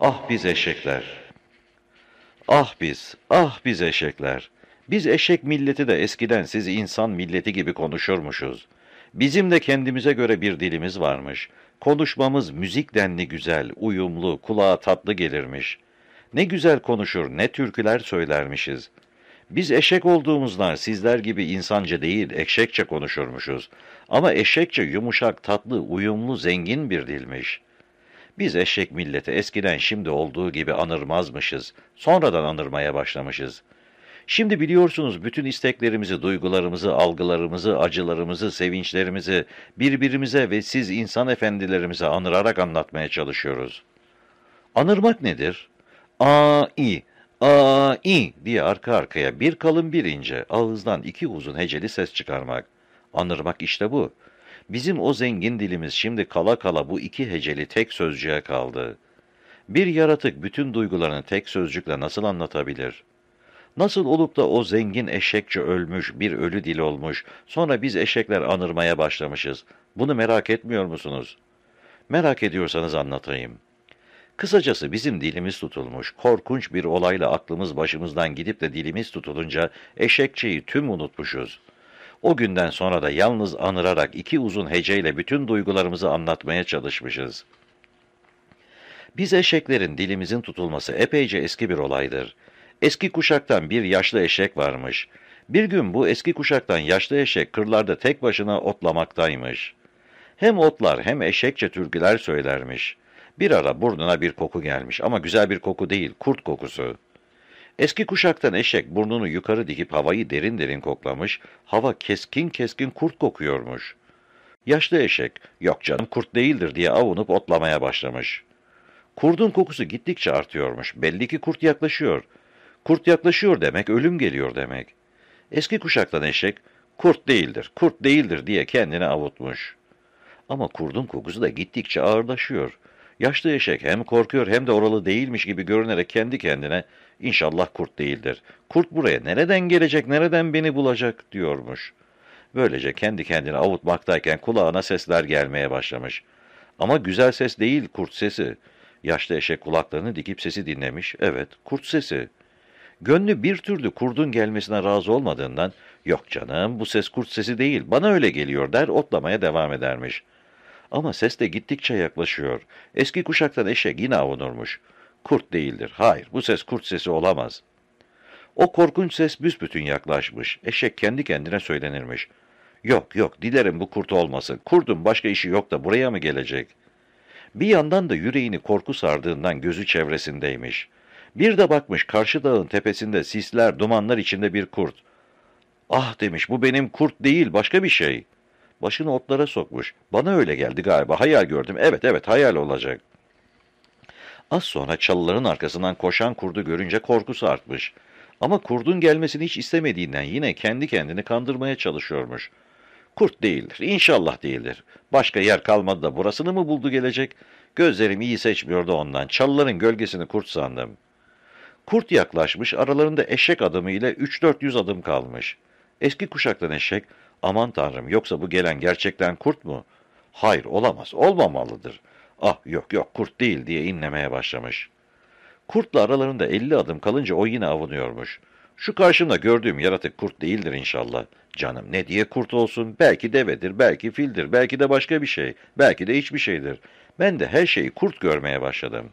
Ah biz eşekler! Ah biz, ah biz eşekler! Biz eşek milleti de eskiden siz insan milleti gibi konuşurmuşuz. Bizim de kendimize göre bir dilimiz varmış. Konuşmamız müzik denli güzel, uyumlu, kulağa tatlı gelirmiş. Ne güzel konuşur, ne türküler söylermişiz. Biz eşek olduğumuzdan sizler gibi insanca değil, eşekçe konuşurmuşuz. Ama eşekçe yumuşak, tatlı, uyumlu, zengin bir dilmiş. Biz eşek milleti eskiden şimdi olduğu gibi anırmazmışız. Sonradan anırmaya başlamışız. Şimdi biliyorsunuz bütün isteklerimizi, duygularımızı, algılarımızı, acılarımızı, sevinçlerimizi birbirimize ve siz insan efendilerimize anırarak anlatmaya çalışıyoruz. Anırmak nedir? A-i, a-i diye arka arkaya bir kalın bir ince, ağızdan iki uzun heceli ses çıkarmak. Anırmak işte bu. Bizim o zengin dilimiz şimdi kala kala bu iki heceli tek sözcüğe kaldı. Bir yaratık bütün duygularını tek sözcükle nasıl anlatabilir? Nasıl olup da o zengin eşekçe ölmüş, bir ölü dil olmuş, sonra biz eşekler anırmaya başlamışız. Bunu merak etmiyor musunuz? Merak ediyorsanız anlatayım. Kısacası bizim dilimiz tutulmuş, korkunç bir olayla aklımız başımızdan gidip de dilimiz tutulunca eşekçeyi tüm unutmuşuz. O günden sonra da yalnız anırarak iki uzun heceyle bütün duygularımızı anlatmaya çalışmışız. Biz eşeklerin dilimizin tutulması epeyce eski bir olaydır. Eski kuşaktan bir yaşlı eşek varmış. Bir gün bu eski kuşaktan yaşlı eşek kırlarda tek başına otlamaktaymış. Hem otlar hem eşekçe türküler söylermiş. Bir ara burnuna bir koku gelmiş ama güzel bir koku değil, kurt kokusu. Eski kuşaktan eşek burnunu yukarı dikip havayı derin derin koklamış, hava keskin keskin kurt kokuyormuş. Yaşlı eşek, yok canım kurt değildir diye avunup otlamaya başlamış. Kurdun kokusu gittikçe artıyormuş, belli ki kurt yaklaşıyor. Kurt yaklaşıyor demek, ölüm geliyor demek. Eski kuşaktan eşek, kurt değildir, kurt değildir diye kendini avutmuş. Ama kurdun kokusu da gittikçe ağırlaşıyor. Yaşlı eşek hem korkuyor hem de oralı değilmiş gibi görünerek kendi kendine, inşallah kurt değildir. Kurt buraya nereden gelecek, nereden beni bulacak diyormuş. Böylece kendi kendine avutmaktayken kulağına sesler gelmeye başlamış. Ama güzel ses değil, kurt sesi. Yaşlı eşek kulaklarını dikip sesi dinlemiş. Evet, kurt sesi. Gönlü bir türlü kurdun gelmesine razı olmadığından, yok canım bu ses kurt sesi değil, bana öyle geliyor der, otlamaya devam edermiş. Ama ses de gittikçe yaklaşıyor. Eski kuşaktan eşek yine avunurmuş. Kurt değildir, hayır bu ses kurt sesi olamaz. O korkunç ses büsbütün yaklaşmış, eşek kendi kendine söylenirmiş. Yok yok, dilerim bu kurt olmasın, kurdun başka işi yok da buraya mı gelecek? Bir yandan da yüreğini korku sardığından gözü çevresindeymiş. Bir de bakmış karşı dağın tepesinde sisler, dumanlar içinde bir kurt. Ah demiş bu benim kurt değil başka bir şey. Başını otlara sokmuş. Bana öyle geldi galiba hayal gördüm. Evet evet hayal olacak. Az sonra çalıların arkasından koşan kurdu görünce korkusu artmış. Ama kurdun gelmesini hiç istemediğinden yine kendi kendini kandırmaya çalışıyormuş. Kurt değildir, inşallah değildir. Başka yer kalmadı da burasını mı buldu gelecek? Gözlerim iyi seçmiyordu ondan. Çalıların gölgesini kurt sandım.'' Kurt yaklaşmış, aralarında eşek adımı ile 3-400 adım kalmış. Eski kuşaktan eşek, aman tanrım yoksa bu gelen gerçekten kurt mu? Hayır olamaz, olmamalıdır. Ah yok yok kurt değil diye inlemeye başlamış. Kurtla aralarında 50 adım kalınca o yine avunuyormuş. Şu karşımda gördüğüm yaratık kurt değildir inşallah. Canım ne diye kurt olsun? Belki devedir, belki fildir, belki de başka bir şey, belki de hiçbir şeydir. Ben de her şeyi kurt görmeye başladım.''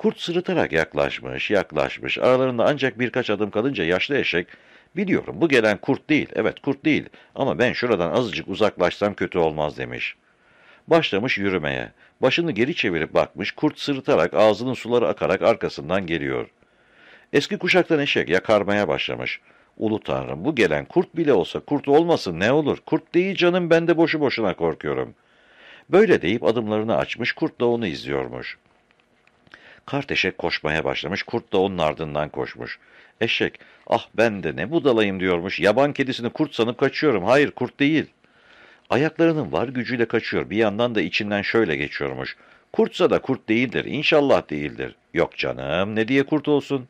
Kurt sırıtarak yaklaşmış, yaklaşmış. Aralarında ancak birkaç adım kalınca yaşlı eşek, biliyorum bu gelen kurt değil, evet kurt değil ama ben şuradan azıcık uzaklaşsam kötü olmaz demiş. Başlamış yürümeye. Başını geri çevirip bakmış, kurt sırıtarak ağzının suları akarak arkasından geliyor. Eski kuşaktan eşek yakarmaya başlamış. Ulu tanrım bu gelen kurt bile olsa kurt olmasın ne olur, kurt değil canım ben de boşu boşuna korkuyorum. Böyle deyip adımlarını açmış, kurt da onu izliyormuş.'' Kart eşek koşmaya başlamış, kurt da onun ardından koşmuş. Eşek, ah ben de ne budalayım diyormuş, yaban kedisini kurt sanıp kaçıyorum, hayır kurt değil. Ayaklarının var gücüyle kaçıyor, bir yandan da içinden şöyle geçiyormuş. Kurtsa da kurt değildir, inşallah değildir. Yok canım, ne diye kurt olsun?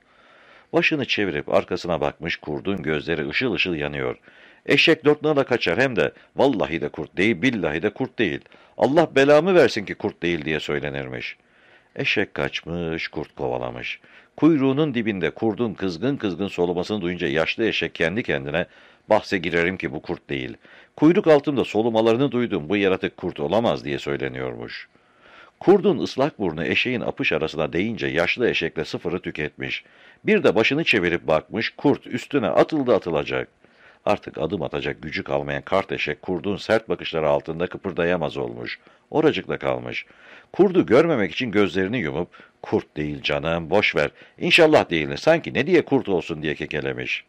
Başını çevirip arkasına bakmış, kurdun gözleri ışıl ışıl yanıyor. Eşek dört nala kaçar hem de vallahi de kurt değil, billahi de kurt değil. Allah belamı versin ki kurt değil diye söylenirmiş.'' Eşek kaçmış, kurt kovalamış. Kuyruğunun dibinde kurdun kızgın kızgın solumasını duyunca yaşlı eşek kendi kendine bahse girerim ki bu kurt değil. Kuyruk altımda solumalarını duydum bu yaratık kurt olamaz diye söyleniyormuş. Kurdun ıslak burnu eşeğin apış arasına değince yaşlı eşekle sıfırı tüketmiş. Bir de başını çevirip bakmış kurt üstüne atıldı atılacak. Artık adım atacak gücü kalmayan kart eşek kurdun sert bakışları altında kıpırdayamaz olmuş. Oracıkta kalmış. Kurdu görmemek için gözlerini yumup, kurt değil canım boş ver, İnşallah değildir, sanki ne diye kurt olsun diye kekelemiş.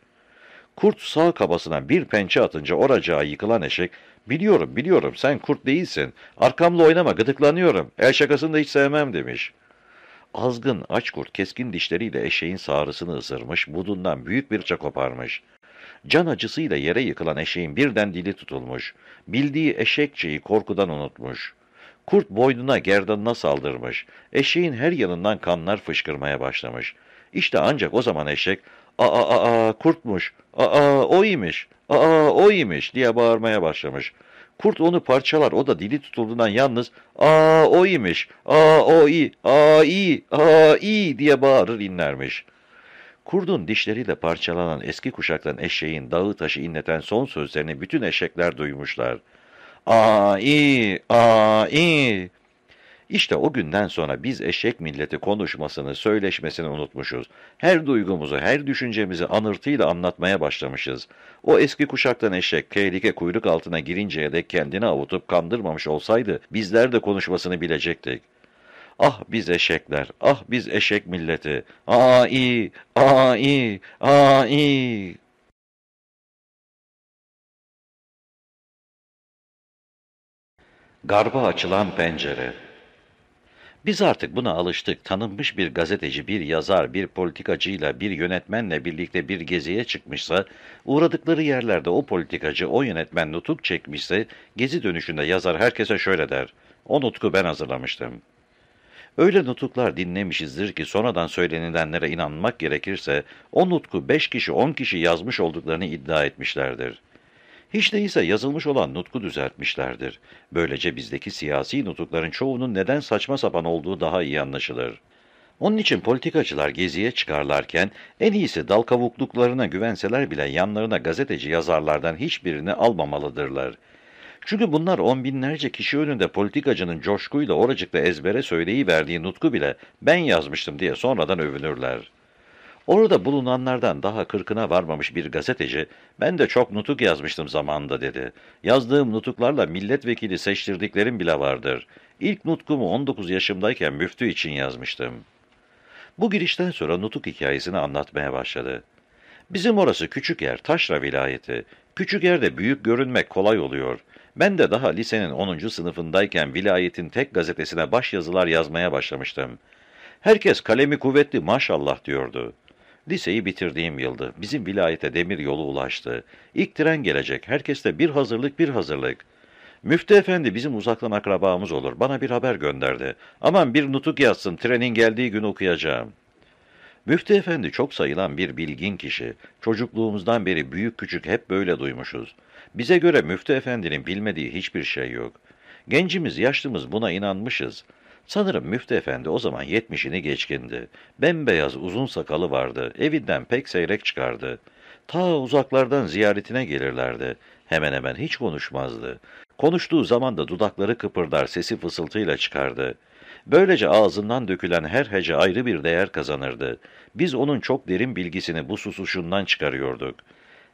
Kurt sağ kabasına bir pençe atınca oracağa yıkılan eşek, biliyorum biliyorum sen kurt değilsin, arkamla oynama gıdıklanıyorum, el şakasını da hiç sevmem demiş. Azgın aç kurt keskin dişleriyle eşeğin sağrısını ısırmış, budundan büyük bir çak koparmış. Can acısıyla yere yıkılan eşeğin birden dili tutulmuş. Bildiği eşekçeyi korkudan unutmuş. Kurt boynuna gerdanına saldırmış. Eşeğin her yanından kanlar fışkırmaya başlamış. İşte ancak o zaman eşek, ''Aa, aa, kurtmuş, aa, o iyiymiş, aa, o iyiymiş.'' diye bağırmaya başlamış. Kurt onu parçalar, o da dili tutulduğundan yalnız, ''Aa, o iyiymiş, aa, o iyi, aa, iyi, aa, iyi.'' diye bağırır inlermiş.'' Kurdun dişleriyle parçalanan eski kuşaktan eşeğin dağı taşı inleten son sözlerini bütün eşekler duymuşlar. Aa iyi, aa iyi. İşte o günden sonra biz eşek milleti konuşmasını, söyleşmesini unutmuşuz. Her duygumuzu, her düşüncemizi anırtıyla anlatmaya başlamışız. O eski kuşaktan eşek, tehlike kuyruk altına girinceye dek kendini avutup kandırmamış olsaydı, bizler de konuşmasını bilecektik. Ah biz eşekler, ah biz eşek milleti. İyi, aa iyi. Garba açılan pencere. Biz artık buna alıştık. Tanınmış bir gazeteci, bir yazar, bir politikacıyla, bir yönetmenle birlikte bir geziye çıkmışsa, uğradıkları yerlerde o politikacı, o yönetmen nutuk çekmişse, gezi dönüşünde yazar herkese şöyle der. O nutku ben hazırlamıştım. Öyle nutuklar dinlemişizdir ki sonradan söylenilenlere inanmak gerekirse, o nutku beş kişi on kişi yazmış olduklarını iddia etmişlerdir. Hiç değilse yazılmış olan nutku düzeltmişlerdir. Böylece bizdeki siyasi nutukların çoğunun neden saçma sapan olduğu daha iyi anlaşılır. Onun için politikacılar geziye çıkarlarken en iyisi dal kavukluklarına güvenseler bile yanlarına gazeteci yazarlardan hiçbirini almamalıdırlar. Çünkü bunlar on binlerce kişi önünde politikacının coşkuyla oracıkta ezbere söyleyiverdiği nutku bile ben yazmıştım diye sonradan övünürler. Orada bulunanlardan daha kırkına varmamış bir gazeteci, ben de çok nutuk yazmıştım zamanında dedi. Yazdığım nutuklarla milletvekili seçtirdiklerim bile vardır. İlk nutkumu 19 yaşımdayken müftü için yazmıştım. Bu girişten sonra nutuk hikayesini anlatmaya başladı. Bizim orası küçük yer, Taşra vilayeti. Küçük yerde büyük görünmek kolay oluyor. Ben de daha lisenin 10. sınıfındayken vilayetin tek gazetesine baş yazılar yazmaya başlamıştım. Herkes kalemi kuvvetli maşallah diyordu. Liseyi bitirdiğim yıldı. Bizim vilayete demir yolu ulaştı. İlk tren gelecek. Herkeste bir hazırlık bir hazırlık. Müftü efendi bizim uzaktan akrabamız olur. Bana bir haber gönderdi. Aman bir nutuk yazsın. Trenin geldiği gün okuyacağım. Müftü efendi çok sayılan bir bilgin kişi. Çocukluğumuzdan beri büyük küçük hep böyle duymuşuz. Bize göre müftü efendinin bilmediği hiçbir şey yok. Gencimiz, yaşlımız buna inanmışız. Sanırım müftü efendi o zaman yetmişini geçkindi. Bembeyaz uzun sakalı vardı, evinden pek seyrek çıkardı. Ta uzaklardan ziyaretine gelirlerdi. Hemen hemen hiç konuşmazdı. Konuştuğu zaman da dudakları kıpırdar, sesi fısıltıyla çıkardı. Böylece ağzından dökülen her hece ayrı bir değer kazanırdı. Biz onun çok derin bilgisini bu susuşundan çıkarıyorduk.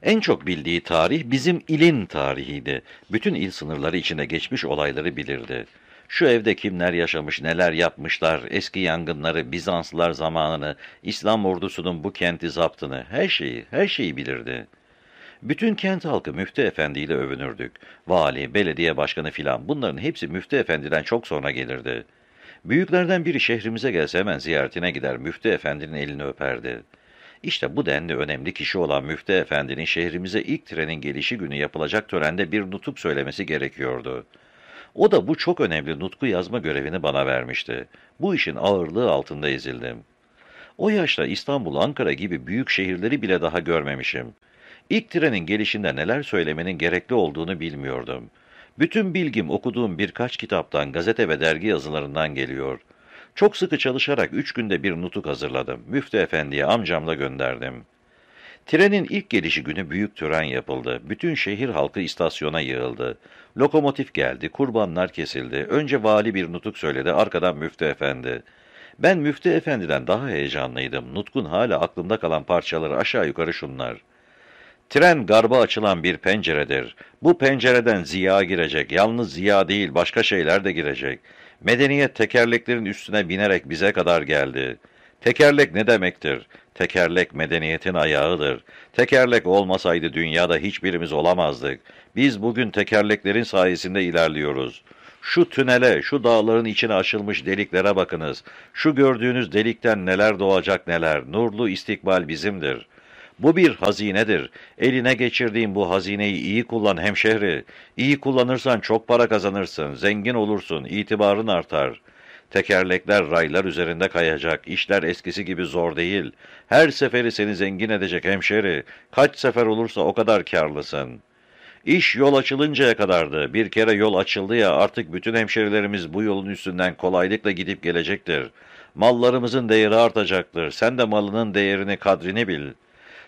En çok bildiği tarih bizim ilin tarihiydi. Bütün il sınırları içinde geçmiş olayları bilirdi. Şu evde kimler yaşamış, neler yapmışlar, eski yangınları, Bizanslılar zamanını, İslam ordusunun bu kenti zaptını, her şeyi, her şeyi bilirdi. Bütün kent halkı Müftü Efendi ile övünürdük. Vali, belediye başkanı filan bunların hepsi Müftü Efendi'den çok sonra gelirdi. Büyüklerden biri şehrimize gelse hemen ziyaretine gider, Müftü Efendi'nin elini öperdi. İşte bu denli önemli kişi olan Müftü Efendi'nin şehrimize ilk trenin gelişi günü yapılacak törende bir nutuk söylemesi gerekiyordu. O da bu çok önemli nutku yazma görevini bana vermişti. Bu işin ağırlığı altında ezildim. O yaşta İstanbul, Ankara gibi büyük şehirleri bile daha görmemişim. İlk trenin gelişinde neler söylemenin gerekli olduğunu bilmiyordum. Bütün bilgim okuduğum birkaç kitaptan, gazete ve dergi yazılarından geliyor. Çok sıkı çalışarak üç günde bir nutuk hazırladım. Müftü efendiye amcamla gönderdim. Trenin ilk gelişi günü büyük tören yapıldı. Bütün şehir halkı istasyona yığıldı. Lokomotif geldi, kurbanlar kesildi. Önce vali bir nutuk söyledi, arkadan müftü efendi. Ben müftü efendiden daha heyecanlıydım. Nutkun hala aklımda kalan parçaları aşağı yukarı şunlar. Tren garba açılan bir penceredir. Bu pencereden ziya girecek. Yalnız ziya değil, başka şeyler de girecek. Medeniyet tekerleklerin üstüne binerek bize kadar geldi. Tekerlek ne demektir? Tekerlek medeniyetin ayağıdır. Tekerlek olmasaydı dünyada hiçbirimiz olamazdık. Biz bugün tekerleklerin sayesinde ilerliyoruz. Şu tünele, şu dağların içine açılmış deliklere bakınız. Şu gördüğünüz delikten neler doğacak neler. Nurlu istikbal bizimdir. Bu bir hazinedir. Eline geçirdiğin bu hazineyi iyi kullan hemşehri. İyi kullanırsan çok para kazanırsın, zengin olursun, itibarın artar.'' Tekerlekler raylar üzerinde kayacak. İşler eskisi gibi zor değil. Her seferi seni zengin edecek hemşeri. Kaç sefer olursa o kadar karlısın. İş yol açılıncaya kadardı. Bir kere yol açıldı ya artık bütün hemşerilerimiz bu yolun üstünden kolaylıkla gidip gelecektir. Mallarımızın değeri artacaktır. Sen de malının değerini, kadrini bil.''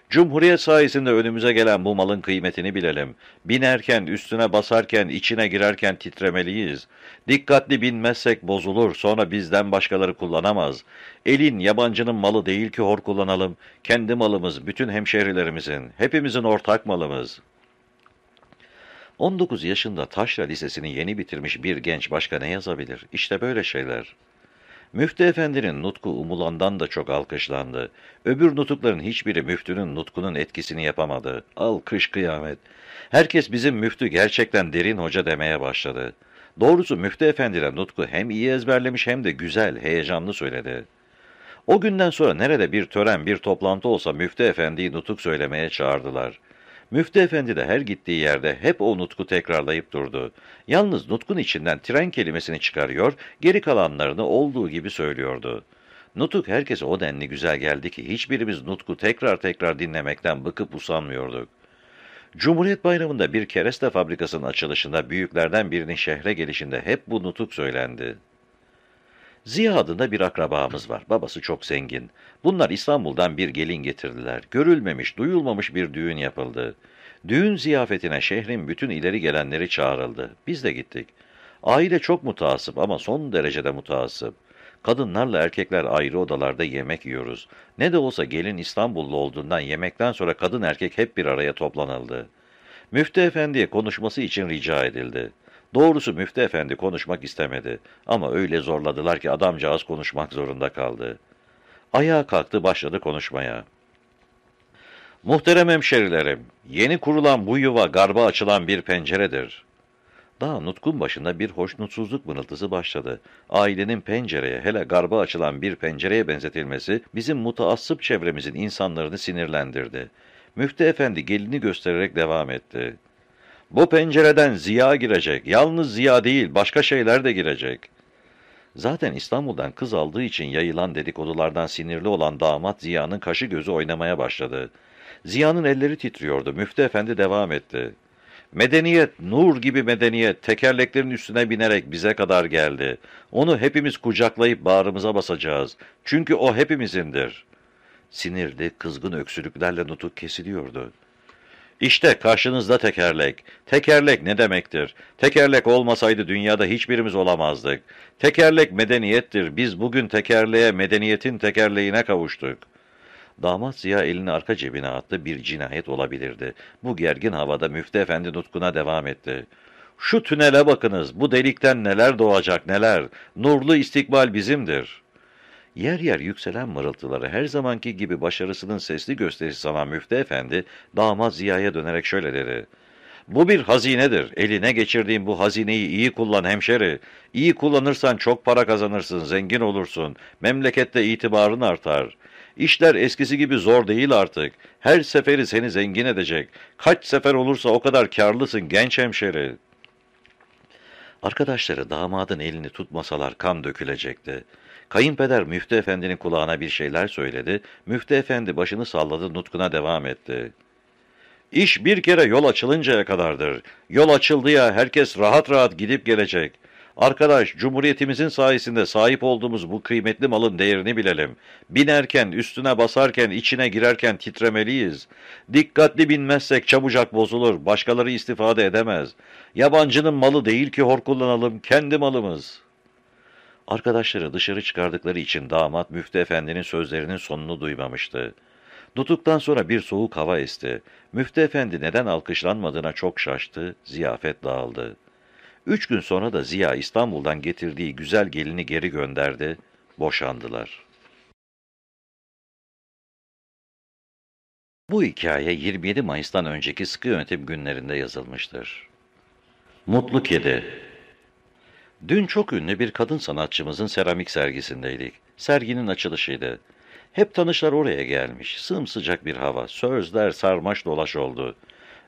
Cumhuriyet sayesinde önümüze gelen bu malın kıymetini bilelim. Binerken, üstüne basarken, içine girerken titremeliyiz. Dikkatli binmezsek bozulur, sonra bizden başkaları kullanamaz. Elin, yabancının malı değil ki hor kullanalım. Kendi malımız, bütün hemşehrilerimizin, hepimizin ortak malımız. 19 yaşında Taşra Lisesi'ni yeni bitirmiş bir genç başka ne yazabilir? İşte böyle şeyler. Müftü efendinin nutku umulandan da çok alkışlandı. Öbür nutukların hiçbiri müftünün nutkunun etkisini yapamadı. Alkış kıyamet. Herkes bizim müftü gerçekten derin hoca demeye başladı. Doğrusu müftü efendinin nutku hem iyi ezberlemiş hem de güzel, heyecanlı söyledi. O günden sonra nerede bir tören, bir toplantı olsa müftü efendiyi nutuk söylemeye çağırdılar. Müftü Efendi de her gittiği yerde hep o nutku tekrarlayıp durdu. Yalnız nutkun içinden tren kelimesini çıkarıyor, geri kalanlarını olduğu gibi söylüyordu. Nutuk herkese o denli güzel geldi ki hiçbirimiz nutku tekrar tekrar dinlemekten bıkıp usanmıyorduk. Cumhuriyet Bayramı'nda bir kereste fabrikasının açılışında büyüklerden birinin şehre gelişinde hep bu nutuk söylendi. Ziya adında bir akrabamız var. Babası çok zengin. Bunlar İstanbul'dan bir gelin getirdiler. Görülmemiş, duyulmamış bir düğün yapıldı. Düğün ziyafetine şehrin bütün ileri gelenleri çağrıldı. Biz de gittik. Aile çok mutasip ama son derecede mutasip. Kadınlarla erkekler ayrı odalarda yemek yiyoruz. Ne de olsa gelin İstanbullu olduğundan yemekten sonra kadın erkek hep bir araya toplanıldı. Müftü efendiye konuşması için rica edildi. Doğrusu Müftü Efendi konuşmak istemedi ama öyle zorladılar ki adamcağız konuşmak zorunda kaldı. Ayağa kalktı başladı konuşmaya. Muhterem hemşerilerim, yeni kurulan bu yuva garba açılan bir penceredir. Daha nutkun başında bir hoşnutsuzluk mırıltısı başladı. Ailenin pencereye, hele garba açılan bir pencereye benzetilmesi bizim mutaassıp çevremizin insanlarını sinirlendirdi. Müftü efendi gelini göstererek devam etti. Bu pencereden ziya girecek. Yalnız ziya değil, başka şeyler de girecek. Zaten İstanbul'dan kız aldığı için yayılan dedikodulardan sinirli olan damat Ziya'nın kaşı gözü oynamaya başladı. Ziya'nın elleri titriyordu. Müftü efendi devam etti. Medeniyet, nur gibi medeniyet, tekerleklerin üstüne binerek bize kadar geldi. Onu hepimiz kucaklayıp bağrımıza basacağız. Çünkü o hepimizindir. Sinirli, kızgın öksürüklerle nutuk kesiliyordu. İşte karşınızda tekerlek. Tekerlek ne demektir? Tekerlek olmasaydı dünyada hiçbirimiz olamazdık. Tekerlek medeniyettir. Biz bugün tekerleğe, medeniyetin tekerleğine kavuştuk. Damat Ziya elini arka cebine attı, bir cinayet olabilirdi. Bu gergin havada müftü efendi nutkuna devam etti. Şu tünele bakınız, bu delikten neler doğacak neler. Nurlu istikbal bizimdir.'' Yer yer yükselen mırıltıları her zamanki gibi başarısının sesli gösterisi sanan Müftü Efendi, damat Ziya'ya dönerek şöyle dedi. Bu bir hazinedir. Eline geçirdiğin bu hazineyi iyi kullan hemşeri. İyi kullanırsan çok para kazanırsın, zengin olursun. Memlekette itibarın artar. İşler eskisi gibi zor değil artık. Her seferi seni zengin edecek. Kaç sefer olursa o kadar karlısın genç hemşeri. Arkadaşları damadın elini tutmasalar kan dökülecekti. Kayınpeder Müftü Efendi'nin kulağına bir şeyler söyledi. Müftü Efendi başını salladı, nutkuna devam etti. İş bir kere yol açılıncaya kadardır. Yol açıldı ya herkes rahat rahat gidip gelecek. Arkadaş, Cumhuriyetimizin sayesinde sahip olduğumuz bu kıymetli malın değerini bilelim. Binerken, üstüne basarken, içine girerken titremeliyiz. Dikkatli binmezsek çabucak bozulur, başkaları istifade edemez. Yabancının malı değil ki hor kullanalım, kendi malımız.'' Arkadaşları dışarı çıkardıkları için damat Müftü Efendi'nin sözlerinin sonunu duymamıştı. Nutuktan sonra bir soğuk hava esti. Müftü Efendi neden alkışlanmadığına çok şaştı, ziyafet dağıldı. Üç gün sonra da Ziya İstanbul'dan getirdiği güzel gelini geri gönderdi, boşandılar. Bu hikaye 27 Mayıs'tan önceki sıkı yönetim günlerinde yazılmıştır. Mutlu Kedi Dün çok ünlü bir kadın sanatçımızın seramik sergisindeydik. Serginin açılışıydı. Hep tanışlar oraya gelmiş. Sımsıcak bir hava, sözler sarmaş dolaş oldu.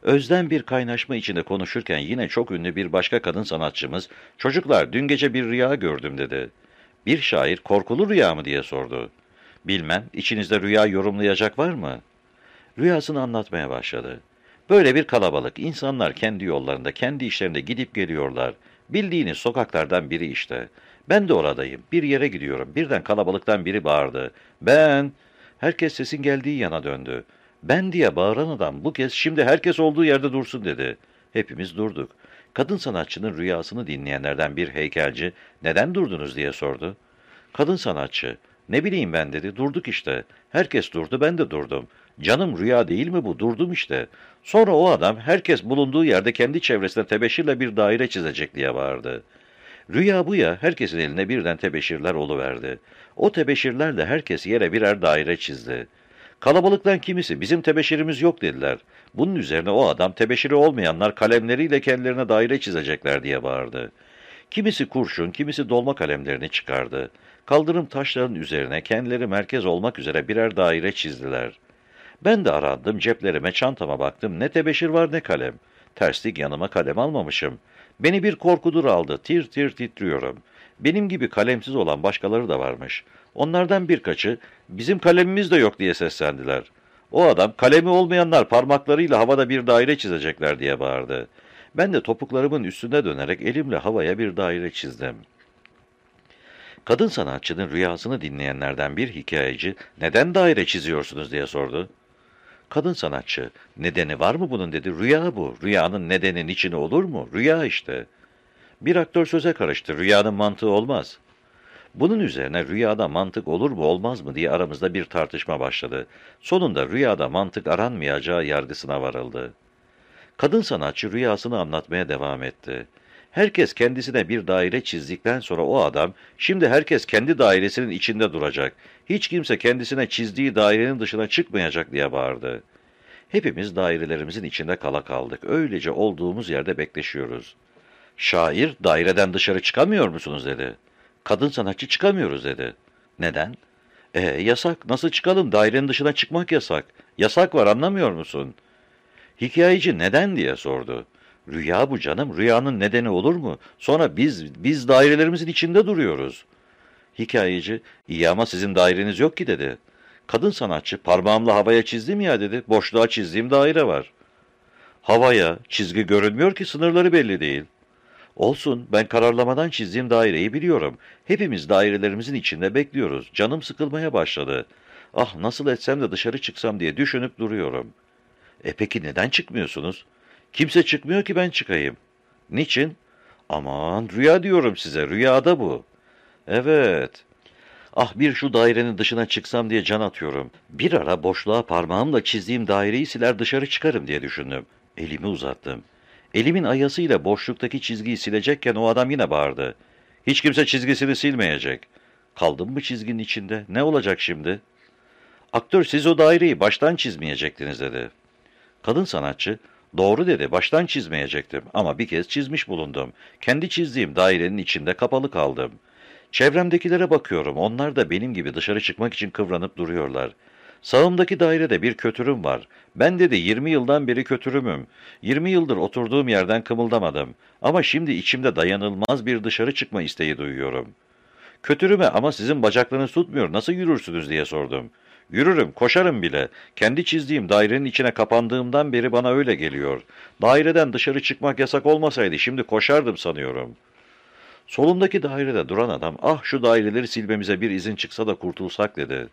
Özden bir kaynaşma içinde konuşurken yine çok ünlü bir başka kadın sanatçımız, ''Çocuklar dün gece bir rüya gördüm.'' dedi. Bir şair korkulu rüya mı diye sordu. Bilmem, içinizde rüya yorumlayacak var mı? Rüyasını anlatmaya başladı. Böyle bir kalabalık, insanlar kendi yollarında, kendi işlerinde gidip geliyorlar. Bildiğiniz sokaklardan biri işte. Ben de oradayım. Bir yere gidiyorum. Birden kalabalıktan biri bağırdı. Ben... Herkes sesin geldiği yana döndü. Ben diye bağıran adam bu kez şimdi herkes olduğu yerde dursun dedi. Hepimiz durduk. Kadın sanatçının rüyasını dinleyenlerden bir heykelci neden durdunuz diye sordu. Kadın sanatçı ne bileyim ben dedi durduk işte. Herkes durdu ben de durdum. Canım rüya değil mi bu durdum işte. Sonra o adam herkes bulunduğu yerde kendi çevresine tebeşirle bir daire çizecek diye bağırdı. Rüya bu ya herkesin eline birden tebeşirler oluverdi. O tebeşirlerle herkes yere birer daire çizdi. Kalabalıktan kimisi bizim tebeşirimiz yok dediler. Bunun üzerine o adam tebeşiri olmayanlar kalemleriyle kendilerine daire çizecekler diye bağırdı. Kimisi kurşun, kimisi dolma kalemlerini çıkardı. Kaldırım taşların üzerine kendileri merkez olmak üzere birer daire çizdiler. Ben de arandım, ceplerime, çantama baktım. Ne tebeşir var ne kalem. Terslik yanıma kalem almamışım. Beni bir korkudur aldı, tir tir titriyorum. Benim gibi kalemsiz olan başkaları da varmış. Onlardan birkaçı, bizim kalemimiz de yok diye seslendiler. O adam, kalemi olmayanlar parmaklarıyla havada bir daire çizecekler diye bağırdı. Ben de topuklarımın üstüne dönerek elimle havaya bir daire çizdim. Kadın sanatçının rüyasını dinleyenlerden bir hikayeci, neden daire çiziyorsunuz diye sordu. Kadın sanatçı, nedeni var mı bunun dedi. Rüya bu. Rüyanın nedeni içine olur mu? Rüya işte. Bir aktör söze karıştı. Rüyanın mantığı olmaz. Bunun üzerine rüyada mantık olur mu olmaz mı diye aramızda bir tartışma başladı. Sonunda rüyada mantık aranmayacağı yargısına varıldı. Kadın sanatçı rüyasını anlatmaya devam etti. Herkes kendisine bir daire çizdikten sonra o adam, şimdi herkes kendi dairesinin içinde duracak. Hiç kimse kendisine çizdiği dairenin dışına çıkmayacak diye bağırdı. Hepimiz dairelerimizin içinde kala kaldık. Öylece olduğumuz yerde bekleşiyoruz. Şair, daireden dışarı çıkamıyor musunuz dedi. Kadın sanatçı çıkamıyoruz dedi. Neden? E yasak. Nasıl çıkalım? Dairenin dışına çıkmak yasak. Yasak var anlamıyor musun? Hikayeci neden diye sordu. Rüya bu canım. Rüyanın nedeni olur mu? Sonra biz biz dairelerimizin içinde duruyoruz. Hikayeci, iyi ama sizin daireniz yok ki dedi. Kadın sanatçı, parmağımla havaya çizdim ya dedi. Boşluğa çizdiğim daire var. Havaya, çizgi görünmüyor ki sınırları belli değil. Olsun, ben kararlamadan çizdiğim daireyi biliyorum. Hepimiz dairelerimizin içinde bekliyoruz. Canım sıkılmaya başladı. Ah nasıl etsem de dışarı çıksam diye düşünüp duruyorum. E peki neden çıkmıyorsunuz? Kimse çıkmıyor ki ben çıkayım. Niçin? Aman rüya diyorum size, rüyada bu. Evet. Ah bir şu dairenin dışına çıksam diye can atıyorum. Bir ara boşluğa parmağımla çizdiğim daireyi siler dışarı çıkarım diye düşündüm. Elimi uzattım. Elimin ayasıyla boşluktaki çizgiyi silecekken o adam yine bağırdı. Hiç kimse çizgisini silmeyecek. Kaldım mı çizginin içinde? Ne olacak şimdi? Aktör siz o daireyi baştan çizmeyecektiniz dedi. Kadın sanatçı, doğru dedi baştan çizmeyecektim ama bir kez çizmiş bulundum. Kendi çizdiğim dairenin içinde kapalı kaldım. Çevremdekilere bakıyorum. Onlar da benim gibi dışarı çıkmak için kıvranıp duruyorlar. Sağımdaki dairede bir kötürüm var. Ben dedi 20 yıldan beri kötürümüm. 20 yıldır oturduğum yerden kımıldamadım. Ama şimdi içimde dayanılmaz bir dışarı çıkma isteği duyuyorum. Kötürüme ama sizin bacaklarınız tutmuyor. Nasıl yürürsünüz diye sordum. Yürürüm, koşarım bile. Kendi çizdiğim dairenin içine kapandığımdan beri bana öyle geliyor. Daireden dışarı çıkmak yasak olmasaydı şimdi koşardım sanıyorum.'' Solundaki dairede duran adam, ah şu daireleri silmemize bir izin çıksa da kurtulsak dedi.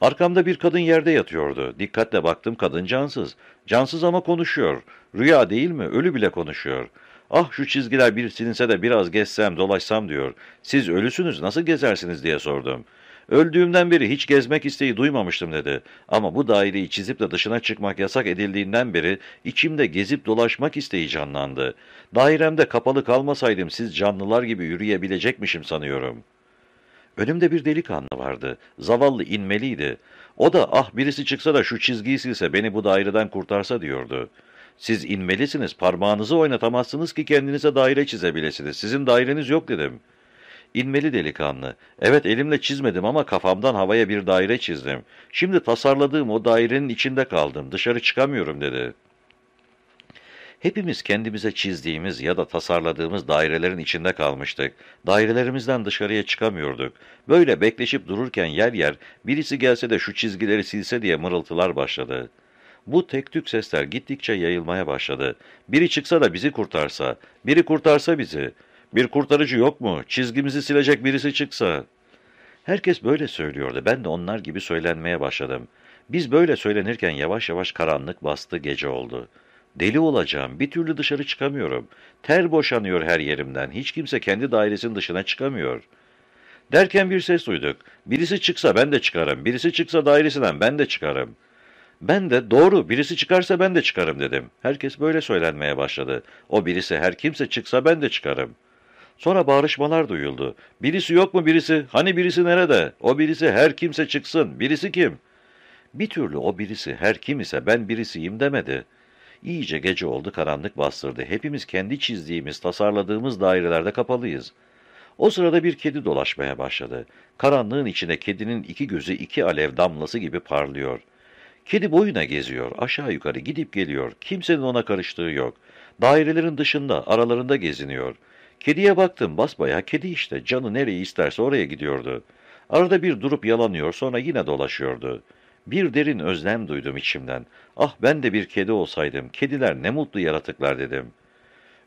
Arkamda bir kadın yerde yatıyordu. Dikkatle baktım kadın cansız. Cansız ama konuşuyor. Rüya değil mi? Ölü bile konuşuyor. Ah şu çizgiler bir silinse de biraz gezsem, dolaşsam diyor. Siz ölüsünüz, nasıl gezersiniz diye sordum. Öldüğümden beri hiç gezmek isteği duymamıştım dedi. Ama bu daireyi çizip de dışına çıkmak yasak edildiğinden beri içimde gezip dolaşmak isteği canlandı. Dairemde kapalı kalmasaydım siz canlılar gibi yürüyebilecekmişim sanıyorum. Önümde bir delikanlı vardı. Zavallı inmeliydi. O da ah birisi çıksa da şu çizgiyi silse beni bu daireden kurtarsa diyordu. Siz inmelisiniz, parmağınızı oynatamazsınız ki kendinize daire çizebilirsiniz. Sizin daireniz yok dedim.'' İnmeli delikanlı. Evet elimle çizmedim ama kafamdan havaya bir daire çizdim. Şimdi tasarladığım o dairenin içinde kaldım. Dışarı çıkamıyorum dedi. Hepimiz kendimize çizdiğimiz ya da tasarladığımız dairelerin içinde kalmıştık. Dairelerimizden dışarıya çıkamıyorduk. Böyle bekleşip dururken yer yer birisi gelse de şu çizgileri silse diye mırıltılar başladı. Bu tek tük sesler gittikçe yayılmaya başladı. Biri çıksa da bizi kurtarsa, biri kurtarsa bizi. Bir kurtarıcı yok mu? Çizgimizi silecek birisi çıksa. Herkes böyle söylüyordu. Ben de onlar gibi söylenmeye başladım. Biz böyle söylenirken yavaş yavaş karanlık bastı gece oldu. Deli olacağım. Bir türlü dışarı çıkamıyorum. Ter boşanıyor her yerimden. Hiç kimse kendi dairesinin dışına çıkamıyor. Derken bir ses duyduk. Birisi çıksa ben de çıkarım. Birisi çıksa dairesinden ben de çıkarım. Ben de doğru birisi çıkarsa ben de çıkarım dedim. Herkes böyle söylenmeye başladı. O birisi her kimse çıksa ben de çıkarım.'' Sonra bağrışmalar duyuldu. Birisi yok mu birisi? Hani birisi nerede? O birisi her kimse çıksın. Birisi kim? Bir türlü o birisi her kim ise ben birisiyim demedi. İyice gece oldu karanlık bastırdı. Hepimiz kendi çizdiğimiz, tasarladığımız dairelerde kapalıyız. O sırada bir kedi dolaşmaya başladı. Karanlığın içinde kedinin iki gözü iki alev damlası gibi parlıyor. Kedi boyuna geziyor, aşağı yukarı gidip geliyor. Kimsenin ona karıştığı yok. Dairelerin dışında, aralarında geziniyor.'' Kediye baktım basbaya kedi işte canı nereyi isterse oraya gidiyordu. Arada bir durup yalanıyor sonra yine dolaşıyordu. Bir derin özlem duydum içimden. Ah ben de bir kedi olsaydım, kediler ne mutlu yaratıklar dedim.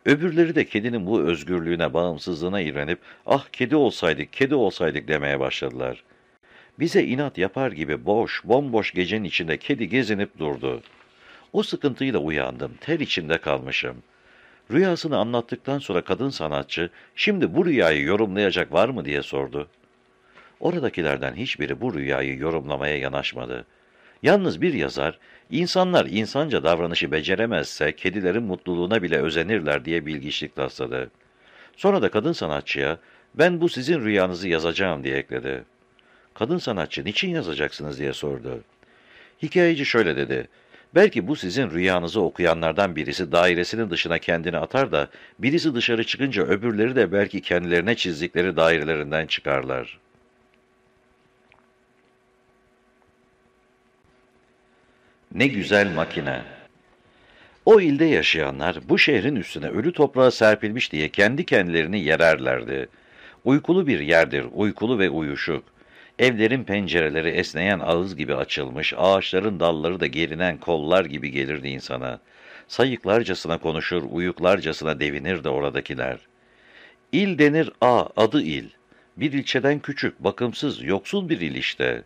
Öbürleri de kedinin bu özgürlüğüne, bağımsızlığına iğrenip, ah kedi olsaydık, kedi olsaydık demeye başladılar. Bize inat yapar gibi boş, bomboş gecenin içinde kedi gezinip durdu. O sıkıntıyla uyandım, ter içinde kalmışım. Rüyasını anlattıktan sonra kadın sanatçı, şimdi bu rüyayı yorumlayacak var mı diye sordu. Oradakilerden hiçbiri bu rüyayı yorumlamaya yanaşmadı. Yalnız bir yazar, insanlar insanca davranışı beceremezse kedilerin mutluluğuna bile özenirler diye bilgiçlik tasladı. Sonra da kadın sanatçıya, ben bu sizin rüyanızı yazacağım diye ekledi. Kadın sanatçı niçin yazacaksınız diye sordu. Hikayeci şöyle dedi, Belki bu sizin rüyanızı okuyanlardan birisi dairesinin dışına kendini atar da birisi dışarı çıkınca öbürleri de belki kendilerine çizdikleri dairelerinden çıkarlar. Ne güzel makine. O ilde yaşayanlar bu şehrin üstüne ölü toprağa serpilmiş diye kendi kendilerini yererlerdi. Uykulu bir yerdir, uykulu ve uyuşuk. Evlerin pencereleri esneyen ağız gibi açılmış, ağaçların dalları da gerinen kollar gibi gelirdi insana. Sayıklarcasına konuşur, uyuklarcasına devinirdi oradakiler. İl denir A, adı il. Bir ilçeden küçük, bakımsız, yoksul bir il işte.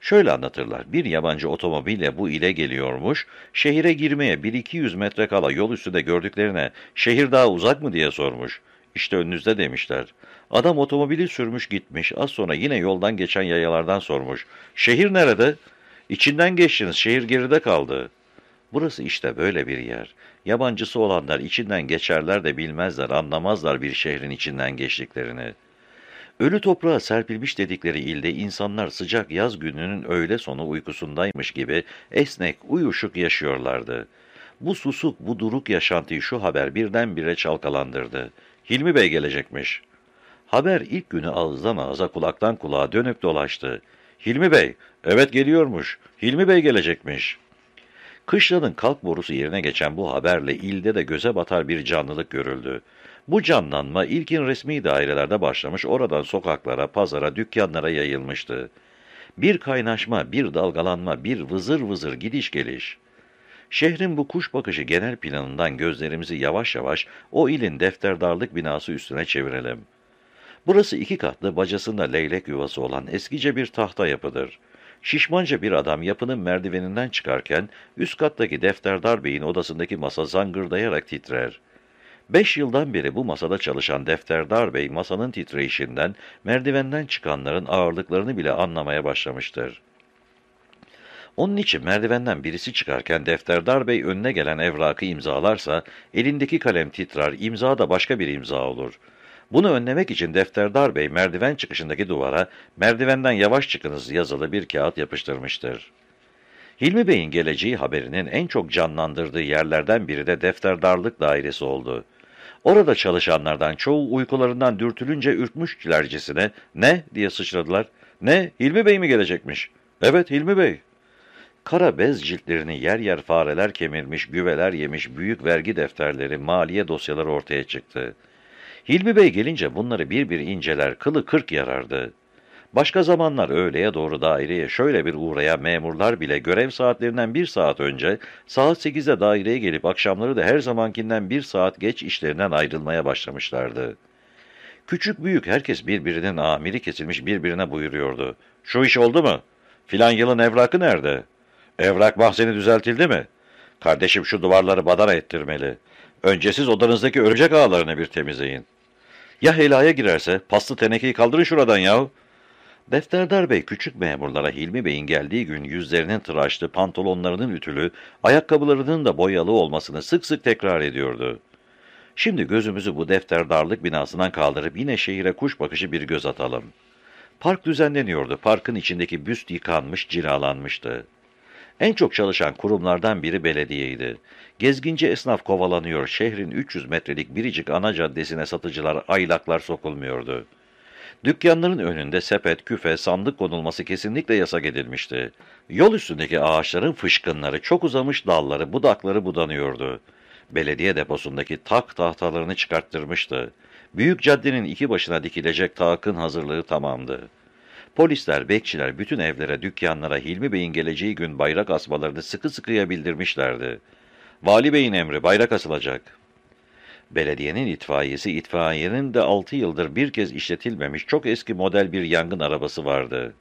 Şöyle anlatırlar, bir yabancı otomobille bu ile geliyormuş, şehire girmeye bir iki yüz metre kala yol üstünde gördüklerine, şehir daha uzak mı diye sormuş. İşte önünüzde demişler. Adam otomobili sürmüş gitmiş. Az sonra yine yoldan geçen yayalardan sormuş. Şehir nerede? İçinden geçtiniz. Şehir geride kaldı. Burası işte böyle bir yer. Yabancısı olanlar içinden geçerler de bilmezler, anlamazlar bir şehrin içinden geçtiklerini. Ölü toprağa serpilmiş dedikleri ilde insanlar sıcak yaz gününün öğle sonu uykusundaymış gibi esnek, uyuşuk yaşıyorlardı. Bu susuk, bu duruk yaşantıyı şu haber birdenbire çalkalandırdı. Hilmi Bey gelecekmiş. Haber ilk günü ağızdan ağza kulaktan kulağa dönüp dolaştı. Hilmi Bey, evet geliyormuş. Hilmi Bey gelecekmiş. Kışlanın kalk borusu yerine geçen bu haberle ilde de göze batar bir canlılık görüldü. Bu canlanma ilkin resmi dairelerde başlamış, oradan sokaklara, pazara, dükkanlara yayılmıştı. Bir kaynaşma, bir dalgalanma, bir vızır vızır gidiş geliş. Şehrin bu kuş bakışı genel planından gözlerimizi yavaş yavaş o ilin defterdarlık binası üstüne çevirelim. Burası iki katlı, bacasında leylek yuvası olan eskice bir tahta yapıdır. Şişmanca bir adam yapının merdiveninden çıkarken üst kattaki defterdar beyin odasındaki masa zangırdayarak titrer. Beş yıldan beri bu masada çalışan defterdar bey masanın titreyişinden merdivenden çıkanların ağırlıklarını bile anlamaya başlamıştır. Onun için merdivenden birisi çıkarken defterdar bey önüne gelen evrakı imzalarsa elindeki kalem titrer, imza da başka bir imza olur.'' Bunu önlemek için Defterdar Bey merdiven çıkışındaki duvara merdivenden yavaş çıkınız yazılı bir kağıt yapıştırmıştır. Hilmi Bey'in geleceği haberinin en çok canlandırdığı yerlerden biri de defterdarlık dairesi oldu. Orada çalışanlardan çoğu uykularından dürtülünce ürkmüşçülercesine ne diye sıçradılar. Ne Hilmi Bey mi gelecekmiş? Evet Hilmi Bey. Kara bez ciltlerini yer yer fareler kemirmiş, güveler yemiş büyük vergi defterleri, maliye dosyaları ortaya çıktı. Hilmi Bey gelince bunları bir bir inceler, kılı kırk yarardı. Başka zamanlar öğleye doğru daireye şöyle bir uğraya memurlar bile görev saatlerinden bir saat önce saat sekizde daireye gelip akşamları da her zamankinden bir saat geç işlerinden ayrılmaya başlamışlardı. Küçük büyük herkes birbirinin amiri kesilmiş birbirine buyuruyordu. Şu iş oldu mu? Filan yılın evrakı nerede? Evrak mahzeni düzeltildi mi? Kardeşim şu duvarları badana ettirmeli. Önce siz odanızdaki örümcek ağlarını bir temizleyin. Ya helaya girerse? Paslı tenekeyi kaldırın şuradan yahu. Defterdar Bey küçük memurlara Hilmi Bey'in geldiği gün yüzlerinin tıraşlı, pantolonlarının ütülü, ayakkabılarının da boyalı olmasını sık sık tekrar ediyordu. Şimdi gözümüzü bu defterdarlık binasından kaldırıp yine şehire kuş bakışı bir göz atalım. Park düzenleniyordu. Parkın içindeki büst yıkanmış, cilalanmıştı. En çok çalışan kurumlardan biri belediyeydi. Gezginci esnaf kovalanıyor, şehrin 300 metrelik biricik ana caddesine satıcılar, aylaklar sokulmuyordu. Dükkanların önünde sepet, küfe, sandık konulması kesinlikle yasak edilmişti. Yol üstündeki ağaçların fışkınları, çok uzamış dalları, budakları budanıyordu. Belediye deposundaki tak tahtalarını çıkarttırmıştı. Büyük caddenin iki başına dikilecek takın hazırlığı tamamdı. Polisler, bekçiler bütün evlere, dükkanlara Hilmi Bey'in geleceği gün bayrak asmalarını sıkı sıkıya bildirmişlerdi. Vali Bey'in emri bayrak asılacak. Belediyenin itfaiyesi, itfaiyenin de altı yıldır bir kez işletilmemiş çok eski model bir yangın arabası vardı.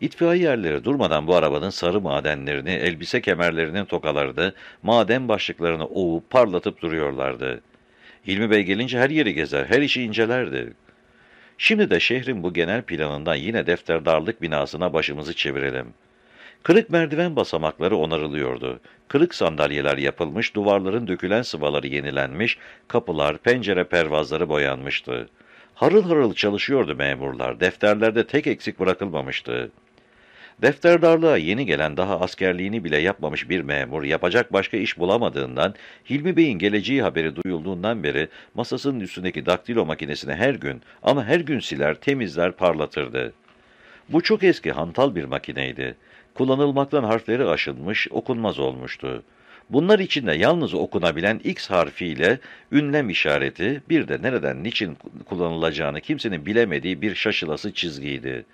İtfaiyerleri durmadan bu arabanın sarı madenlerini, elbise kemerlerinin tokalarını, maden başlıklarını ovup parlatıp duruyorlardı. Hilmi Bey gelince her yeri gezer, her işi incelerdi. Şimdi de şehrin bu genel planından yine defterdarlık binasına başımızı çevirelim. Kırık merdiven basamakları onarılıyordu. Kırık sandalyeler yapılmış, duvarların dökülen sıvaları yenilenmiş, kapılar, pencere pervazları boyanmıştı. Harıl harıl çalışıyordu memurlar, defterlerde tek eksik bırakılmamıştı. Defterdarlığa yeni gelen daha askerliğini bile yapmamış bir memur yapacak başka iş bulamadığından Hilmi Bey'in geleceği haberi duyulduğundan beri masasının üstündeki daktilo makinesini her gün ama her gün siler, temizler, parlatırdı. Bu çok eski hantal bir makineydi. Kullanılmaktan harfleri aşınmış, okunmaz olmuştu. Bunlar içinde yalnız okunabilen X harfiyle ünlem işareti, bir de nereden niçin kullanılacağını kimsenin bilemediği bir şaşılası çizgiydi.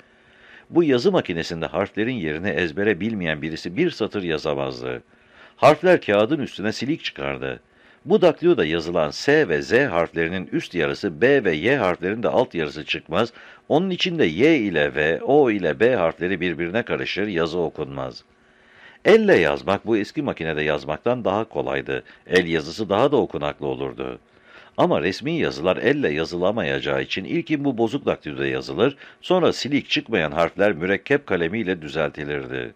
Bu yazı makinesinde harflerin yerini ezbere bilmeyen birisi bir satır yazamazdı. Harfler kağıdın üstüne silik çıkardı. Bu daktiloda yazılan S ve Z harflerinin üst yarısı B ve Y harflerinin de alt yarısı çıkmaz. Onun için de Y ile V, O ile B harfleri birbirine karışır, yazı okunmaz. Elle yazmak bu eski makinede yazmaktan daha kolaydı. El yazısı daha da okunaklı olurdu. Ama resmi yazılar elle yazılamayacağı için ilkin bu bozuk daktiloda yazılır, sonra silik çıkmayan harfler mürekkep kalemiyle düzeltilirdi.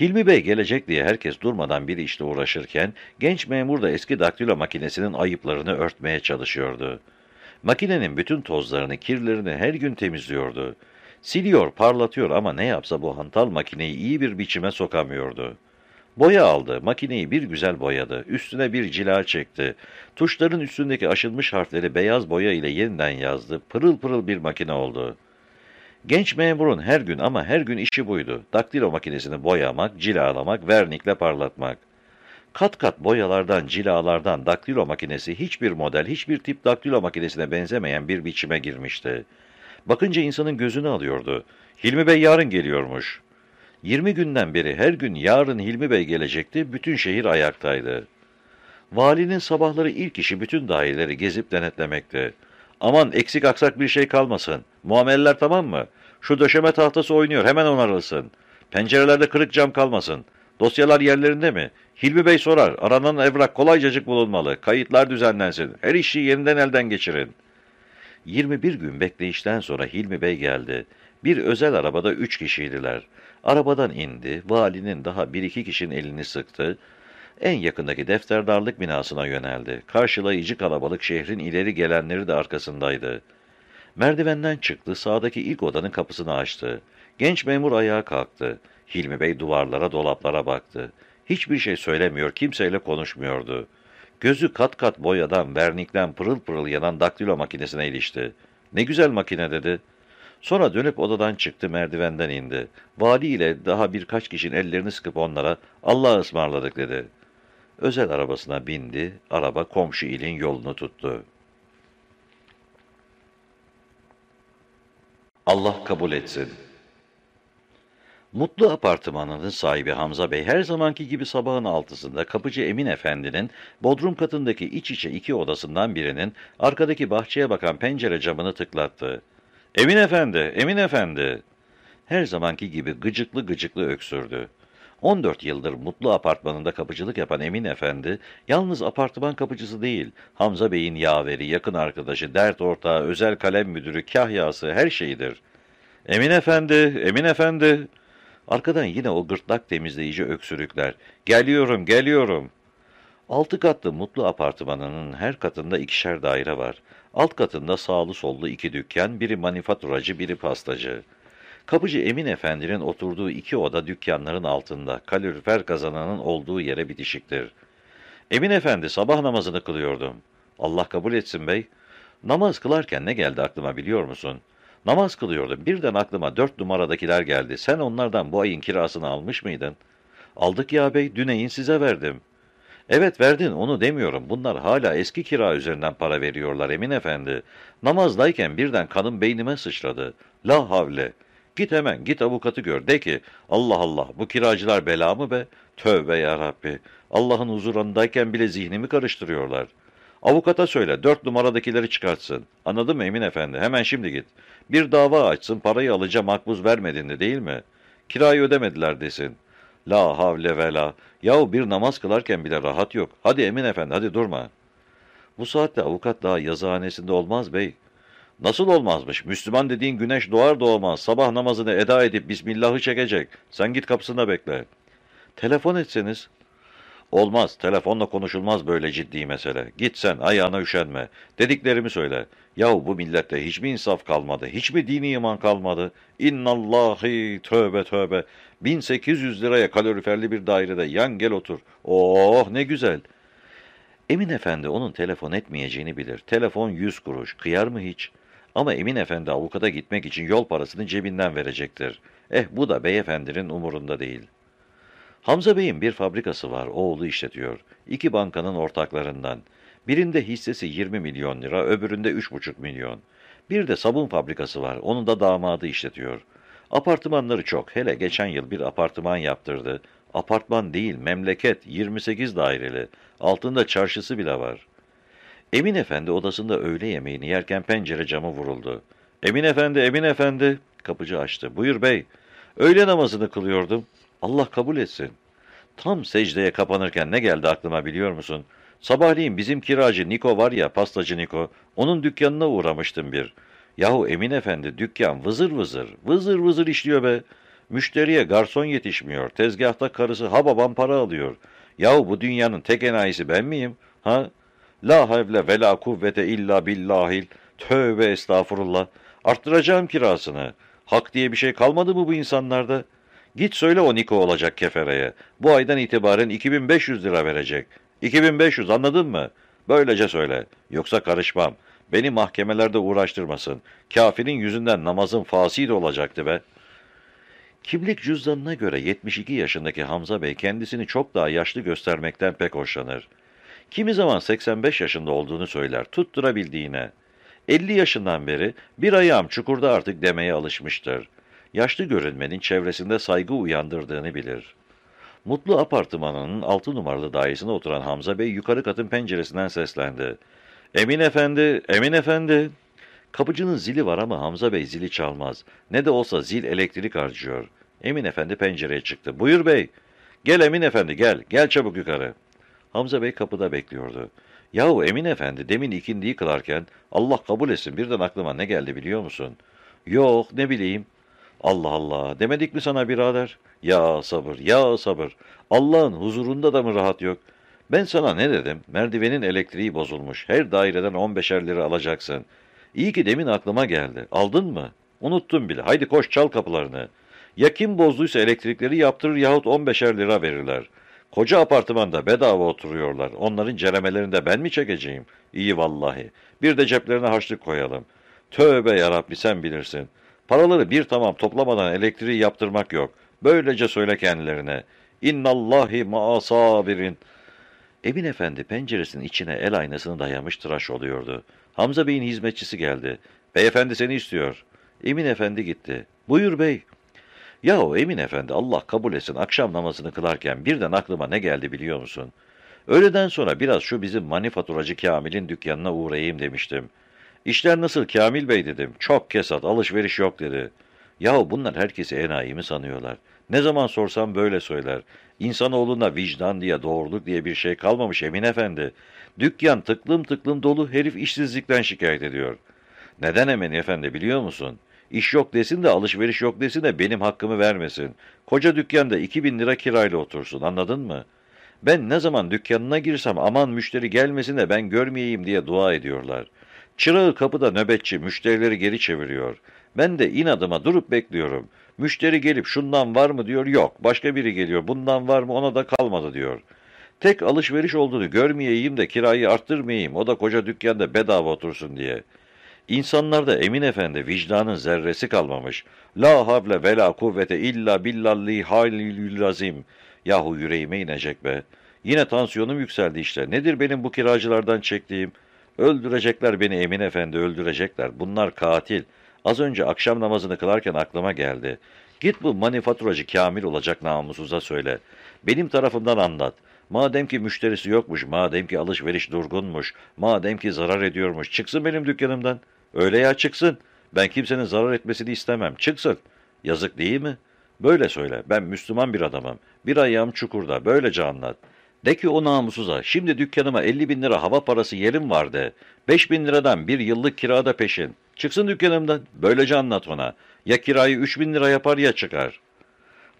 Hilmi Bey gelecek diye herkes durmadan bir işle uğraşırken, genç memur da eski daktilo makinesinin ayıplarını örtmeye çalışıyordu. Makinenin bütün tozlarını, kirlerini her gün temizliyordu. Siliyor, parlatıyor ama ne yapsa bu hantal makineyi iyi bir biçime sokamıyordu.'' Boya aldı, makineyi bir güzel boyadı, üstüne bir cila çekti. Tuşların üstündeki aşınmış harfleri beyaz boya ile yeniden yazdı, pırıl pırıl bir makine oldu. Genç memurun her gün ama her gün işi buydu. Daktilo makinesini boyamak, cilalamak, vernikle parlatmak. Kat kat boyalardan, cilalardan daktilo makinesi hiçbir model, hiçbir tip daktilo makinesine benzemeyen bir biçime girmişti. Bakınca insanın gözünü alıyordu. Hilmi Bey yarın geliyormuş. 20 günden beri her gün yarın Hilmi Bey gelecekti, bütün şehir ayaktaydı. Valinin sabahları ilk işi bütün daireleri gezip denetlemekti. Aman eksik aksak bir şey kalmasın. Muameleler tamam mı? Şu döşeme tahtası oynuyor, hemen onarılsın. Pencerelerde kırık cam kalmasın. Dosyalar yerlerinde mi? Hilmi Bey sorar. Aranan evrak kolaycacık bulunmalı. Kayıtlar düzenlensin. Her işi yeniden elden geçirin. 21 gün bekleyişten sonra Hilmi Bey geldi. Bir özel arabada üç kişiydiler. Arabadan indi, valinin daha bir iki kişinin elini sıktı. En yakındaki defterdarlık binasına yöneldi. Karşılayıcı kalabalık şehrin ileri gelenleri de arkasındaydı. Merdivenden çıktı, sağdaki ilk odanın kapısını açtı. Genç memur ayağa kalktı. Hilmi Bey duvarlara, dolaplara baktı. Hiçbir şey söylemiyor, kimseyle konuşmuyordu. Gözü kat kat boyadan, vernikten pırıl pırıl yanan daktilo makinesine ilişti. Ne güzel makine dedi. Sonra dönüp odadan çıktı, merdivenden indi. Vali ile daha birkaç kişinin ellerini sıkıp onlara Allah'a ısmarladık dedi. Özel arabasına bindi, araba komşu ilin yolunu tuttu. Allah kabul etsin. Mutlu apartmanının sahibi Hamza Bey her zamanki gibi sabahın altısında kapıcı Emin Efendi'nin bodrum katındaki iç içe iki odasından birinin arkadaki bahçeye bakan pencere camını tıklattı. Emin Efendi, Emin Efendi. Her zamanki gibi gıcıklı gıcıklı öksürdü. 14 yıldır mutlu apartmanında kapıcılık yapan Emin Efendi, yalnız apartman kapıcısı değil, Hamza Bey'in yaveri, yakın arkadaşı, dert ortağı, özel kalem müdürü, kahyası, her şeyidir. Emin Efendi, Emin Efendi. Arkadan yine o gırtlak temizleyici öksürükler. Geliyorum, geliyorum. Altı katlı mutlu apartmanının her katında ikişer daire var. Alt katında sağlı sollu iki dükkan, biri manifaturacı, biri pastacı. Kapıcı Emin Efendi'nin oturduğu iki oda dükkanların altında, kalorifer kazananın olduğu yere bitişiktir. Emin Efendi sabah namazını kılıyordum. Allah kabul etsin bey. Namaz kılarken ne geldi aklıma biliyor musun? Namaz kılıyordum. Birden aklıma dört numaradakiler geldi. Sen onlardan bu ayın kirasını almış mıydın? Aldık ya bey, düneyin size verdim. Evet verdin, onu demiyorum. Bunlar hala eski kira üzerinden para veriyorlar Emin Efendi. Namazdayken birden kanım beynime sıçradı. La havle. Git hemen, git avukatı gör. De ki, Allah Allah, bu kiracılar bela mı be? Tövbe ya Rabbi. Allah'ın huzurundayken bile zihnimi karıştırıyorlar. Avukata söyle, dört numaradakileri çıkartsın. Anladın mı Emin Efendi? Hemen şimdi git. Bir dava açsın, parayı alacağım makbuz vermedin de değil mi? Kirayı ödemediler desin. La havle ve la. Yahu bir namaz kılarken bile rahat yok. Hadi Emin Efendi, hadi durma. Bu saatte avukat daha yazıhanesinde olmaz bey. Nasıl olmazmış? Müslüman dediğin güneş doğar doğmaz sabah namazını eda edip Bismillah'ı çekecek. Sen git kapısında bekle. Telefon etseniz. Olmaz. Telefonla konuşulmaz böyle ciddi mesele. Git sen ayağına üşenme. Dediklerimi söyle. Yahu bu millette hiç mi insaf kalmadı? Hiç mi dini iman kalmadı? İnnallahi tövbe tövbe. 1800 liraya kaloriferli bir dairede yan gel otur. Oh ne güzel. Emin Efendi onun telefon etmeyeceğini bilir. Telefon yüz kuruş. Kıyar mı hiç? Ama Emin Efendi avukata gitmek için yol parasını cebinden verecektir. Eh bu da beyefendinin umurunda değil. Hamza Bey'in bir fabrikası var, oğlu işletiyor. İki bankanın ortaklarından. Birinde hissesi 20 milyon lira, öbüründe 3,5 milyon. Bir de sabun fabrikası var, onun da damadı işletiyor. Apartmanları çok, hele geçen yıl bir apartman yaptırdı. Apartman değil, memleket, 28 daireli. Altında çarşısı bile var. Emin Efendi odasında öğle yemeğini yerken pencere camı vuruldu. Emin Efendi, Emin Efendi. Kapıcı açtı. Buyur bey. Öğle namazını kılıyordum. Allah kabul etsin. Tam secdeye kapanırken ne geldi aklıma biliyor musun? Sabahleyin bizim kiracı Niko var ya, pastacı Niko, onun dükkanına uğramıştım bir. Yahu Emin Efendi dükkan vızır vızır, vızır vızır işliyor be. Müşteriye garson yetişmiyor, tezgahta karısı ha babam para alıyor. Yahu bu dünyanın tek enayisi ben miyim? Ha? La havle ve la kuvvete illa billahil. Tövbe estağfurullah. Arttıracağım kirasını. Hak diye bir şey kalmadı mı bu insanlarda? Git söyle o Niko olacak kefereye. Bu aydan itibaren 2500 lira verecek. 2500 anladın mı? Böylece söyle. Yoksa karışmam. Beni mahkemelerde uğraştırmasın. Kafirin yüzünden namazın fasid olacaktı be. Kimlik cüzdanına göre 72 yaşındaki Hamza Bey kendisini çok daha yaşlı göstermekten pek hoşlanır. Kimi zaman 85 yaşında olduğunu söyler, tutturabildiğine. 50 yaşından beri bir ayağım çukurda artık demeye alışmıştır. Yaşlı görünmenin çevresinde saygı uyandırdığını bilir. Mutlu apartmanının altı numaralı dairesine oturan Hamza Bey yukarı katın penceresinden seslendi. Emin efendi, Emin efendi. Kapıcının zili var ama Hamza Bey zili çalmaz. Ne de olsa zil elektrik harcıyor. Emin efendi pencereye çıktı. Buyur bey. Gel Emin efendi gel. Gel çabuk yukarı. Hamza Bey kapıda bekliyordu. Yahu Emin efendi demin ikindiyi kılarken Allah kabul etsin birden aklıma ne geldi biliyor musun? Yok ne bileyim. Allah Allah demedik mi sana birader? Ya sabır ya sabır. Allah'ın huzurunda da mı rahat yok? Ben sana ne dedim? Merdivenin elektriği bozulmuş. Her daireden 15'er lira alacaksın. İyi ki demin aklıma geldi. Aldın mı? Unuttum bile. Haydi koş çal kapılarını. Ya kim bozduysa elektrikleri yaptırır yahut 15'er lira verirler. Koca apartmanda bedava oturuyorlar. Onların ceremelerini de ben mi çekeceğim? İyi vallahi. Bir de ceplerine harçlık koyalım. Tövbe yarabbi sen bilirsin. Paraları bir tamam toplamadan elektriği yaptırmak yok. Böylece söyle kendilerine. İnnallahi ma'asabirin. Emin Efendi penceresinin içine el aynasını dayamış tıraş oluyordu. Hamza Bey'in hizmetçisi geldi. Beyefendi seni istiyor. Emin Efendi gitti. Buyur bey. Yahu Emin Efendi Allah kabul etsin akşam namazını kılarken birden aklıma ne geldi biliyor musun? Öğleden sonra biraz şu bizim manifaturacı Kamil'in dükkanına uğrayayım demiştim. İşler nasıl Kamil Bey dedim. Çok kesat, alışveriş yok dedi. Yahu bunlar herkesi enayi mi sanıyorlar? Ne zaman sorsam böyle söyler. İnsanoğluna vicdan diye, doğruluk diye bir şey kalmamış Emin Efendi. Dükkan tıklım tıklım dolu, herif işsizlikten şikayet ediyor. Neden Emin Efendi biliyor musun? İş yok desin de alışveriş yok desin de benim hakkımı vermesin. Koca dükkanda iki bin lira kirayla otursun anladın mı? Ben ne zaman dükkanına girsem aman müşteri gelmesin de ben görmeyeyim diye dua ediyorlar. Çırağı kapıda nöbetçi müşterileri geri çeviriyor. Ben de inadıma durup bekliyorum. Müşteri gelip şundan var mı diyor yok. Başka biri geliyor bundan var mı ona da kalmadı diyor. Tek alışveriş olduğunu görmeyeyim de kirayı arttırmayayım o da koca dükkanda bedava otursun diye.'' İnsanlarda Emin Efendi vicdanın zerresi kalmamış. La havle ve la kuvvete illa billalli halilül azim. Yahu yüreğime inecek be. Yine tansiyonum yükseldi işte. Nedir benim bu kiracılardan çektiğim? Öldürecekler beni Emin Efendi öldürecekler. Bunlar katil. Az önce akşam namazını kılarken aklıma geldi. Git bu manifaturacı Kamil olacak namusuza söyle. Benim tarafımdan anlat. Madem ki müşterisi yokmuş, madem ki alışveriş durgunmuş, madem ki zarar ediyormuş, çıksın benim dükkanımdan. Öyle ya çıksın. Ben kimsenin zarar etmesini istemem. Çıksın. Yazık değil mi? Böyle söyle. Ben Müslüman bir adamım. Bir ayağım çukurda. Böylece anlat. De ki o namussuza, şimdi dükkanıma 50 bin lira hava parası yerim var de. 5 bin liradan bir yıllık kirada peşin. Çıksın dükkanımdan. Böylece anlat ona. Ya kirayı 3 bin lira yapar ya çıkar.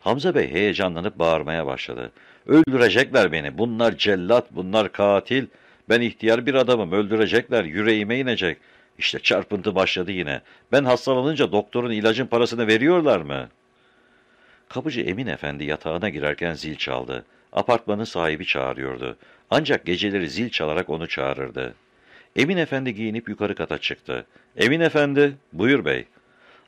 Hamza Bey heyecanlanıp bağırmaya başladı. Öldürecekler beni. Bunlar cellat, bunlar katil. Ben ihtiyar bir adamım. Öldürecekler. Yüreğime inecek. İşte çarpıntı başladı yine. Ben hastalanınca doktorun ilacın parasını veriyorlar mı? Kapıcı Emin Efendi yatağına girerken zil çaldı. Apartmanın sahibi çağırıyordu. Ancak geceleri zil çalarak onu çağırırdı. Emin Efendi giyinip yukarı kata çıktı. Emin Efendi, buyur bey.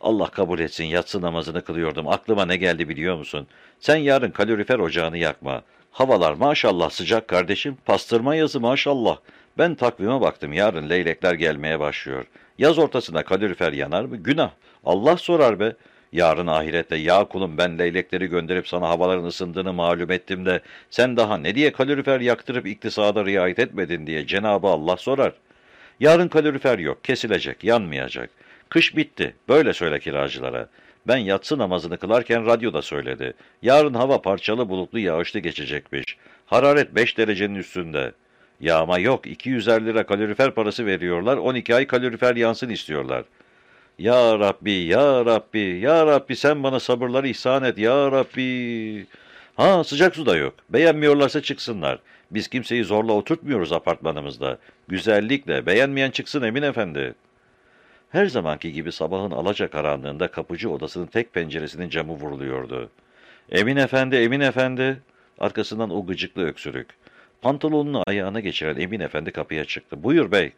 Allah kabul etsin yatsı namazını kılıyordum. Aklıma ne geldi biliyor musun? Sen yarın kalorifer ocağını yakma. Havalar maşallah sıcak kardeşim. Pastırma yazı maşallah. Ben takvime baktım yarın leylekler gelmeye başlıyor. Yaz ortasında kalorifer yanar mı? Günah. Allah sorar be. Yarın ahirette ya kulum ben leylekleri gönderip sana havaların ısındığını malum ettim de sen daha ne diye kalorifer yaktırıp iktisada riayet etmedin diye Cenabı Allah sorar. Yarın kalorifer yok, kesilecek, yanmayacak. Kış bitti, böyle söyle kiracılara. Ben yatsı namazını kılarken radyoda söyledi. Yarın hava parçalı bulutlu yağışlı geçecekmiş. Hararet 5 derecenin üstünde. Yağma yok, 250 lira kalorifer parası veriyorlar, 12 ay kalorifer yansın istiyorlar. Ya Rabbi, Ya Rabbi, Ya Rabbi sen bana sabırları ihsan et, Ya Rabbi. Ha sıcak su da yok. Beğenmiyorlarsa çıksınlar. Biz kimseyi zorla oturtmuyoruz apartmanımızda. Güzellikle beğenmeyen çıksın Emin Efendi. Her zamanki gibi sabahın alaca karanlığında kapıcı odasının tek penceresinin camı vuruluyordu. Emin Efendi, Emin Efendi. Arkasından o gıcıklı öksürük. Pantolonunu ayağına geçiren Emin Efendi kapıya çıktı. Buyur bey.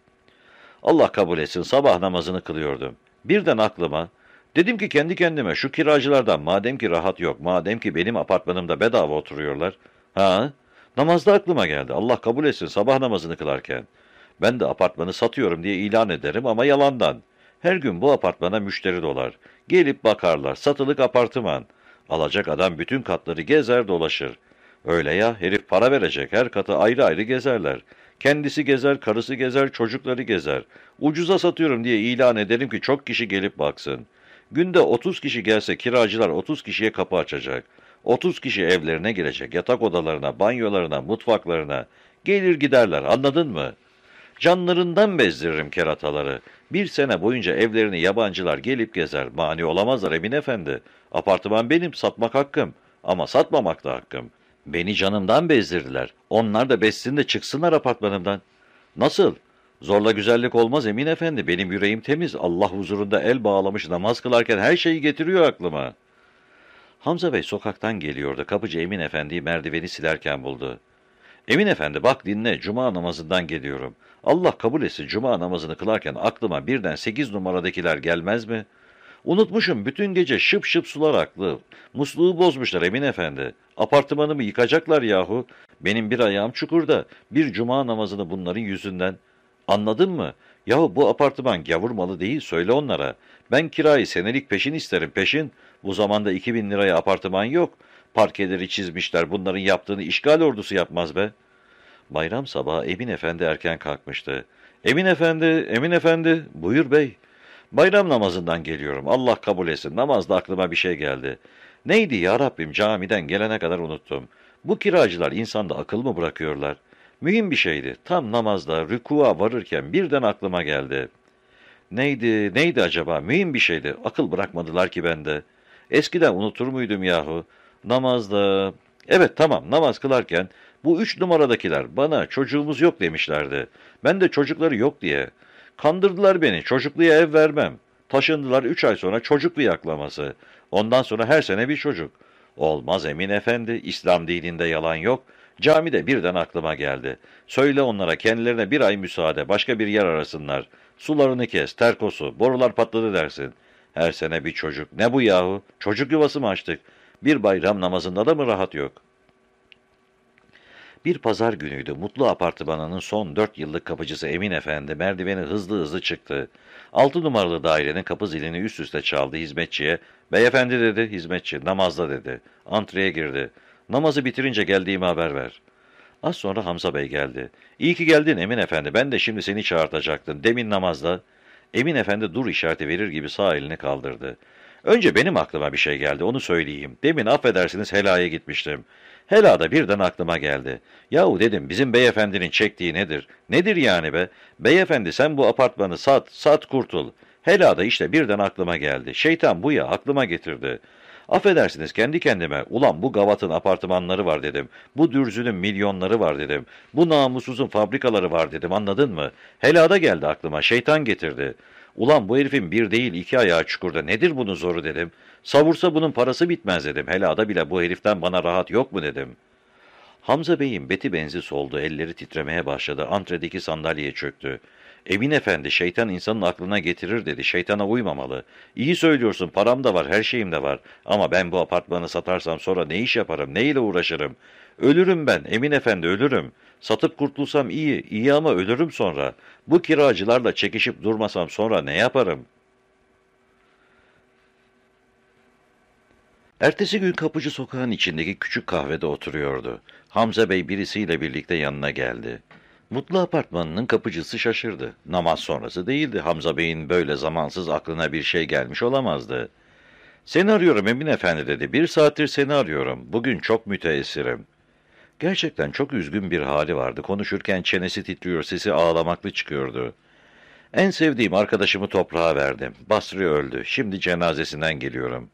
Allah kabul etsin sabah namazını kılıyordum. Birden aklıma, dedim ki kendi kendime şu kiracılardan madem ki rahat yok, madem ki benim apartmanımda bedava oturuyorlar. Ha, namazda aklıma geldi. Allah kabul etsin sabah namazını kılarken. Ben de apartmanı satıyorum diye ilan ederim ama yalandan. Her gün bu apartmana müşteri dolar. Gelip bakarlar, satılık apartman. Alacak adam bütün katları gezer dolaşır. Öyle ya, herif para verecek, her katı ayrı ayrı gezerler. Kendisi gezer, karısı gezer, çocukları gezer. Ucuza satıyorum diye ilan ederim ki çok kişi gelip baksın. Günde 30 kişi gelse kiracılar 30 kişiye kapı açacak. 30 kişi evlerine girecek, yatak odalarına, banyolarına, mutfaklarına. Gelir giderler, anladın mı? Canlarından bezdiririm kerataları. Bir sene boyunca evlerini yabancılar gelip gezer. Mani olamazlar Emin Efendi. Apartman benim, satmak hakkım. Ama satmamak da hakkım. Beni canımdan bezdirdiler. Onlar da bezsin de çıksınlar apartmanımdan. Nasıl? Zorla güzellik olmaz Emin Efendi. Benim yüreğim temiz. Allah huzurunda el bağlamış namaz kılarken her şeyi getiriyor aklıma. Hamza Bey sokaktan geliyordu. Kapıcı Emin Efendi'yi merdiveni silerken buldu. Emin Efendi bak dinle. Cuma namazından geliyorum. Allah kabul etsin cuma namazını kılarken aklıma birden sekiz numaradakiler gelmez mi? Unutmuşum bütün gece şıp şıp sular aklı. Musluğu bozmuşlar Emin Efendi. Apartmanımı yıkacaklar yahu. Benim bir ayağım çukurda. Bir cuma namazını bunların yüzünden. Anladın mı? Yahu bu apartman gavur malı değil söyle onlara. Ben kirayı senelik peşin isterim peşin. Bu zamanda iki bin liraya apartman yok. Parkeleri çizmişler bunların yaptığını işgal ordusu yapmaz be. Bayram sabahı Emin Efendi erken kalkmıştı. Emin Efendi, Emin Efendi, buyur bey. Bayram namazından geliyorum. Allah kabul etsin. Namazda aklıma bir şey geldi. Neydi ya Rabbim camiden gelene kadar unuttum. Bu kiracılar insanda akıl mı bırakıyorlar? Mühim bir şeydi. Tam namazda rükua varırken birden aklıma geldi. Neydi, neydi acaba? Mühim bir şeydi. Akıl bırakmadılar ki bende. Eskiden unutur muydum yahu? Namazda... Evet tamam namaz kılarken bu üç numaradakiler bana çocuğumuz yok demişlerdi. Ben de çocukları yok diye. Kandırdılar beni. Çocukluya ev vermem. Taşındılar üç ay sonra çocuklu yaklaması. Ondan sonra her sene bir çocuk. Olmaz Emin Efendi. İslam dininde yalan yok. Camide birden aklıma geldi. Söyle onlara kendilerine bir ay müsaade, başka bir yer arasınlar. Sularını kes, terkosu, borular patladı dersin. Her sene bir çocuk. Ne bu yahu? Çocuk yuvası mı açtık? Bir bayram namazında da mı rahat yok? Bir pazar günüydü. Mutlu apartmanının son dört yıllık kapıcısı Emin Efendi merdiveni hızlı hızlı çıktı. Altı numaralı dairenin kapı zilini üst üste çaldı hizmetçiye. Beyefendi dedi, hizmetçi, namazda dedi. Antreye girdi. Namazı bitirince geldiğimi haber ver. Az sonra Hamza Bey geldi. İyi ki geldin Emin Efendi, ben de şimdi seni çağırtacaktım. Demin namazda. Emin Efendi dur işareti verir gibi sağ elini kaldırdı. Önce benim aklıma bir şey geldi, onu söyleyeyim. Demin affedersiniz helaya gitmiştim. Helada birden aklıma geldi. Yahu dedim bizim beyefendinin çektiği nedir? Nedir yani be? Beyefendi sen bu apartmanı sat, sat kurtul. Helada işte birden aklıma geldi. Şeytan bu ya aklıma getirdi. Affedersiniz kendi kendime, ulan bu gavatın apartmanları var dedim. Bu dürzünün milyonları var dedim. Bu namussuzun fabrikaları var dedim anladın mı? Helada geldi aklıma, şeytan getirdi. Ulan bu herifin bir değil iki ayağı çukurda nedir bunun zoru dedim. Savursa bunun parası bitmez dedim. Helada bile bu heriften bana rahat yok mu dedim. Hamza Bey'in beti benzi soldu, elleri titremeye başladı, antredeki sandalyeye çöktü. Emin efendi şeytan insanın aklına getirir dedi. Şeytana uymamalı. İyi söylüyorsun param da var her şeyim de var. Ama ben bu apartmanı satarsam sonra ne iş yaparım neyle uğraşırım? Ölürüm ben Emin efendi ölürüm. Satıp kurtulsam iyi iyi ama ölürüm sonra. Bu kiracılarla çekişip durmasam sonra ne yaparım? Ertesi gün kapıcı sokağın içindeki küçük kahvede oturuyordu. Hamza Bey birisiyle birlikte yanına geldi. Mutlu apartmanının kapıcısı şaşırdı. Namaz sonrası değildi. Hamza Bey'in böyle zamansız aklına bir şey gelmiş olamazdı. Seni arıyorum Emin Efendi dedi. Bir saattir seni arıyorum. Bugün çok müteessirim. Gerçekten çok üzgün bir hali vardı. Konuşurken çenesi titriyor, sesi ağlamaklı çıkıyordu. En sevdiğim arkadaşımı toprağa verdim. Basri öldü. Şimdi cenazesinden geliyorum.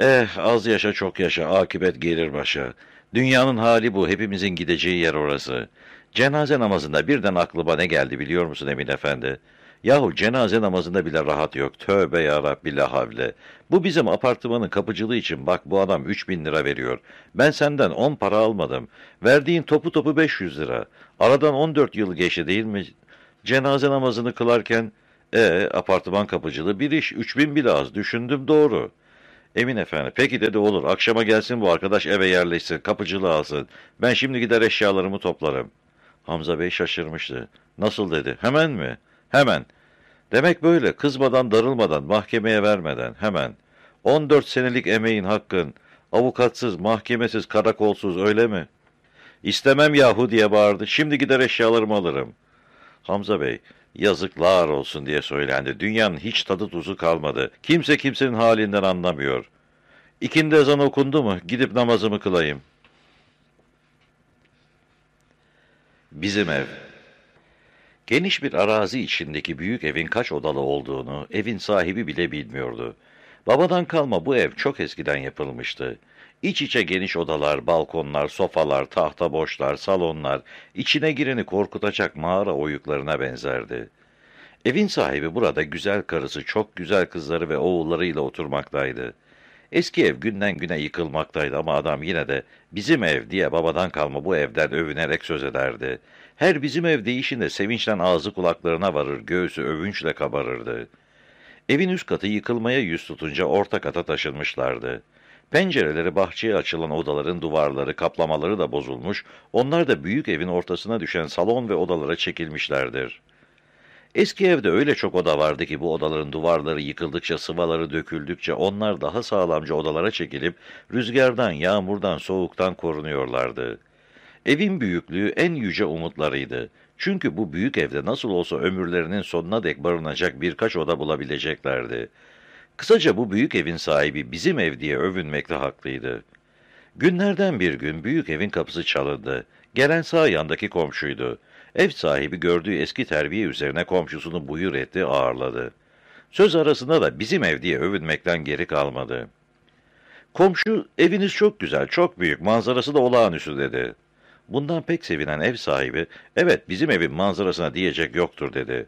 Eh, az yaşa çok yaşa, akibet gelir başa. Dünyanın hali bu, hepimizin gideceği yer orası. Cenaze namazında birden aklıma ne geldi biliyor musun Emin Efendi? Yahu cenaze namazında bile rahat yok. Tövbe ya Rabbi la havle. Bu bizim apartmanın kapıcılığı için bak bu adam 3000 lira veriyor. Ben senden 10 para almadım. Verdiğin topu topu 500 lira. Aradan 14 yıl geçti değil mi? Cenaze namazını kılarken e apartman kapıcılığı bir iş 3000 bile az. Düşündüm doğru. Emin efendi peki dedi olur. Akşama gelsin bu arkadaş eve yerleşsin. Kapıcılığı alsın. Ben şimdi gider eşyalarımı toplarım. Hamza Bey şaşırmıştı. Nasıl dedi? Hemen mi? Hemen. Demek böyle kızmadan darılmadan mahkemeye vermeden hemen 14 senelik emeğin hakkın avukatsız, mahkemesiz, karakolsuz öyle mi? İstemem yahu diye bağırdı. Şimdi gider eşyalarımı alırım. Hamza Bey, yazıklar olsun diye söylendi. Dünyanın hiç tadı tuzu kalmadı. Kimse kimsenin halinden anlamıyor. İkindi ezan okundu mu? Gidip namazımı kılayım. Bizim ev. Geniş bir arazi içindeki büyük evin kaç odalı olduğunu evin sahibi bile bilmiyordu. Babadan kalma bu ev çok eskiden yapılmıştı. İç içe geniş odalar, balkonlar, sofalar, tahta boşlar, salonlar, içine gireni korkutacak mağara oyuklarına benzerdi. Evin sahibi burada güzel karısı, çok güzel kızları ve oğullarıyla oturmaktaydı. Eski ev günden güne yıkılmaktaydı ama adam yine de bizim ev diye babadan kalma bu evden övünerek söz ederdi. Her bizim ev deyişinde sevinçten ağzı kulaklarına varır, göğsü övünçle kabarırdı. Evin üst katı yıkılmaya yüz tutunca orta kata taşınmışlardı. Pencereleri bahçeye açılan odaların duvarları, kaplamaları da bozulmuş, onlar da büyük evin ortasına düşen salon ve odalara çekilmişlerdir. Eski evde öyle çok oda vardı ki bu odaların duvarları yıkıldıkça, sıvaları döküldükçe onlar daha sağlamca odalara çekilip rüzgardan, yağmurdan, soğuktan korunuyorlardı. Evin büyüklüğü en yüce umutlarıydı. Çünkü bu büyük evde nasıl olsa ömürlerinin sonuna dek barınacak birkaç oda bulabileceklerdi. Kısaca bu büyük evin sahibi bizim ev diye övünmekle haklıydı. Günlerden bir gün büyük evin kapısı çalındı. Gelen sağ yandaki komşuydu. Ev sahibi gördüğü eski terbiye üzerine komşusunu buyur etti, ağırladı. Söz arasında da bizim ev diye övünmekten geri kalmadı. Komşu, eviniz çok güzel, çok büyük, manzarası da olağanüstü dedi. Bundan pek sevinen ev sahibi, evet bizim evin manzarasına diyecek yoktur dedi.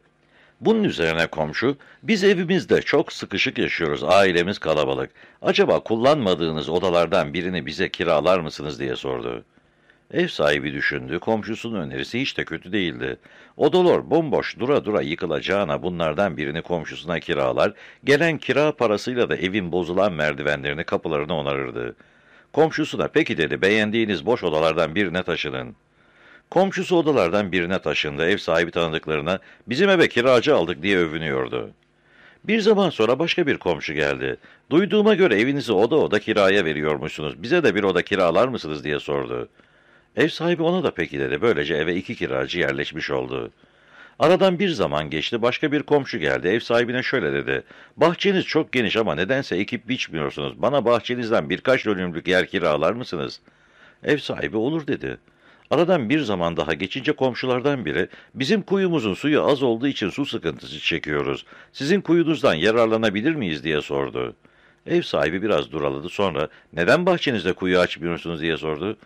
Bunun üzerine komşu, biz evimizde çok sıkışık yaşıyoruz, ailemiz kalabalık. Acaba kullanmadığınız odalardan birini bize kiralar mısınız diye sordu. Ev sahibi düşündü, komşusunun önerisi hiç de kötü değildi. Odalar bomboş dura dura yıkılacağına bunlardan birini komşusuna kiralar, gelen kira parasıyla da evin bozulan merdivenlerini kapılarını onarırdı. Komşusuna peki dedi, beğendiğiniz boş odalardan birine taşının. Komşusu odalardan birine taşındı, ev sahibi tanıdıklarına bizim eve kiracı aldık diye övünüyordu. Bir zaman sonra başka bir komşu geldi. Duyduğuma göre evinizi oda oda kiraya veriyormuşsunuz, bize de bir oda kiralar mısınız diye sordu. Ev sahibi ona da peki dedi. Böylece eve iki kiracı yerleşmiş oldu. Aradan bir zaman geçti. Başka bir komşu geldi. Ev sahibine şöyle dedi. Bahçeniz çok geniş ama nedense ekip biçmiyorsunuz. Bana bahçenizden birkaç dönümlük yer kiralar mısınız? Ev sahibi olur dedi. Aradan bir zaman daha geçince komşulardan biri, bizim kuyumuzun suyu az olduğu için su sıkıntısı çekiyoruz. Sizin kuyunuzdan yararlanabilir miyiz diye sordu. Ev sahibi biraz duraladı sonra, neden bahçenizde kuyu açmıyorsunuz diye sordu.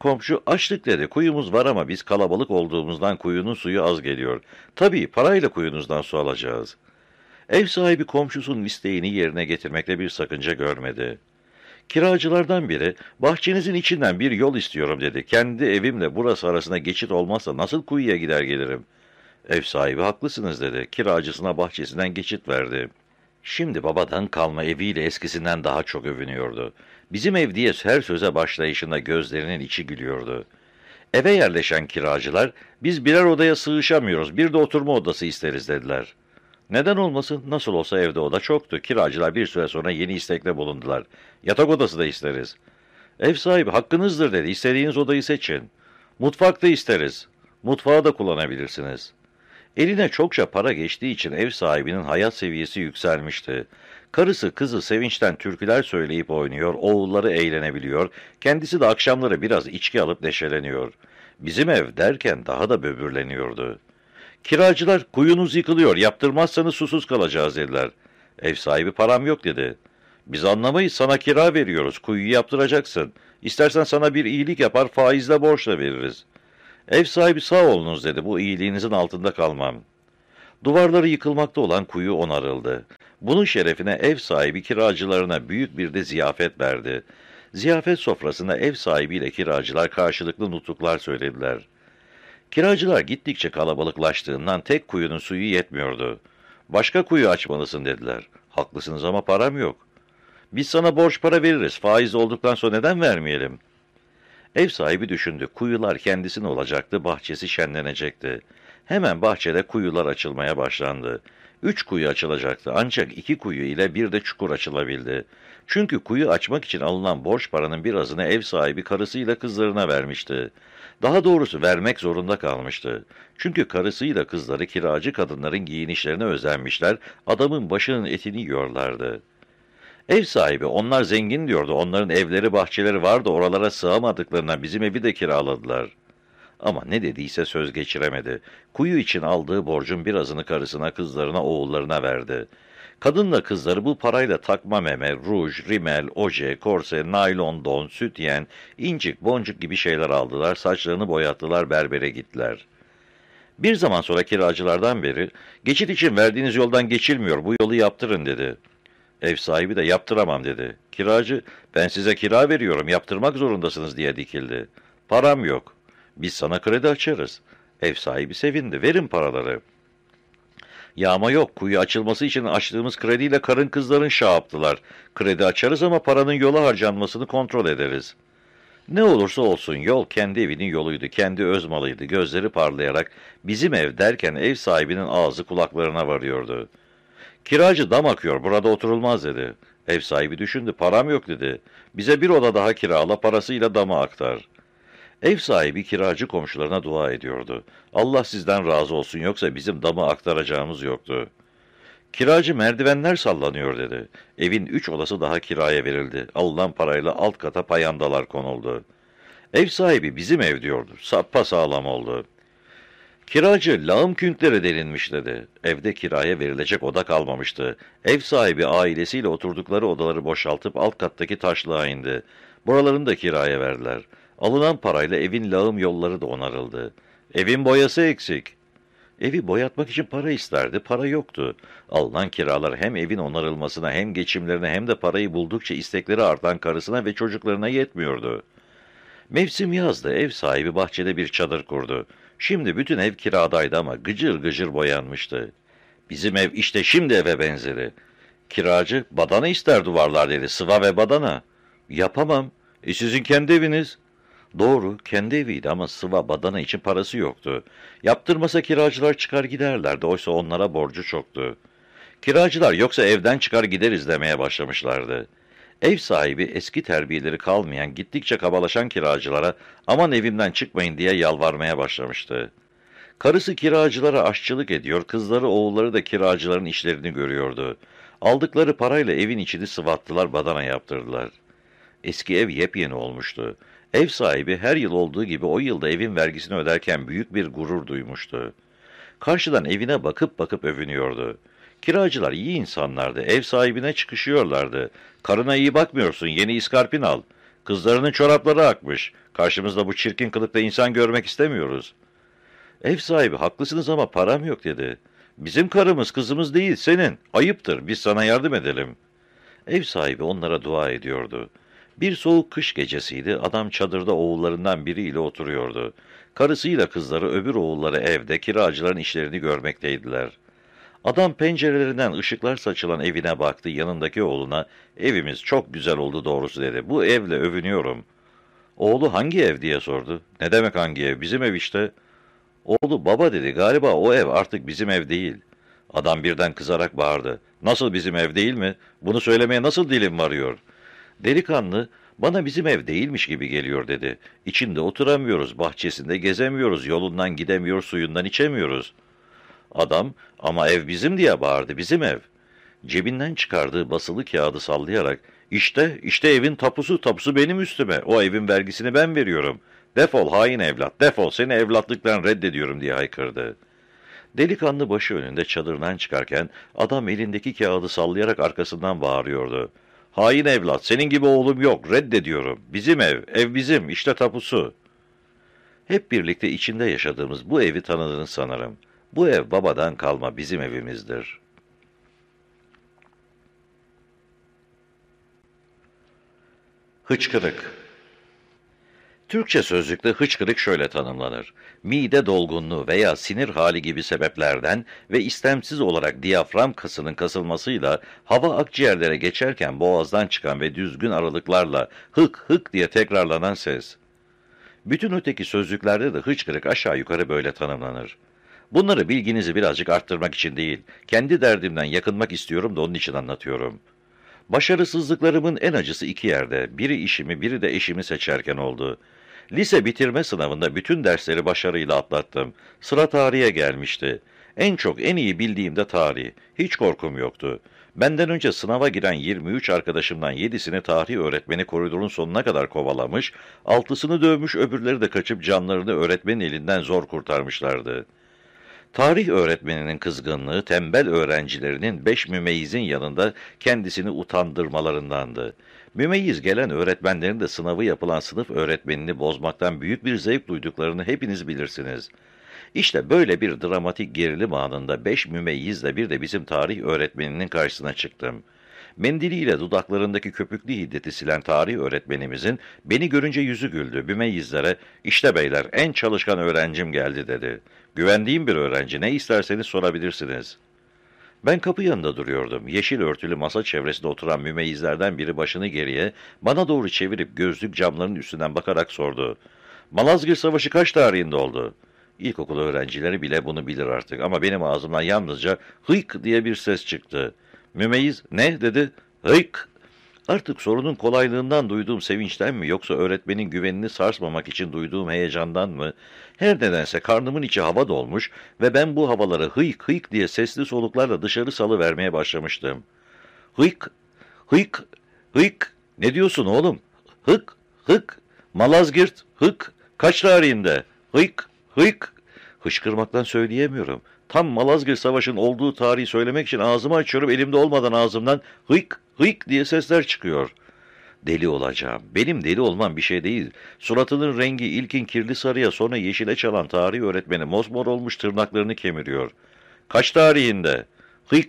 Komşu açlık dedi. Kuyumuz var ama biz kalabalık olduğumuzdan kuyunun suyu az geliyor. Tabii parayla kuyunuzdan su alacağız. Ev sahibi komşusunun isteğini yerine getirmekte bir sakınca görmedi. Kiracılardan biri, bahçenizin içinden bir yol istiyorum dedi. Kendi evimle burası arasında geçit olmazsa nasıl kuyuya gider gelirim? Ev sahibi haklısınız dedi. Kiracısına bahçesinden geçit verdi. Şimdi babadan kalma eviyle eskisinden daha çok övünüyordu. Bizim ev diye her söze başlayışında gözlerinin içi gülüyordu. Eve yerleşen kiracılar, biz birer odaya sığışamıyoruz, bir de oturma odası isteriz dediler. Neden olmasın, nasıl olsa evde oda çoktu. Kiracılar bir süre sonra yeni istekle bulundular. Yatak odası da isteriz. Ev sahibi hakkınızdır dedi, istediğiniz odayı seçin. Mutfakta isteriz. Mutfağı da kullanabilirsiniz. Eline çokça para geçtiği için ev sahibinin hayat seviyesi yükselmişti. Karısı kızı sevinçten türküler söyleyip oynuyor, oğulları eğlenebiliyor, kendisi de akşamları biraz içki alıp neşeleniyor. Bizim ev derken daha da böbürleniyordu. Kiracılar kuyunuz yıkılıyor, yaptırmazsanız susuz kalacağız dediler. Ev sahibi param yok dedi. Biz anlamayız, sana kira veriyoruz, kuyuyu yaptıracaksın. İstersen sana bir iyilik yapar, faizle borçla veririz. Ev sahibi sağ olunuz dedi, bu iyiliğinizin altında kalmam. Duvarları yıkılmakta olan kuyu onarıldı. Bunun şerefine ev sahibi kiracılarına büyük bir de ziyafet verdi. Ziyafet sofrasında ev sahibiyle kiracılar karşılıklı nutuklar söylediler. Kiracılar gittikçe kalabalıklaştığından tek kuyunun suyu yetmiyordu. Başka kuyu açmalısın dediler. Haklısınız ama param yok. Biz sana borç para veririz. Faiz olduktan sonra neden vermeyelim? Ev sahibi düşündü. Kuyular kendisine olacaktı, bahçesi şenlenecekti. Hemen bahçede kuyular açılmaya başlandı. Üç kuyu açılacaktı ancak iki kuyu ile bir de çukur açılabildi. Çünkü kuyu açmak için alınan borç paranın birazını ev sahibi karısıyla kızlarına vermişti. Daha doğrusu vermek zorunda kalmıştı. Çünkü karısıyla kızları kiracı kadınların giyinişlerine özenmişler, adamın başının etini yiyorlardı. Ev sahibi onlar zengin diyordu, onların evleri bahçeleri vardı oralara sığamadıklarına bizim evi de kiraladılar. Ama ne dediyse söz geçiremedi. Kuyu için aldığı borcun birazını karısına, kızlarına, oğullarına verdi. Kadınla kızları bu parayla takma meme, ruj, rimel, oje, korse, naylon don, sütyen, incik, boncuk gibi şeyler aldılar, saçlarını boyattılar, berbere gittiler. Bir zaman sonra kiracılardan beri, geçit için verdiğiniz yoldan geçilmiyor, bu yolu yaptırın dedi. Ev sahibi de yaptıramam dedi. Kiracı, ben size kira veriyorum, yaptırmak zorundasınız diye dikildi. Param yok. Biz sana kredi açarız. Ev sahibi sevindi, verin paraları.'' Yağma yok. Kuyu açılması için açtığımız krediyle karın kızların şah yaptılar. Kredi açarız ama paranın yola harcanmasını kontrol ederiz. Ne olursa olsun yol kendi evinin yoluydu, kendi öz malıydı. Gözleri parlayarak bizim ev derken ev sahibinin ağzı kulaklarına varıyordu. Kiracı dam akıyor, burada oturulmaz dedi. Ev sahibi düşündü, param yok dedi. Bize bir oda daha kirala, parasıyla dama aktar. Ev sahibi kiracı komşularına dua ediyordu. Allah sizden razı olsun yoksa bizim damı aktaracağımız yoktu. Kiracı merdivenler sallanıyor dedi. Evin üç odası daha kiraya verildi. Alınan parayla alt kata payandalar konuldu. Ev sahibi bizim ev diyordu. Sappa sağlam oldu. Kiracı lağım künklere delinmiş dedi. Evde kiraya verilecek oda kalmamıştı. Ev sahibi ailesiyle oturdukları odaları boşaltıp alt kattaki taşlığa indi. Buralarını da kiraya verdiler. Alınan parayla evin lağım yolları da onarıldı. Evin boyası eksik. Evi boyatmak için para isterdi, para yoktu. Alınan kiralar hem evin onarılmasına hem geçimlerine hem de parayı buldukça istekleri artan karısına ve çocuklarına yetmiyordu. Mevsim yazdı, ev sahibi bahçede bir çadır kurdu. Şimdi bütün ev kiradaydı ama gıcır gıcır boyanmıştı. Bizim ev işte şimdi eve benzeri. Kiracı, badana ister duvarlar dedi, sıva ve badana. Yapamam. E sizin kendi eviniz. Doğru, kendi eviydi ama sıva badana için parası yoktu. Yaptırmasa kiracılar çıkar giderlerdi, oysa onlara borcu çoktu. Kiracılar yoksa evden çıkar gideriz demeye başlamışlardı. Ev sahibi eski terbiyeleri kalmayan, gittikçe kabalaşan kiracılara aman evimden çıkmayın diye yalvarmaya başlamıştı. Karısı kiracılara aşçılık ediyor, kızları oğulları da kiracıların işlerini görüyordu. Aldıkları parayla evin içini sıvattılar, badana yaptırdılar. Eski ev yepyeni olmuştu. Ev sahibi her yıl olduğu gibi o yılda evin vergisini öderken büyük bir gurur duymuştu. Karşıdan evine bakıp bakıp övünüyordu. Kiracılar iyi insanlardı, ev sahibine çıkışıyorlardı. Karına iyi bakmıyorsun, yeni iskarpin al. Kızlarının çorapları akmış. Karşımızda bu çirkin kılıkta insan görmek istemiyoruz. Ev sahibi, haklısınız ama param yok dedi. Bizim karımız, kızımız değil, senin. Ayıptır, biz sana yardım edelim. Ev sahibi onlara dua ediyordu. Bir soğuk kış gecesiydi. Adam çadırda oğullarından biriyle oturuyordu. Karısıyla kızları öbür oğulları evde kiracıların işlerini görmekteydiler. Adam pencerelerinden ışıklar saçılan evine baktı. Yanındaki oğluna evimiz çok güzel oldu doğrusu dedi. Bu evle övünüyorum. Oğlu hangi ev diye sordu. Ne demek hangi ev? Bizim ev işte. Oğlu baba dedi. Galiba o ev artık bizim ev değil. Adam birden kızarak bağırdı. Nasıl bizim ev değil mi? Bunu söylemeye nasıl dilim varıyor?'' Delikanlı, bana bizim ev değilmiş gibi geliyor dedi. İçinde oturamıyoruz, bahçesinde gezemiyoruz, yolundan gidemiyor, suyundan içemiyoruz. Adam, ama ev bizim diye bağırdı, bizim ev. Cebinden çıkardığı basılı kağıdı sallayarak, işte, işte evin tapusu, tapusu benim üstüme, o evin vergisini ben veriyorum. Defol hain evlat, defol, seni evlatlıktan reddediyorum diye haykırdı. Delikanlı başı önünde çadırdan çıkarken, adam elindeki kağıdı sallayarak arkasından bağırıyordu. Hain evlat, senin gibi oğlum yok, reddediyorum. Bizim ev, ev bizim, işte tapusu. Hep birlikte içinde yaşadığımız bu evi tanıdığını sanırım. Bu ev babadan kalma bizim evimizdir. Hıçkırık Türkçe sözlükte hıçkırık şöyle tanımlanır. Mide dolgunluğu veya sinir hali gibi sebeplerden ve istemsiz olarak diyafram kasının kasılmasıyla hava akciğerlere geçerken boğazdan çıkan ve düzgün aralıklarla hık hık diye tekrarlanan ses. Bütün öteki sözlüklerde de hıçkırık aşağı yukarı böyle tanımlanır. Bunları bilginizi birazcık arttırmak için değil, kendi derdimden yakınmak istiyorum da onun için anlatıyorum. Başarısızlıklarımın en acısı iki yerde, biri işimi, biri de eşimi seçerken oldu. Lise bitirme sınavında bütün dersleri başarıyla atlattım. Sıra tarihe gelmişti. En çok, en iyi bildiğim de tarih. Hiç korkum yoktu. Benden önce sınava giren 23 arkadaşımdan 7'sini tarih öğretmeni koridorun sonuna kadar kovalamış, altısını dövmüş, öbürleri de kaçıp canlarını öğretmenin elinden zor kurtarmışlardı. Tarih öğretmeninin kızgınlığı, tembel öğrencilerinin beş mümeyizin yanında kendisini utandırmalarındandı. Mümeyyiz gelen öğretmenlerin de sınavı yapılan sınıf öğretmenini bozmaktan büyük bir zevk duyduklarını hepiniz bilirsiniz. İşte böyle bir dramatik gerilim anında beş mümeyyizle bir de bizim tarih öğretmeninin karşısına çıktım. Mendiliyle dudaklarındaki köpüklü hiddeti silen tarih öğretmenimizin beni görünce yüzü güldü. Mümeyyizlere, işte beyler en çalışkan öğrencim geldi dedi. Güvendiğim bir öğrenci, ne isterseniz sorabilirsiniz. Ben kapı yanında duruyordum. Yeşil örtülü masa çevresinde oturan mümeyyizlerden biri başını geriye, bana doğru çevirip gözlük camların üstünden bakarak sordu. Malazgirt Savaşı kaç tarihinde oldu? İlkokul öğrencileri bile bunu bilir artık ama benim ağzımdan yalnızca hıyk diye bir ses çıktı. Mümeyyiz ne dedi? Hıyk. Artık sorunun kolaylığından duyduğum sevinçten mi yoksa öğretmenin güvenini sarsmamak için duyduğum heyecandan mı? Her nedense karnımın içi hava dolmuş ve ben bu havaları hıyk hıyk diye sesli soluklarla dışarı salıvermeye başlamıştım. Hıyk, hıyk, hıyk. Ne diyorsun oğlum? Hık, hık. Malazgirt, hık. Kaç tarihinde? Hıyk, hıyk. Hışkırmaktan söyleyemiyorum. Tam Malazgirt Savaşı'nın olduğu tarihi söylemek için ağzımı açıyorum, elimde olmadan ağzımdan hıyk, hıyk diye sesler çıkıyor. Deli olacağım. Benim deli olmam bir şey değil. Suratının rengi ilkin kirli sarıya sonra yeşile çalan tarih öğretmeni mosmor olmuş tırnaklarını kemiriyor. Kaç tarihinde? Hıyk.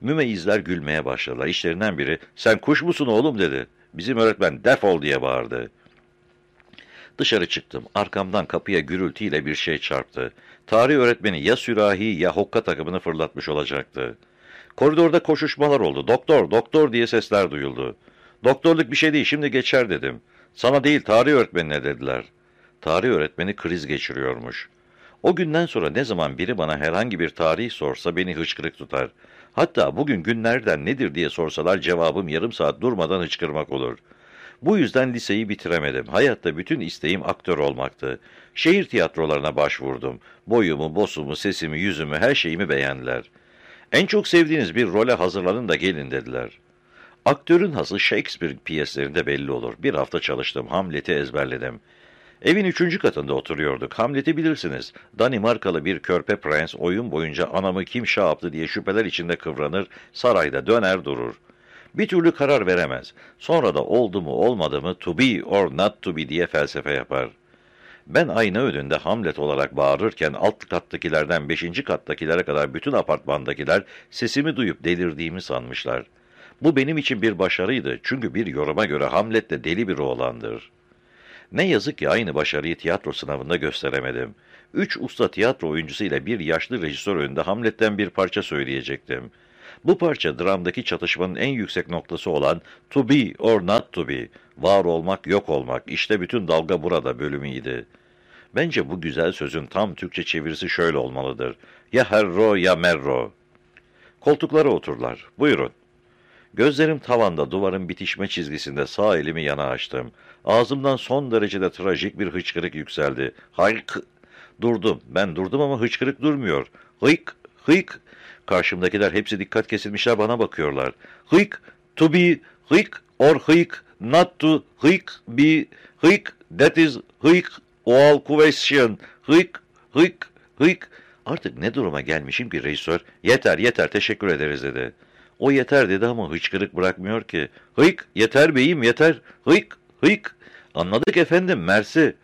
Mümeyizler gülmeye başladılar. İşlerinden biri, sen kuş musun oğlum dedi. Bizim öğretmen defol diye bağırdı. Dışarı çıktım. Arkamdan kapıya gürültüyle bir şey çarptı. Tarih öğretmeni ya sürahi ya hokka takımını fırlatmış olacaktı. Koridorda koşuşmalar oldu. Doktor, doktor diye sesler duyuldu. Doktorluk bir şey değil, şimdi geçer dedim. Sana değil, tarih öğretmenine dediler. Tarih öğretmeni kriz geçiriyormuş. O günden sonra ne zaman biri bana herhangi bir tarih sorsa beni hıçkırık tutar. Hatta bugün günlerden nedir diye sorsalar cevabım yarım saat durmadan hıçkırmak olur.'' Bu yüzden liseyi bitiremedim. Hayatta bütün isteğim aktör olmaktı. Şehir tiyatrolarına başvurdum. Boyumu, bosumu, sesimi, yüzümü, her şeyimi beğendiler. En çok sevdiğiniz bir role hazırlanın da gelin dediler. Aktörün hası Shakespeare piyeslerinde belli olur. Bir hafta çalıştım, Hamlet'i ezberledim. Evin üçüncü katında oturuyorduk. Hamlet'i bilirsiniz. Danimarkalı bir körpe prens oyun boyunca anamı kim yaptı diye şüpheler içinde kıvranır, sarayda döner durur. Bir türlü karar veremez. Sonra da oldu mu olmadı mı to be or not to be diye felsefe yapar. Ben ayna önünde Hamlet olarak bağırırken alt kattakilerden beşinci kattakilere kadar bütün apartmandakiler sesimi duyup delirdiğimi sanmışlar. Bu benim için bir başarıydı çünkü bir yoruma göre Hamlet de deli bir oğlandır. Ne yazık ki aynı başarıyı tiyatro sınavında gösteremedim. Üç usta tiyatro oyuncusu ile bir yaşlı rejisör önünde Hamlet'ten bir parça söyleyecektim. Bu parça dramdaki çatışmanın en yüksek noktası olan to be or not to be, var olmak yok olmak, işte bütün dalga burada bölümüydü. Bence bu güzel sözün tam Türkçe çevirisi şöyle olmalıdır. Ya herro ya merro. Koltuklara oturlar. Buyurun. Gözlerim tavanda duvarın bitişme çizgisinde sağ elimi yana açtım. Ağzımdan son derecede trajik bir hıçkırık yükseldi. Hayk! Durdum. Ben durdum ama hıçkırık durmuyor. Hıyk! Hıyk! Karşımdakiler hepsi dikkat kesilmişler bana bakıyorlar. Hıyk, to be, hıyk or hıyk, not to hıyk, be, hıyk, that is hıyk, all question, hıyk, hıyk, hıyk. Artık ne duruma gelmişim ki rejisör? Yeter, yeter, teşekkür ederiz dedi. O yeter dedi ama hıçkırık bırakmıyor ki. Hıyk, yeter beyim, yeter. Hıyk, hıyk. Anladık efendim, mersi.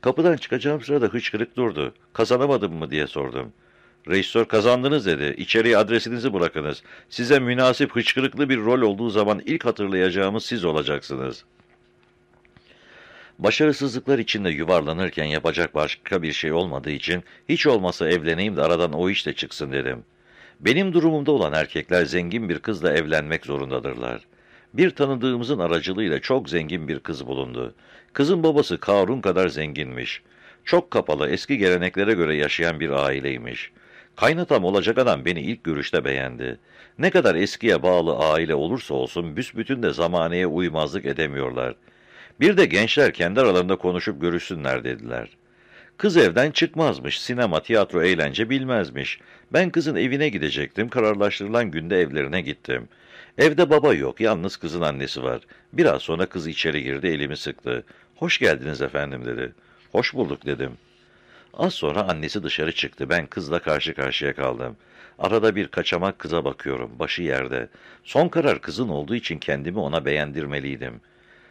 Kapıdan çıkacağım sırada hıçkırık durdu. Kazanamadım mı diye sordum. Rejisör kazandınız dedi. İçeriye adresinizi bırakınız. Size münasip hıçkırıklı bir rol olduğu zaman ilk hatırlayacağımız siz olacaksınız. Başarısızlıklar içinde yuvarlanırken yapacak başka bir şey olmadığı için hiç olmasa evleneyim de aradan o iş de çıksın dedim. Benim durumumda olan erkekler zengin bir kızla evlenmek zorundadırlar. Bir tanıdığımızın aracılığıyla çok zengin bir kız bulundu. Kızın babası Karun kadar zenginmiş. Çok kapalı, eski geleneklere göre yaşayan bir aileymiş. Kaynatam olacak adam beni ilk görüşte beğendi. Ne kadar eskiye bağlı aile olursa olsun büsbütün de zamaneye uymazlık edemiyorlar. Bir de gençler kendi aralarında konuşup görüşsünler dediler. Kız evden çıkmazmış, sinema, tiyatro, eğlence bilmezmiş. Ben kızın evine gidecektim, kararlaştırılan günde evlerine gittim. Evde baba yok, yalnız kızın annesi var. Biraz sonra kız içeri girdi, elimi sıktı. Hoş geldiniz efendim dedi. Hoş bulduk dedim. Az sonra annesi dışarı çıktı. Ben kızla karşı karşıya kaldım. Arada bir kaçamak kıza bakıyorum. Başı yerde. Son karar kızın olduğu için kendimi ona beğendirmeliydim.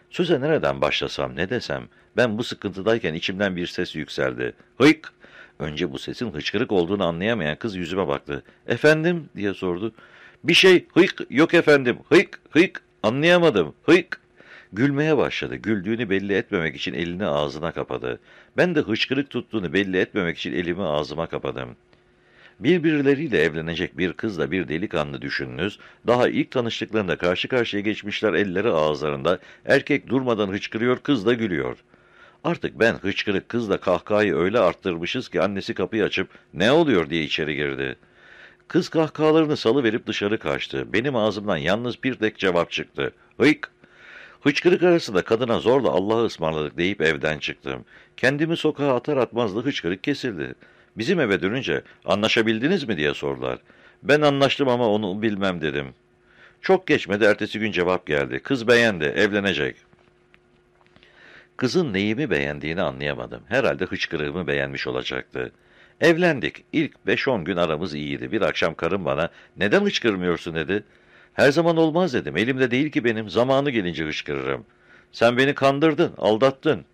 Söze nereden başlasam, ne desem? Ben bu sıkıntıdayken içimden bir ses yükseldi. Hıyk! Önce bu sesin hıçkırık olduğunu anlayamayan kız yüzüme baktı. Efendim? diye sordu. Bir şey hıyk yok efendim. Hıyk hıyk anlayamadım. Hıyk. Gülmeye başladı. Güldüğünü belli etmemek için elini ağzına kapadı. Ben de hıçkırık tuttuğunu belli etmemek için elimi ağzıma kapadım. Birbirleriyle evlenecek bir kızla bir delikanlı düşününüz. Daha ilk tanıştıklarında karşı karşıya geçmişler elleri ağızlarında. Erkek durmadan hıçkırıyor, kız da gülüyor. Artık ben hıçkırık kızla kahkahayı öyle arttırmışız ki annesi kapıyı açıp ne oluyor diye içeri girdi. Kız kahkahalarını salıverip dışarı kaçtı. Benim ağzımdan yalnız bir tek cevap çıktı. Hıyk! Hıçkırık arasında kadına zorla Allah'a ısmarladık deyip evden çıktım. Kendimi sokağa atar atmaz da hıçkırık kesildi. Bizim eve dönünce anlaşabildiniz mi diye sordular. Ben anlaştım ama onu bilmem dedim. Çok geçmedi ertesi gün cevap geldi. Kız beğendi, evlenecek. Kızın neyimi beğendiğini anlayamadım. Herhalde hıçkırığımı beğenmiş olacaktı. Evlendik. İlk 5-10 gün aramız iyiydi. Bir akşam karım bana neden hıçkırmıyorsun dedi. Her zaman olmaz dedim. Elimde değil ki benim. Zamanı gelince hıçkırırım. Sen beni kandırdın, aldattın.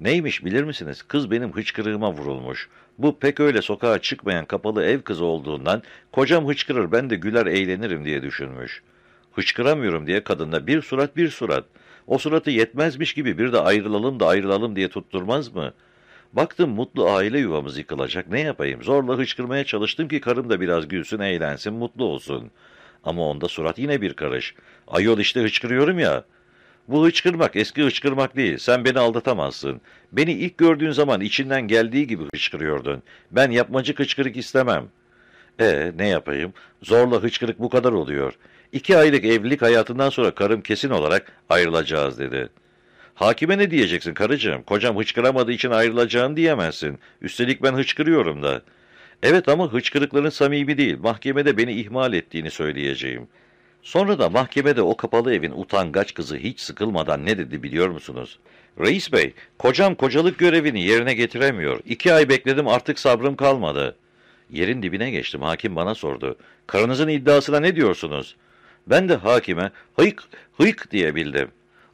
Neymiş bilir misiniz? Kız benim hıçkırığıma vurulmuş. Bu pek öyle sokağa çıkmayan kapalı ev kızı olduğundan kocam hıçkırır ben de güler eğlenirim diye düşünmüş. Hıçkıramıyorum diye kadında bir surat bir surat. O suratı yetmezmiş gibi bir de ayrılalım da ayrılalım diye tutturmaz mı? Baktım mutlu aile yuvamız yıkılacak ne yapayım? Zorla hıçkırmaya çalıştım ki karım da biraz gülsün eğlensin mutlu olsun. Ama onda surat yine bir karış. Ayol işte hıçkırıyorum ya.'' Bu hıçkırmak eski hıçkırmak değil. Sen beni aldatamazsın. Beni ilk gördüğün zaman içinden geldiği gibi hıçkırıyordun. Ben yapmacık hıçkırık istemem. E ne yapayım? Zorla hıçkırık bu kadar oluyor. İki aylık evlilik hayatından sonra karım kesin olarak ayrılacağız dedi. Hakime ne diyeceksin karıcığım? Kocam hıçkıramadığı için ayrılacağını diyemezsin. Üstelik ben hıçkırıyorum da. Evet ama hıçkırıkların samimi değil. Mahkemede beni ihmal ettiğini söyleyeceğim.'' Sonra da mahkemede o kapalı evin utangaç kızı hiç sıkılmadan ne dedi biliyor musunuz? Reis bey, kocam kocalık görevini yerine getiremiyor. İki ay bekledim artık sabrım kalmadı. Yerin dibine geçtim. Hakim bana sordu. Karınızın iddiasına ne diyorsunuz? Ben de hakime hıyk hıyk diyebildim.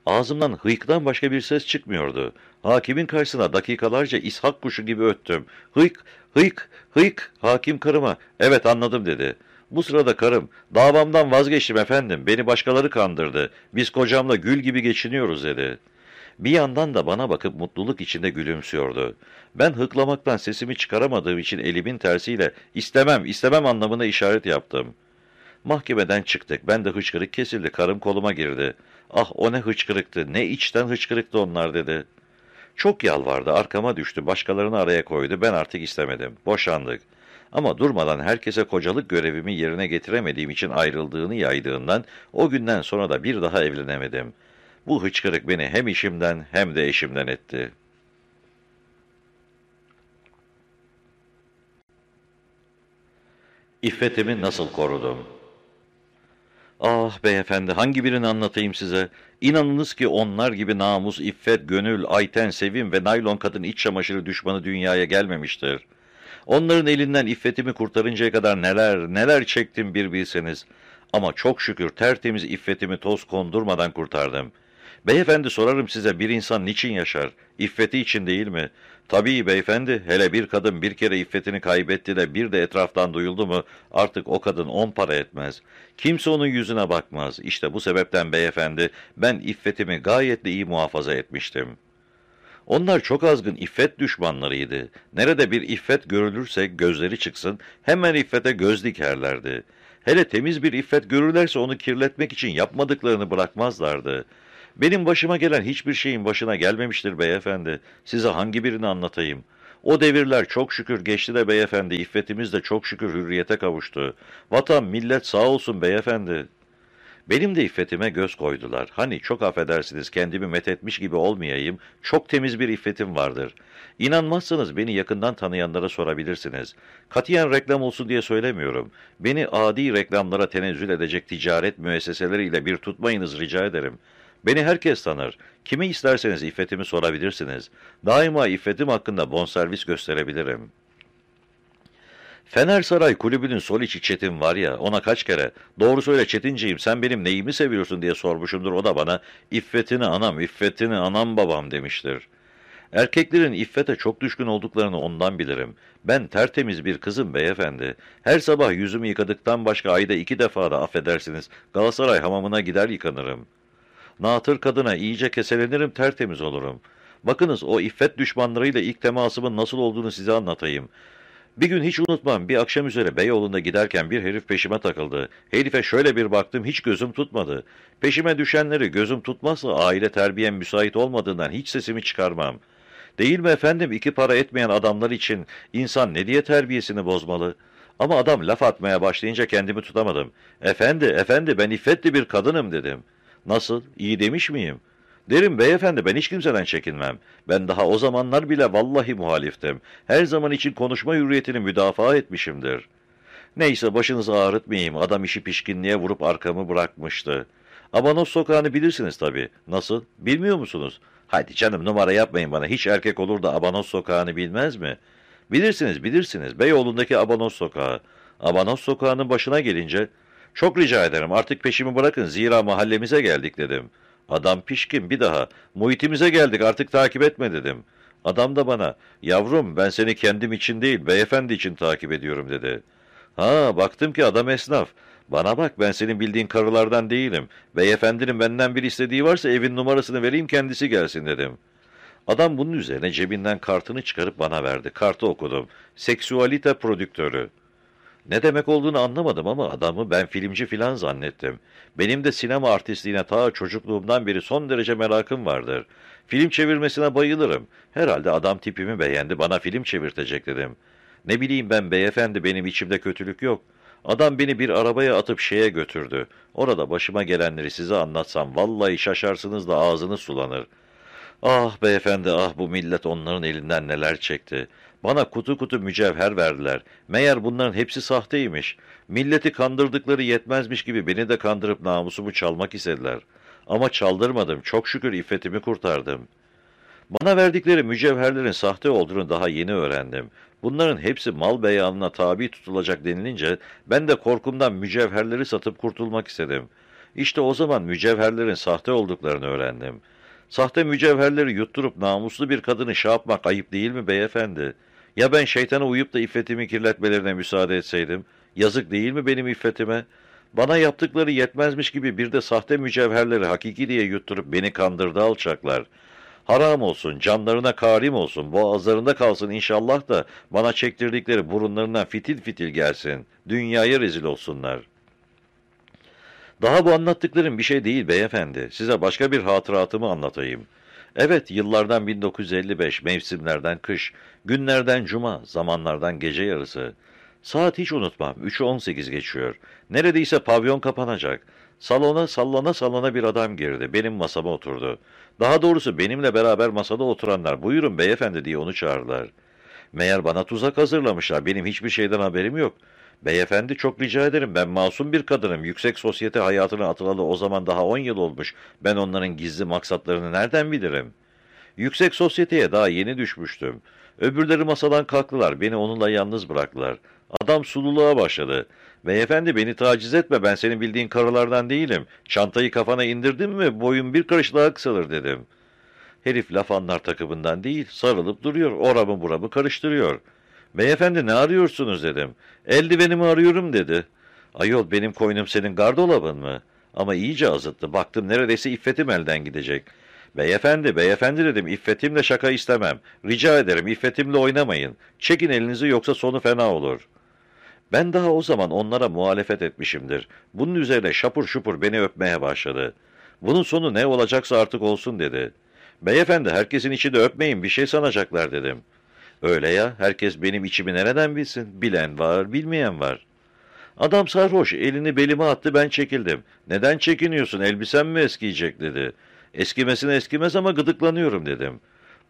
Ağzımdan hıyıktan başka bir ses çıkmıyordu. Hakimin karşısına dakikalarca ishak kuşu gibi öttüm. Hıyk, hıyk, hıyk. Hakim karıma, evet anladım dedi. Bu sırada karım, davamdan vazgeçtim efendim, beni başkaları kandırdı, biz kocamla gül gibi geçiniyoruz dedi. Bir yandan da bana bakıp mutluluk içinde gülümsüyordu. Ben hıklamaktan sesimi çıkaramadığım için elimin tersiyle istemem, istemem anlamına işaret yaptım. Mahkemeden çıktık, ben de hıçkırık kesildi, karım koluma girdi. Ah o ne hıçkırıktı, ne içten hıçkırıktı onlar dedi. Çok yalvardı, arkama düştü, başkalarını araya koydu, ben artık istemedim, boşandık. Ama durmadan herkese kocalık görevimi yerine getiremediğim için ayrıldığını yaydığından o günden sonra da bir daha evlenemedim. Bu hıçkırık beni hem işimden hem de eşimden etti. İffetimi nasıl korudum? Ah beyefendi hangi birini anlatayım size? İnanınız ki onlar gibi namus, iffet, gönül, ayten, sevim ve naylon kadın iç çamaşırı düşmanı dünyaya gelmemiştir.'' Onların elinden iffetimi kurtarıncaya kadar neler neler çektim bir bilseniz. Ama çok şükür tertemiz iffetimi toz kondurmadan kurtardım. Beyefendi sorarım size bir insan niçin yaşar? İffeti için değil mi? Tabii beyefendi, hele bir kadın bir kere iffetini kaybetti de bir de etraftan duyuldu mu artık o kadın on para etmez. Kimse onun yüzüne bakmaz. İşte bu sebepten beyefendi ben iffetimi gayet de iyi muhafaza etmiştim.'' Onlar çok azgın iffet düşmanlarıydı. Nerede bir iffet görülürse gözleri çıksın, hemen iffete göz dikerlerdi. Hele temiz bir iffet görürlerse onu kirletmek için yapmadıklarını bırakmazlardı. Benim başıma gelen hiçbir şeyin başına gelmemiştir beyefendi. Size hangi birini anlatayım? O devirler çok şükür geçti de beyefendi, iffetimiz de çok şükür hürriyete kavuştu. Vatan, millet sağ olsun beyefendi. Benim de iffetime göz koydular. Hani çok affedersiniz kendimi methetmiş gibi olmayayım, çok temiz bir iffetim vardır. İnanmazsanız beni yakından tanıyanlara sorabilirsiniz. Katiyen reklam olsun diye söylemiyorum. Beni adi reklamlara tenezzül edecek ticaret müesseseleriyle bir tutmayınız rica ederim. Beni herkes tanır. Kimi isterseniz iffetimi sorabilirsiniz. Daima iffetim hakkında bonservis gösterebilirim.'' Fener Saray kulübünün sol içi Çetin var ya, ona kaç kere, doğru söyle Çetinciğim sen benim neyimi seviyorsun diye sormuşumdur, o da bana, iffetini anam, iffetini anam babam demiştir. Erkeklerin iffete çok düşkün olduklarını ondan bilirim. Ben tertemiz bir kızım beyefendi. Her sabah yüzümü yıkadıktan başka ayda iki defa da affedersiniz, Galatasaray hamamına gider yıkanırım. Natır kadına iyice keselenirim, tertemiz olurum. Bakınız o iffet düşmanlarıyla ilk temasımın nasıl olduğunu size anlatayım. Bir gün hiç unutmam bir akşam üzere Beyoğlu'nda giderken bir herif peşime takıldı. Herife şöyle bir baktım hiç gözüm tutmadı. Peşime düşenleri gözüm tutmazsa aile terbiyem müsait olmadığından hiç sesimi çıkarmam. Değil mi efendim iki para etmeyen adamlar için insan ne diye terbiyesini bozmalı? Ama adam laf atmaya başlayınca kendimi tutamadım. Efendi, efendi ben iffetli bir kadınım dedim. Nasıl, iyi demiş miyim?'' Derim beyefendi ben hiç kimseden çekinmem. Ben daha o zamanlar bile vallahi muhaliftim. Her zaman için konuşma hürriyetini müdafaa etmişimdir. Neyse başınızı ağrıtmayayım. Adam işi pişkinliğe vurup arkamı bırakmıştı. Abanos sokağını bilirsiniz tabii. Nasıl? Bilmiyor musunuz? Hadi canım numara yapmayın bana. Hiç erkek olur da Abanos sokağını bilmez mi? Bilirsiniz, bilirsiniz. Beyoğlu'ndaki Abanos sokağı. Abanos sokağının başına gelince... Çok rica ederim artık peşimi bırakın zira mahallemize geldik dedim.'' Adam pişkin bir daha. Muhitimize geldik artık takip etme dedim. Adam da bana yavrum ben seni kendim için değil beyefendi için takip ediyorum dedi. Ha baktım ki adam esnaf. Bana bak ben senin bildiğin karılardan değilim. Beyefendinin benden bir istediği varsa evin numarasını vereyim kendisi gelsin dedim. Adam bunun üzerine cebinden kartını çıkarıp bana verdi. Kartı okudum. Seksüalite prodüktörü. Ne demek olduğunu anlamadım ama adamı ben filmci filan zannettim. Benim de sinema artistliğine ta çocukluğumdan beri son derece merakım vardır. Film çevirmesine bayılırım. Herhalde adam tipimi beğendi, bana film çevirtecek dedim. Ne bileyim ben beyefendi, benim içimde kötülük yok. Adam beni bir arabaya atıp şeye götürdü. Orada başıma gelenleri size anlatsam vallahi şaşarsınız da ağzınız sulanır. Ah beyefendi ah bu millet onların elinden neler çekti. Bana kutu kutu mücevher verdiler. Meğer bunların hepsi sahteymiş. Milleti kandırdıkları yetmezmiş gibi beni de kandırıp namusumu çalmak istediler. Ama çaldırmadım. Çok şükür iffetimi kurtardım. Bana verdikleri mücevherlerin sahte olduğunu daha yeni öğrendim. Bunların hepsi mal beyanına tabi tutulacak denilince ben de korkumdan mücevherleri satıp kurtulmak istedim. İşte o zaman mücevherlerin sahte olduklarını öğrendim. Sahte mücevherleri yutturup namuslu bir kadını şey yapmak ayıp değil mi beyefendi? Ya ben şeytana uyup da iffetimi kirletmelerine müsaade etseydim? Yazık değil mi benim iffetime? Bana yaptıkları yetmezmiş gibi bir de sahte mücevherleri hakiki diye yutturup beni kandırdı alçaklar. Haram olsun, canlarına karim olsun, boğazlarında kalsın inşallah da bana çektirdikleri burunlarından fitil fitil gelsin. Dünyaya rezil olsunlar. Daha bu anlattıklarım bir şey değil beyefendi. Size başka bir hatıratımı anlatayım.'' Evet, yıllardan 1955, mevsimlerden kış, günlerden cuma, zamanlardan gece yarısı. Saat hiç unutmam, 3'ü 18 geçiyor. Neredeyse pavyon kapanacak. Salona sallana sallana bir adam girdi, benim masama oturdu. Daha doğrusu benimle beraber masada oturanlar, buyurun beyefendi diye onu çağırdılar. Meğer bana tuzak hazırlamışlar, benim hiçbir şeyden haberim yok.'' Beyefendi çok rica ederim ben masum bir kadınım. Yüksek sosyete hayatına atılalı o zaman daha on yıl olmuş. Ben onların gizli maksatlarını nereden bilirim? Yüksek sosyeteye daha yeni düşmüştüm. Öbürleri masadan kalktılar. Beni onunla yalnız bıraktılar. Adam sululuğa başladı. Beyefendi beni taciz etme ben senin bildiğin karılardan değilim. Çantayı kafana indirdin mi boyun bir karış daha kısalır dedim. Herif laf anlar takımından değil sarılıp duruyor. Oramı buramı karıştırıyor.'' Beyefendi ne arıyorsunuz dedim. Eldivenimi arıyorum dedi. Ayol benim koynum senin gardolabın mı? Ama iyice azıttı. Baktım neredeyse iffetim elden gidecek. Beyefendi, beyefendi dedim. İffetimle şaka istemem. Rica ederim iffetimle oynamayın. Çekin elinizi yoksa sonu fena olur. Ben daha o zaman onlara muhalefet etmişimdir. Bunun üzerine şapur şupur beni öpmeye başladı. Bunun sonu ne olacaksa artık olsun dedi. Beyefendi herkesin içinde öpmeyin bir şey sanacaklar dedim.'' Öyle ya, herkes benim içimi nereden bilsin? Bilen var, bilmeyen var. Adam sarhoş, elini belime attı, ben çekildim. Neden çekiniyorsun, elbisen mi eskiyecek dedi. Eskimesine eskimez ama gıdıklanıyorum dedim.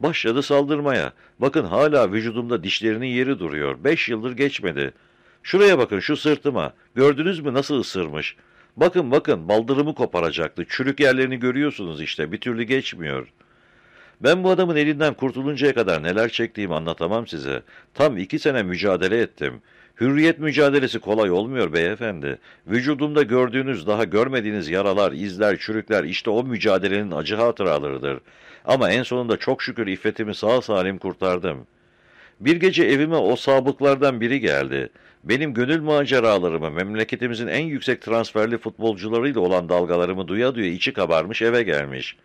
Başladı saldırmaya. Bakın hala vücudumda dişlerinin yeri duruyor. Beş yıldır geçmedi. Şuraya bakın, şu sırtıma. Gördünüz mü nasıl ısırmış? Bakın bakın, baldırımı koparacaktı. Çürük yerlerini görüyorsunuz işte, bir türlü geçmiyor.'' Ben bu adamın elinden kurtuluncaya kadar neler çektiğimi anlatamam size. Tam iki sene mücadele ettim. Hürriyet mücadelesi kolay olmuyor beyefendi. Vücudumda gördüğünüz daha görmediğiniz yaralar, izler, çürükler işte o mücadelenin acı hatıralarıdır. Ama en sonunda çok şükür iffetimi sağ salim kurtardım. Bir gece evime o sabıklardan biri geldi. Benim gönül maceralarımı, memleketimizin en yüksek transferli futbolcularıyla olan dalgalarımı duya duya içi kabarmış eve gelmiş.''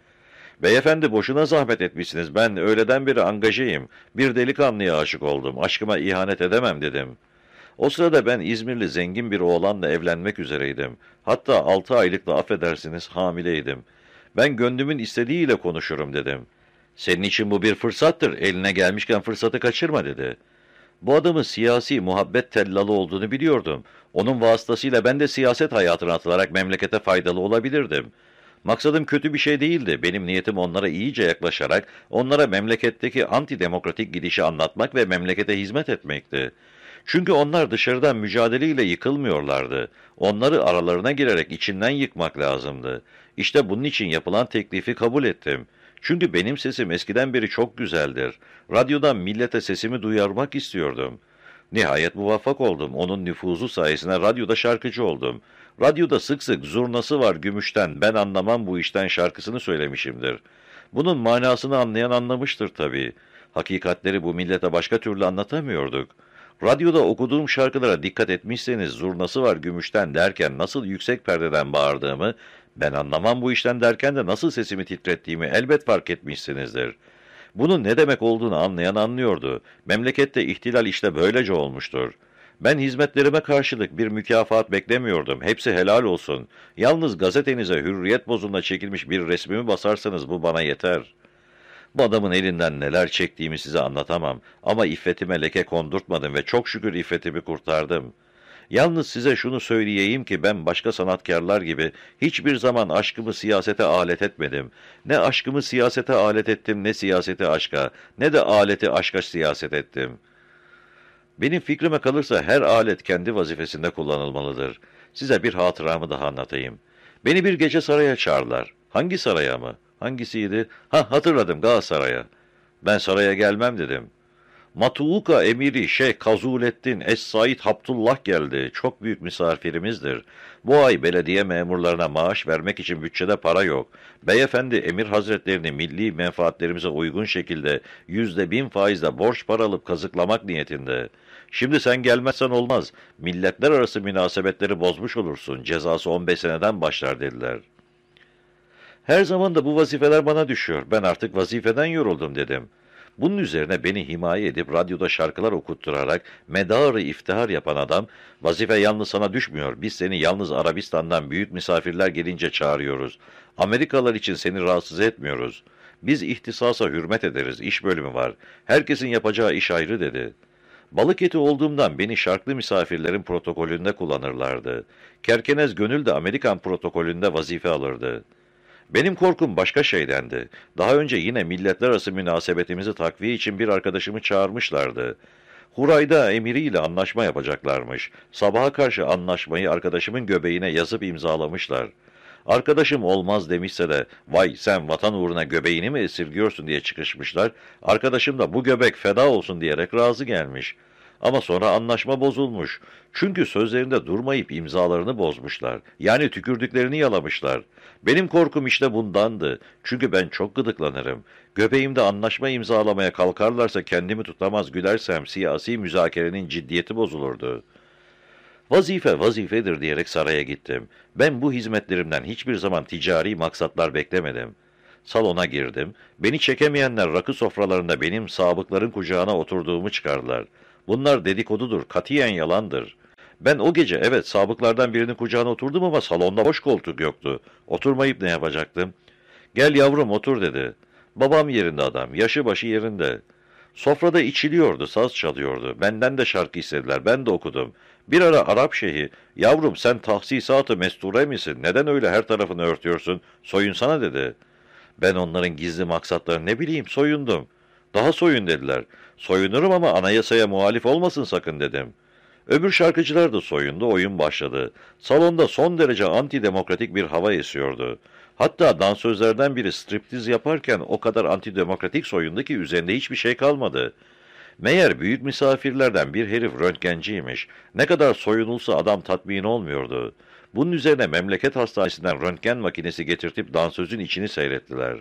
Beyefendi boşuna zahmet etmişsiniz. Ben öğleden beri angajeyim. Bir delikanlıya aşık oldum. Aşkıma ihanet edemem dedim. O sırada ben İzmirli zengin bir oğlanla evlenmek üzereydim. Hatta altı aylıkla affedersiniz hamileydim. Ben gönlümün istediğiyle konuşurum dedim. Senin için bu bir fırsattır. Eline gelmişken fırsatı kaçırma dedi. Bu adamın siyasi muhabbet tellalı olduğunu biliyordum. Onun vasıtasıyla ben de siyaset hayatına atılarak memlekete faydalı olabilirdim.'' Maksadım kötü bir şey değildi. Benim niyetim onlara iyice yaklaşarak, onlara memleketteki antidemokratik gidişi anlatmak ve memlekete hizmet etmekti. Çünkü onlar dışarıdan mücadeleyle yıkılmıyorlardı. Onları aralarına girerek içinden yıkmak lazımdı. İşte bunun için yapılan teklifi kabul ettim. Çünkü benim sesim eskiden beri çok güzeldir. Radyodan millete sesimi duyarmak istiyordum. Nihayet muvaffak oldum. Onun nüfuzu sayesinde radyoda şarkıcı oldum. Radyoda sık sık zurnası var gümüşten, ben anlamam bu işten şarkısını söylemişimdir. Bunun manasını anlayan anlamıştır tabii. Hakikatleri bu millete başka türlü anlatamıyorduk. Radyoda okuduğum şarkılara dikkat etmişseniz zurnası var gümüşten derken nasıl yüksek perdeden bağırdığımı, ben anlamam bu işten derken de nasıl sesimi titrettiğimi elbet fark etmişsinizdir. Bunun ne demek olduğunu anlayan anlıyordu. Memlekette ihtilal işte böylece olmuştur.'' Ben hizmetlerime karşılık bir mükafat beklemiyordum. Hepsi helal olsun. Yalnız gazetenize hürriyet bozunda çekilmiş bir resmimi basarsanız bu bana yeter. Bu adamın elinden neler çektiğimi size anlatamam. Ama iffetime leke kondurtmadım ve çok şükür iffetimi kurtardım. Yalnız size şunu söyleyeyim ki ben başka sanatkarlar gibi hiçbir zaman aşkımı siyasete alet etmedim. Ne aşkımı siyasete alet ettim ne siyaseti aşka ne de aleti aşka siyaset ettim.'' Benim fikrime kalırsa her alet kendi vazifesinde kullanılmalıdır. Size bir hatıramı daha anlatayım. Beni bir gece saraya çağırdılar. Hangi saraya mı? Hangisiydi? Ha hatırladım Galatasaray'a. Ben saraya gelmem dedim. Matuuka emiri Şeyh Kazulettin Es-Said Haptullah geldi. Çok büyük misafirimizdir. Bu ay belediye memurlarına maaş vermek için bütçede para yok. Beyefendi emir hazretlerini milli menfaatlerimize uygun şekilde yüzde bin faizle borç para alıp kazıklamak niyetinde. Şimdi sen gelmezsen olmaz. Milletler arası münasebetleri bozmuş olursun. Cezası 15 seneden başlar dediler. Her zaman da bu vazifeler bana düşüyor. Ben artık vazifeden yoruldum dedim. Bunun üzerine beni himaye edip radyoda şarkılar okutturarak medarı iftihar yapan adam, vazife yalnız sana düşmüyor, biz seni yalnız Arabistan'dan büyük misafirler gelince çağırıyoruz. Amerikalılar için seni rahatsız etmiyoruz. Biz ihtisasa hürmet ederiz, iş bölümü var. Herkesin yapacağı iş ayrı dedi.'' Balık eti olduğumdan beni şarklı misafirlerin protokolünde kullanırlardı. Kerkenez Gönül de Amerikan protokolünde vazife alırdı. Benim korkum başka şeydendi. Daha önce yine milletler arası münasebetimizi takviye için bir arkadaşımı çağırmışlardı. Hurayda emiriyle anlaşma yapacaklarmış. Sabaha karşı anlaşmayı arkadaşımın göbeğine yazıp imzalamışlar. Arkadaşım olmaz demişse de vay sen vatan uğruna göbeğini mi esirgiyorsun diye çıkışmışlar. Arkadaşım da bu göbek feda olsun diyerek razı gelmiş. Ama sonra anlaşma bozulmuş. Çünkü sözlerinde durmayıp imzalarını bozmuşlar. Yani tükürdüklerini yalamışlar. Benim korkum işte bundandı. Çünkü ben çok gıdıklanırım. Göbeğimde anlaşma imzalamaya kalkarlarsa kendimi tutamaz gülersem siyasi müzakerenin ciddiyeti bozulurdu.'' Vazife vazifedir diyerek saraya gittim. Ben bu hizmetlerimden hiçbir zaman ticari maksatlar beklemedim. Salona girdim. Beni çekemeyenler rakı sofralarında benim sabıkların kucağına oturduğumu çıkardılar. Bunlar dedikodudur, katiyen yalandır. Ben o gece evet sabıklardan birinin kucağına oturdum ama salonda boş koltuk yoktu. Oturmayıp ne yapacaktım? Gel yavrum otur dedi. Babam yerinde adam, yaşı başı yerinde. Sofrada içiliyordu, saz çalıyordu. Benden de şarkı istediler, ben de okudum. Bir ara Arap şeyhi, yavrum sen tahsisatı mesture misin? Neden öyle her tarafını örtüyorsun? Soyunsana dedi. Ben onların gizli maksatlarını ne bileyim, soyundum. Daha soyun dediler. Soyunurum ama anayasaya muhalif olmasın sakın dedim. Öbür şarkıcılar da soyundu, oyun başladı. Salonda son derece antidemokratik bir hava esiyordu. Hatta dansözlerden biri striptiz yaparken o kadar antidemokratik soyundu ki üzerinde hiçbir şey kalmadı. Meğer büyük misafirlerden bir herif röntgenciymiş. Ne kadar soyunulsa adam tatmin olmuyordu. Bunun üzerine memleket hastanesinden röntgen makinesi getirtip dansözün içini seyrettiler.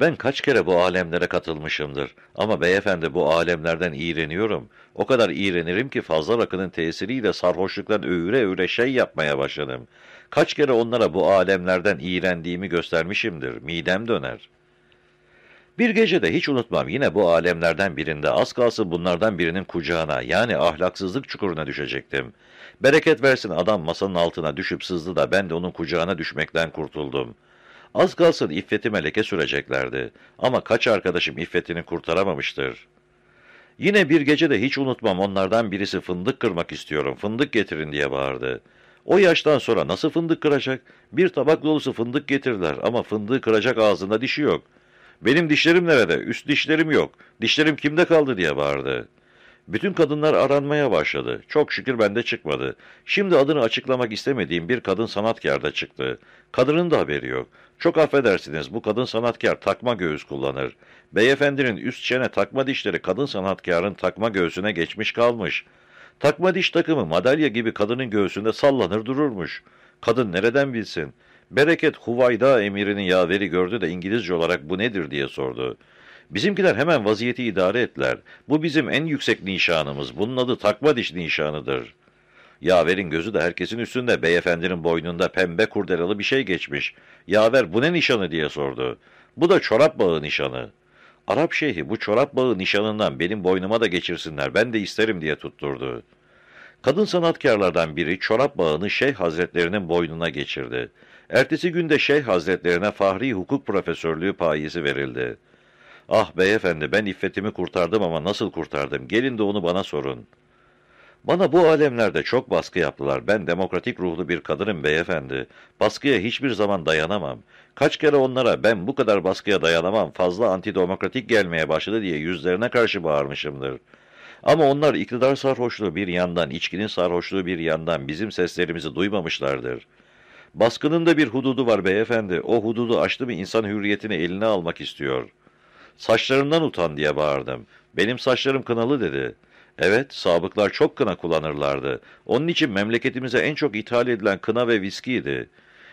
Ben kaç kere bu alemlere katılmışımdır. Ama beyefendi bu alemlerden iğreniyorum. O kadar iğrenirim ki fazla rakının tesiriyle sarhoşluktan öğüre öğüre şey yapmaya başladım. Kaç kere onlara bu alemlerden iğrendiğimi göstermişimdir. Midem döner. Bir gece de hiç unutmam yine bu alemlerden birinde az kalsın bunlardan birinin kucağına yani ahlaksızlık çukuruna düşecektim. Bereket versin adam masanın altına düşüp sızdı da ben de onun kucağına düşmekten kurtuldum. Az kalsın iffetime leke süreceklerdi ama kaç arkadaşım iffetini kurtaramamıştır. Yine bir gece de hiç unutmam onlardan birisi fındık kırmak istiyorum, fındık getirin diye bağırdı. O yaştan sonra nasıl fındık kıracak? Bir tabak dolusu fındık getirdiler ama fındığı kıracak ağzında dişi yok. Benim dişlerim nerede? Üst dişlerim yok. Dişlerim kimde kaldı diye bağırdı. Bütün kadınlar aranmaya başladı. Çok şükür bende çıkmadı. Şimdi adını açıklamak istemediğim bir kadın sanatkar da çıktı. Kadının da haberi yok. Çok affedersiniz bu kadın sanatkar takma göğüs kullanır. Beyefendinin üst çene takma dişleri kadın sanatkarın takma göğsüne geçmiş kalmış. Takma diş takımı madalya gibi kadının göğsünde sallanır dururmuş. Kadın nereden bilsin? Bereket Huvayda emirinin yaveri gördü de İngilizce olarak bu nedir diye sordu. Bizimkiler hemen vaziyeti idare ettiler. Bu bizim en yüksek nişanımız. Bunun adı takma diş nişanıdır. Yaver'in gözü de herkesin üstünde beyefendinin boynunda pembe kurdelalı bir şey geçmiş. Yaver bu ne nişanı diye sordu. Bu da çorap bağı nişanı. Arap şeyhi bu çorap bağı nişanından benim boynuma da geçirsinler ben de isterim diye tutturdu. Kadın sanatkarlardan biri çorap bağını Şeyh Hazretlerinin boynuna geçirdi. Ertesi günde Şeyh Hazretlerine Fahri Hukuk Profesörlüğü payesi verildi. Ah beyefendi ben iffetimi kurtardım ama nasıl kurtardım? Gelin de onu bana sorun. Bana bu alemlerde çok baskı yaptılar. Ben demokratik ruhlu bir kadınım beyefendi. Baskıya hiçbir zaman dayanamam. Kaç kere onlara ben bu kadar baskıya dayanamam fazla antidemokratik gelmeye başladı diye yüzlerine karşı bağırmışımdır. Ama onlar iktidar sarhoşluğu bir yandan, içkinin sarhoşluğu bir yandan bizim seslerimizi duymamışlardır. Baskının da bir hududu var beyefendi. O hududu aştı mı insan hürriyetini eline almak istiyor. Saçlarından utan diye bağırdım. Benim saçlarım kınalı dedi. Evet, sabıklar çok kına kullanırlardı. Onun için memleketimize en çok ithal edilen kına ve viskiydi.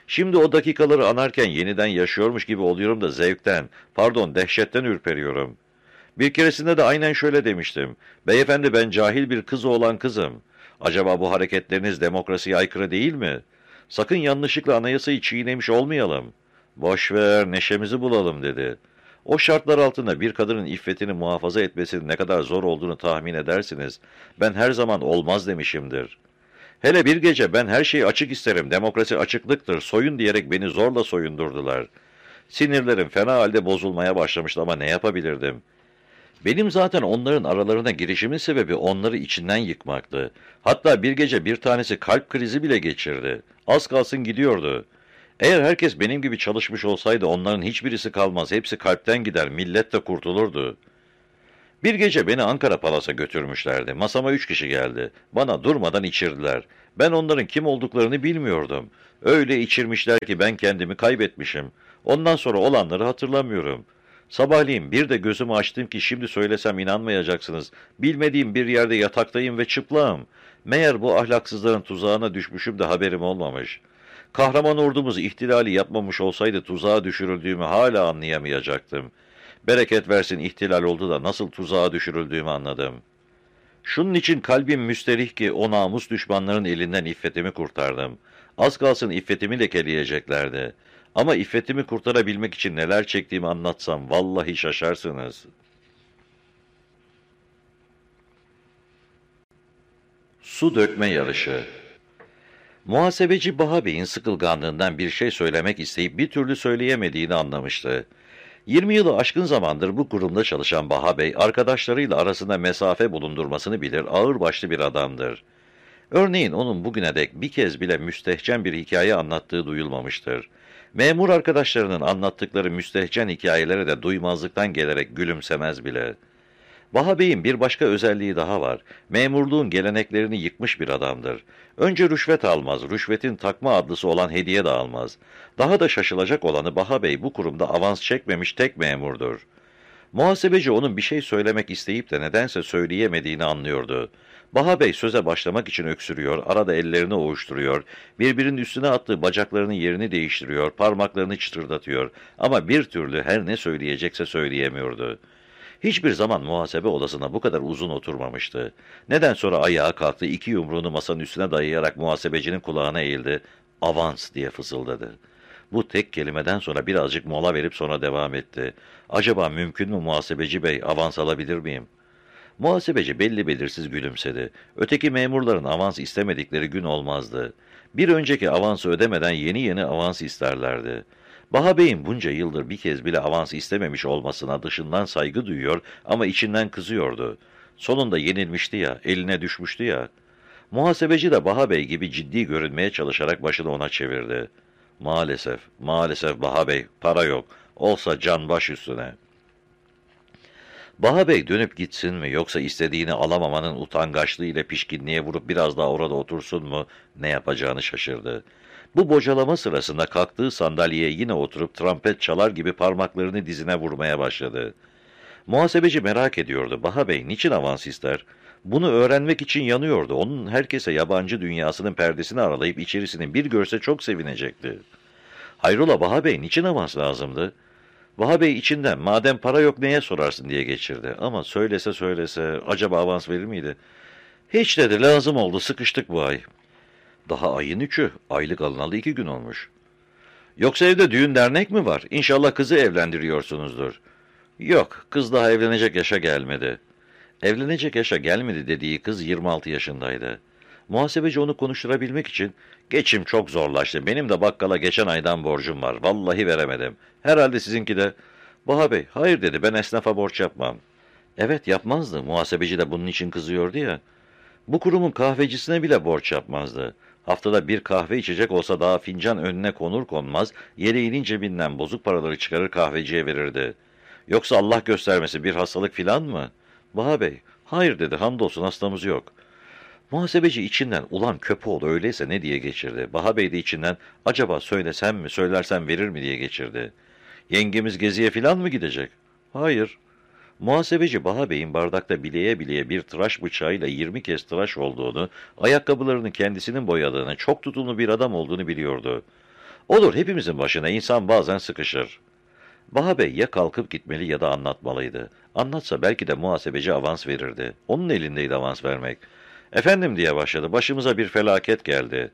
Şimdi o dakikaları anarken yeniden yaşıyormuş gibi oluyorum da zevkten, pardon dehşetten ürperiyorum. Bir keresinde de aynen şöyle demiştim. Beyefendi ben cahil bir kız olan kızım. Acaba bu hareketleriniz demokrasiye aykırı değil mi? Sakın yanlışlıkla anayasayı çiğnemiş olmayalım. Boş ver, neşemizi bulalım dedi. O şartlar altında bir kadının iffetini muhafaza etmesinin ne kadar zor olduğunu tahmin edersiniz. Ben her zaman olmaz demişimdir. Hele bir gece ben her şeyi açık isterim, demokrasi açıklıktır, soyun diyerek beni zorla soyundurdular. Sinirlerim fena halde bozulmaya başlamıştı ama ne yapabilirdim? Benim zaten onların aralarına girişimin sebebi onları içinden yıkmaktı. Hatta bir gece bir tanesi kalp krizi bile geçirdi. Az kalsın gidiyordu. Eğer herkes benim gibi çalışmış olsaydı onların hiçbirisi kalmaz, hepsi kalpten gider, millet de kurtulurdu. Bir gece beni Ankara Palas'a götürmüşlerdi. Masama üç kişi geldi. Bana durmadan içirdiler. Ben onların kim olduklarını bilmiyordum. Öyle içirmişler ki ben kendimi kaybetmişim. Ondan sonra olanları hatırlamıyorum. Sabahleyin bir de gözümü açtım ki şimdi söylesem inanmayacaksınız. Bilmediğim bir yerde yataktayım ve çıplağım. Meğer bu ahlaksızların tuzağına düşmüşüm de haberim olmamış.'' Kahraman ordumuz ihtilali yapmamış olsaydı tuzağa düşürüldüğümü hala anlayamayacaktım. Bereket versin ihtilal oldu da nasıl tuzağa düşürüldüğümü anladım. Şunun için kalbim müsterih ki o namus düşmanların elinden iffetimi kurtardım. Az kalsın iffetimi lekeleyeceklerdi. Ama iffetimi kurtarabilmek için neler çektiğimi anlatsam vallahi şaşarsınız. Su dökme yarışı Muhasebeci Baha Bey'in sıkılganlığından bir şey söylemek isteyip bir türlü söyleyemediğini anlamıştı. 20 yılı aşkın zamandır bu kurumda çalışan Baha Bey, arkadaşlarıyla arasında mesafe bulundurmasını bilir, ağırbaşlı bir adamdır. Örneğin onun bugüne dek bir kez bile müstehcen bir hikaye anlattığı duyulmamıştır. Memur arkadaşlarının anlattıkları müstehcen hikayelere de duymazlıktan gelerek gülümsemez bile. Bey'in bir başka özelliği daha var. Memurluğun geleneklerini yıkmış bir adamdır. Önce rüşvet almaz, rüşvetin takma adlısı olan hediye de almaz. Daha da şaşılacak olanı Baha bu kurumda avans çekmemiş tek memurdur. Muhasebeci onun bir şey söylemek isteyip de nedense söyleyemediğini anlıyordu. Baha Bey söze başlamak için öksürüyor, arada ellerini ovuşturuyor, birbirinin üstüne attığı bacaklarının yerini değiştiriyor, parmaklarını çıtırdatıyor ama bir türlü her ne söyleyecekse söyleyemiyordu. Hiçbir zaman muhasebe odasına bu kadar uzun oturmamıştı. Neden sonra ayağa kalktı, iki yumruğunu masanın üstüne dayayarak muhasebecinin kulağına eğildi. Avans diye fısıldadı. Bu tek kelimeden sonra birazcık mola verip sonra devam etti. Acaba mümkün mü muhasebeci bey, avans alabilir miyim? Muhasebeci belli belirsiz gülümsedi. Öteki memurların avans istemedikleri gün olmazdı. Bir önceki avansı ödemeden yeni yeni avans isterlerdi. Baha Bey'in bunca yıldır bir kez bile avans istememiş olmasına dışından saygı duyuyor ama içinden kızıyordu. Sonunda yenilmişti ya, eline düşmüştü ya. Muhasebeci de Baha Bey gibi ciddi görünmeye çalışarak başını ona çevirdi. Maalesef, maalesef Baha Bey, para yok. Olsa can baş üstüne. Baha Bey dönüp gitsin mi yoksa istediğini alamamanın utangaçlığı ile pişkinliğe vurup biraz daha orada otursun mu ne yapacağını şaşırdı. Bu bocalama sırasında kalktığı sandalyeye yine oturup trompet çalar gibi parmaklarını dizine vurmaya başladı. Muhasebeci merak ediyordu. Baha Bey niçin avans ister? Bunu öğrenmek için yanıyordu. Onun herkese yabancı dünyasının perdesini aralayıp içerisini bir görse çok sevinecekti. Hayrola Baha Bey niçin avans lazımdı? Baha Bey içinden madem para yok neye sorarsın diye geçirdi. Ama söylese söylese acaba avans verir miydi? Hiç dedi lazım oldu sıkıştık bu ay. Daha ayın üçü, aylık alınalı iki gün olmuş. Yoksa evde düğün dernek mi var? İnşallah kızı evlendiriyorsunuzdur. Yok, kız daha evlenecek yaşa gelmedi. Evlenecek yaşa gelmedi dediği kız 26 yaşındaydı. Muhasebeci onu konuşturabilmek için, geçim çok zorlaştı. Benim de bakkala geçen aydan borcum var. Vallahi veremedim. Herhalde sizinki de... Baha Bey, hayır dedi, ben esnafa borç yapmam. Evet, yapmazdı. Muhasebeci de bunun için kızıyordu ya. Bu kurumun kahvecisine bile borç yapmazdı. Haftada bir kahve içecek olsa daha fincan önüne konur konmaz, yeleğinin cebinden bozuk paraları çıkarır kahveciye verirdi. Yoksa Allah göstermesi bir hastalık filan mı? Baha Bey, hayır dedi, hamdolsun hastamız yok. Muhasebeci içinden, ulan köpoğlu öyleyse ne diye geçirdi. Baha Bey de içinden, acaba söylesem mi, söylersem verir mi diye geçirdi. Yengemiz geziye filan mı gidecek? Hayır. Muhasebeci Baha Bey'in bardakta bileye bileye bir tıraş bıçağıyla 20 kez tıraş olduğunu, ayakkabılarını kendisinin boyadığını, çok tutumlu bir adam olduğunu biliyordu. Olur hepimizin başına insan bazen sıkışır. Baha Bey ya kalkıp gitmeli ya da anlatmalıydı. Anlatsa belki de muhasebeci avans verirdi. Onun elindeydi avans vermek. Efendim diye başladı. Başımıza bir felaket geldi.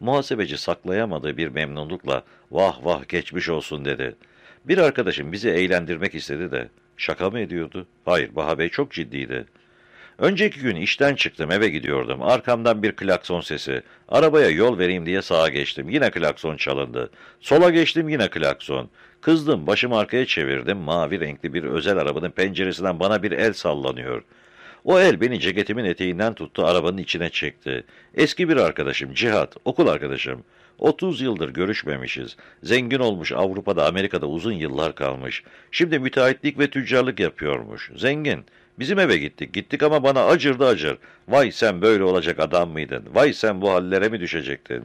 Muhasebeci saklayamadığı bir memnunlukla vah vah geçmiş olsun dedi. Bir arkadaşım bizi eğlendirmek istedi de şaka mı ediyordu? Hayır Baha Bey çok ciddiydi. Önceki gün işten çıktım eve gidiyordum. Arkamdan bir klakson sesi. Arabaya yol vereyim diye sağa geçtim. Yine klakson çalındı. Sola geçtim yine klakson. Kızdım başımı arkaya çevirdim. Mavi renkli bir özel arabanın penceresinden bana bir el sallanıyor. O el beni ceketimin eteğinden tuttu, arabanın içine çekti. Eski bir arkadaşım, Cihat, okul arkadaşım. 30 yıldır görüşmemişiz. Zengin olmuş, Avrupa'da, Amerika'da uzun yıllar kalmış. Şimdi müteahhitlik ve tüccarlık yapıyormuş. Zengin. Bizim eve gittik. Gittik ama bana acırdı acır. Vay sen böyle olacak adam mıydın? Vay sen bu hallere mi düşecektin?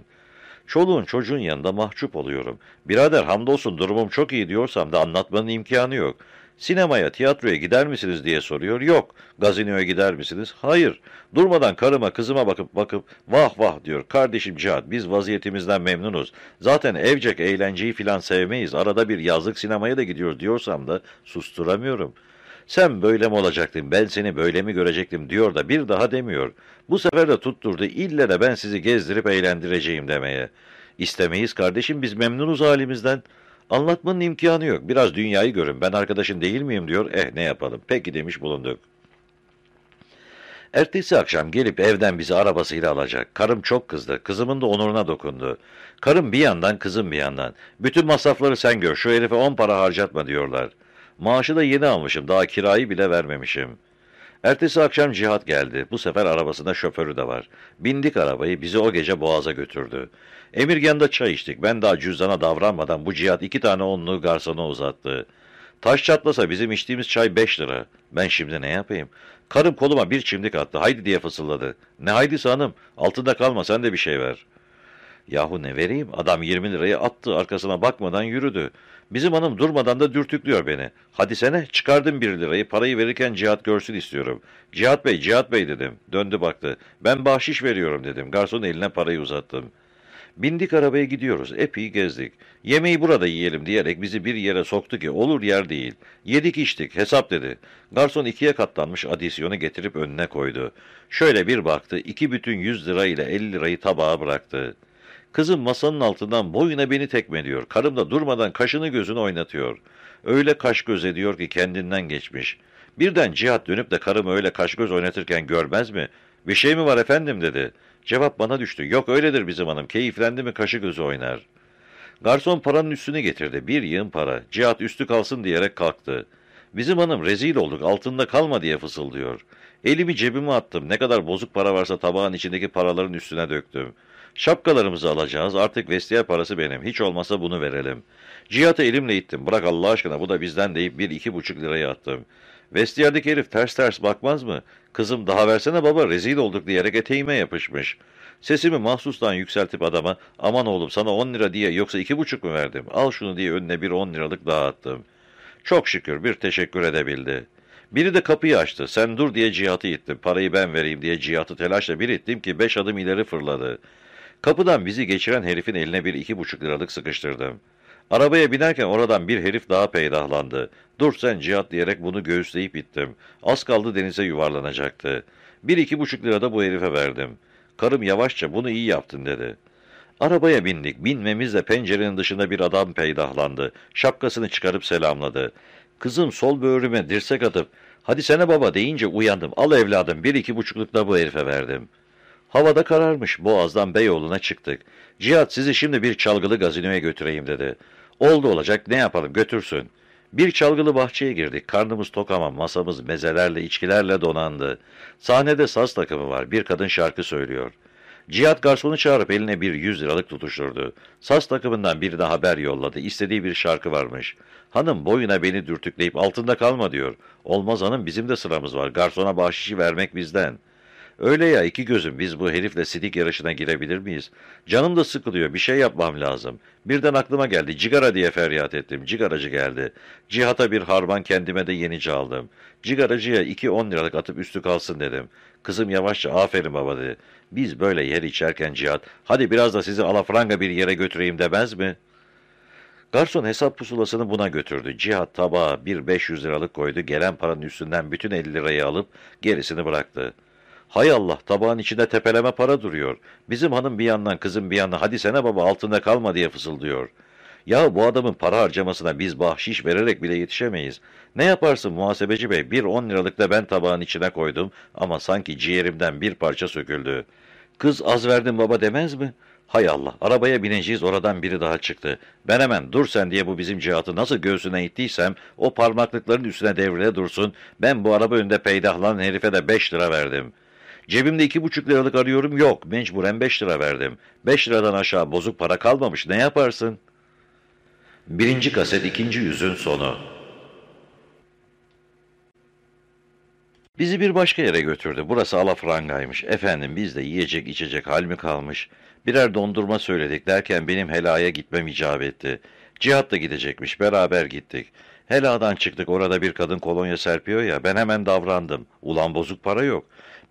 Çoluğun çocuğun yanında mahcup oluyorum. Birader hamdolsun durumum çok iyi diyorsam da anlatmanın imkanı yok. Sinemaya, tiyatroya gider misiniz diye soruyor. Yok. Gazinoya gider misiniz? Hayır. Durmadan karıma, kızıma bakıp bakıp vah vah diyor. Kardeşim Cihat biz vaziyetimizden memnunuz. Zaten evcek eğlenceyi filan sevmeyiz. Arada bir yazlık sinemaya da gidiyoruz diyorsam da susturamıyorum. Sen böyle mi olacaktın, ben seni böyle mi görecektim diyor da bir daha demiyor. Bu sefer de tutturdu ille de ben sizi gezdirip eğlendireceğim demeye. İstemeyiz kardeşim biz memnunuz halimizden. Anlatmanın imkanı yok. Biraz dünyayı görün. Ben arkadaşın değil miyim diyor. Eh ne yapalım. Peki demiş bulunduk. Ertesi akşam gelip evden bizi arabasıyla alacak. Karım çok kızdı. Kızımın da onuruna dokundu. Karım bir yandan, kızım bir yandan. Bütün masrafları sen gör. Şu herife on para harcatma diyorlar. Maaşı da yeni almışım, daha kirayı bile vermemişim. Ertesi akşam Cihat geldi. Bu sefer arabasında şoförü de var. Bindik arabayı, bizi o gece Boğaz'a götürdü. Emirgan'da çay içtik. Ben daha cüzdana davranmadan bu Cihat iki tane onluğu garsona uzattı. Taş çatlasa bizim içtiğimiz çay beş lira. Ben şimdi ne yapayım? Karım koluma bir çimdik attı. Haydi diye fısıldadı. Ne haydisi hanım? Altında kalma sen de bir şey ver. Yahu ne vereyim? Adam 20 lirayı attı. Arkasına bakmadan yürüdü. Bizim hanım durmadan da dürtüklüyor beni. Hadi sene çıkardım bir lirayı. Parayı verirken Cihat görsün istiyorum. Cihat Bey, Cihat Bey dedim. Döndü baktı. Ben bahşiş veriyorum dedim. Garson eline parayı uzattım. Bindik arabaya gidiyoruz. Epey gezdik. Yemeği burada yiyelim diyerek bizi bir yere soktu ki olur yer değil. Yedik içtik. Hesap dedi. Garson ikiye katlanmış adisyonu getirip önüne koydu. Şöyle bir baktı. iki bütün yüz lira ile elli lirayı tabağa bıraktı. Kızım masanın altından boyuna beni tekmeliyor. Karım da durmadan kaşını gözünü oynatıyor. Öyle kaş göz ediyor ki kendinden geçmiş. Birden Cihat dönüp de karımı öyle kaş göz oynatırken görmez mi? Bir şey mi var efendim dedi. Cevap bana düştü. Yok öyledir bizim hanım. Keyiflendi mi kaşı gözü oynar. Garson paranın üstünü getirdi. Bir yığın para. Cihat üstü kalsın diyerek kalktı. Bizim hanım rezil olduk. Altında kalma diye fısıldıyor. Elimi cebime attım. Ne kadar bozuk para varsa tabağın içindeki paraların üstüne döktüm. Şapkalarımızı alacağız. Artık vestiyer parası benim. Hiç olmasa bunu verelim. Cihat'ı elimle ittim. Bırak Allah aşkına bu da bizden deyip bir iki buçuk lirayı attım. Vestiyerdeki herif ters ters bakmaz mı? Kızım daha versene baba rezil olduk diyerek eteğime yapışmış. Sesimi mahsustan yükseltip adama aman oğlum sana on lira diye yoksa iki buçuk mu verdim? Al şunu diye önüne bir on liralık daha attım. Çok şükür bir teşekkür edebildi. Biri de kapıyı açtı. Sen dur diye Cihat'ı ittim. Parayı ben vereyim diye Cihat'ı telaşla bir ittim ki beş adım ileri fırladı. Kapıdan bizi geçiren herifin eline bir iki buçuk liralık sıkıştırdım. Arabaya binerken oradan bir herif daha peydahlandı. Dur sen Cihat diyerek bunu göğüsleyip ittim. Az kaldı denize yuvarlanacaktı. Bir iki buçuk lira da bu herife verdim. Karım yavaşça bunu iyi yaptın dedi. Arabaya bindik. Binmemizle pencerenin dışında bir adam peydahlandı. Şapkasını çıkarıp selamladı. Kızım sol böğrüme dirsek atıp hadi sene baba deyince uyandım. Al evladım bir iki buçukluk da bu herife verdim. Havada kararmış. Boğaz'dan Beyoğlu'na çıktık. Cihat sizi şimdi bir çalgılı gazinoya götüreyim dedi. Oldu olacak ne yapalım götürsün. Bir çalgılı bahçeye girdik. Karnımız tok ama masamız mezelerle, içkilerle donandı. Sahnede saz takımı var. Bir kadın şarkı söylüyor. Cihat garsonu çağırıp eline bir yüz liralık tutuşturdu. Saz takımından birine haber yolladı. İstediği bir şarkı varmış. Hanım boyuna beni dürtükleyip altında kalma diyor. Olmaz hanım bizim de sıramız var. Garsona bahşişi vermek bizden.'' Öyle ya iki gözüm biz bu herifle sidik yarışına girebilir miyiz? Canım da sıkılıyor bir şey yapmam lazım. Birden aklıma geldi cigara diye feryat ettim. Cigaracı geldi. Cihat'a bir harman kendime de yenice aldım. Cigaracıya iki on liralık atıp üstü kalsın dedim. Kızım yavaşça aferin baba dedi. Biz böyle yer içerken Cihat hadi biraz da sizi alafranga bir yere götüreyim demez mi? Garson hesap pusulasını buna götürdü. Cihat tabağa bir beş yüz liralık koydu. Gelen paranın üstünden bütün elli lirayı alıp gerisini bıraktı. Hay Allah tabağın içinde tepeleme para duruyor. Bizim hanım bir yandan kızım bir yandan hadi sene baba altında kalma diye fısıldıyor. Ya bu adamın para harcamasına biz bahşiş vererek bile yetişemeyiz. Ne yaparsın muhasebeci bey bir on liralık da ben tabağın içine koydum ama sanki ciğerimden bir parça söküldü. Kız az verdin baba demez mi? Hay Allah arabaya bineceğiz oradan biri daha çıktı. Ben hemen dur sen diye bu bizim cihatı nasıl göğsüne ittiysem o parmaklıkların üstüne devrile dursun. Ben bu araba önünde peydahlanan herife de beş lira verdim.'' Cebimde iki buçuk liralık arıyorum yok. Mecburen beş lira verdim. Beş liradan aşağı bozuk para kalmamış. Ne yaparsın? Birinci kaset ikinci yüzün sonu. Bizi bir başka yere götürdü. Burası alafrangaymış. Efendim biz de yiyecek içecek hal mi kalmış? Birer dondurma söyledik derken benim helaya gitmem icap etti. Cihat da gidecekmiş. Beraber gittik. Heladan çıktık orada bir kadın kolonya serpiyor ya ben hemen davrandım. Ulan bozuk para yok.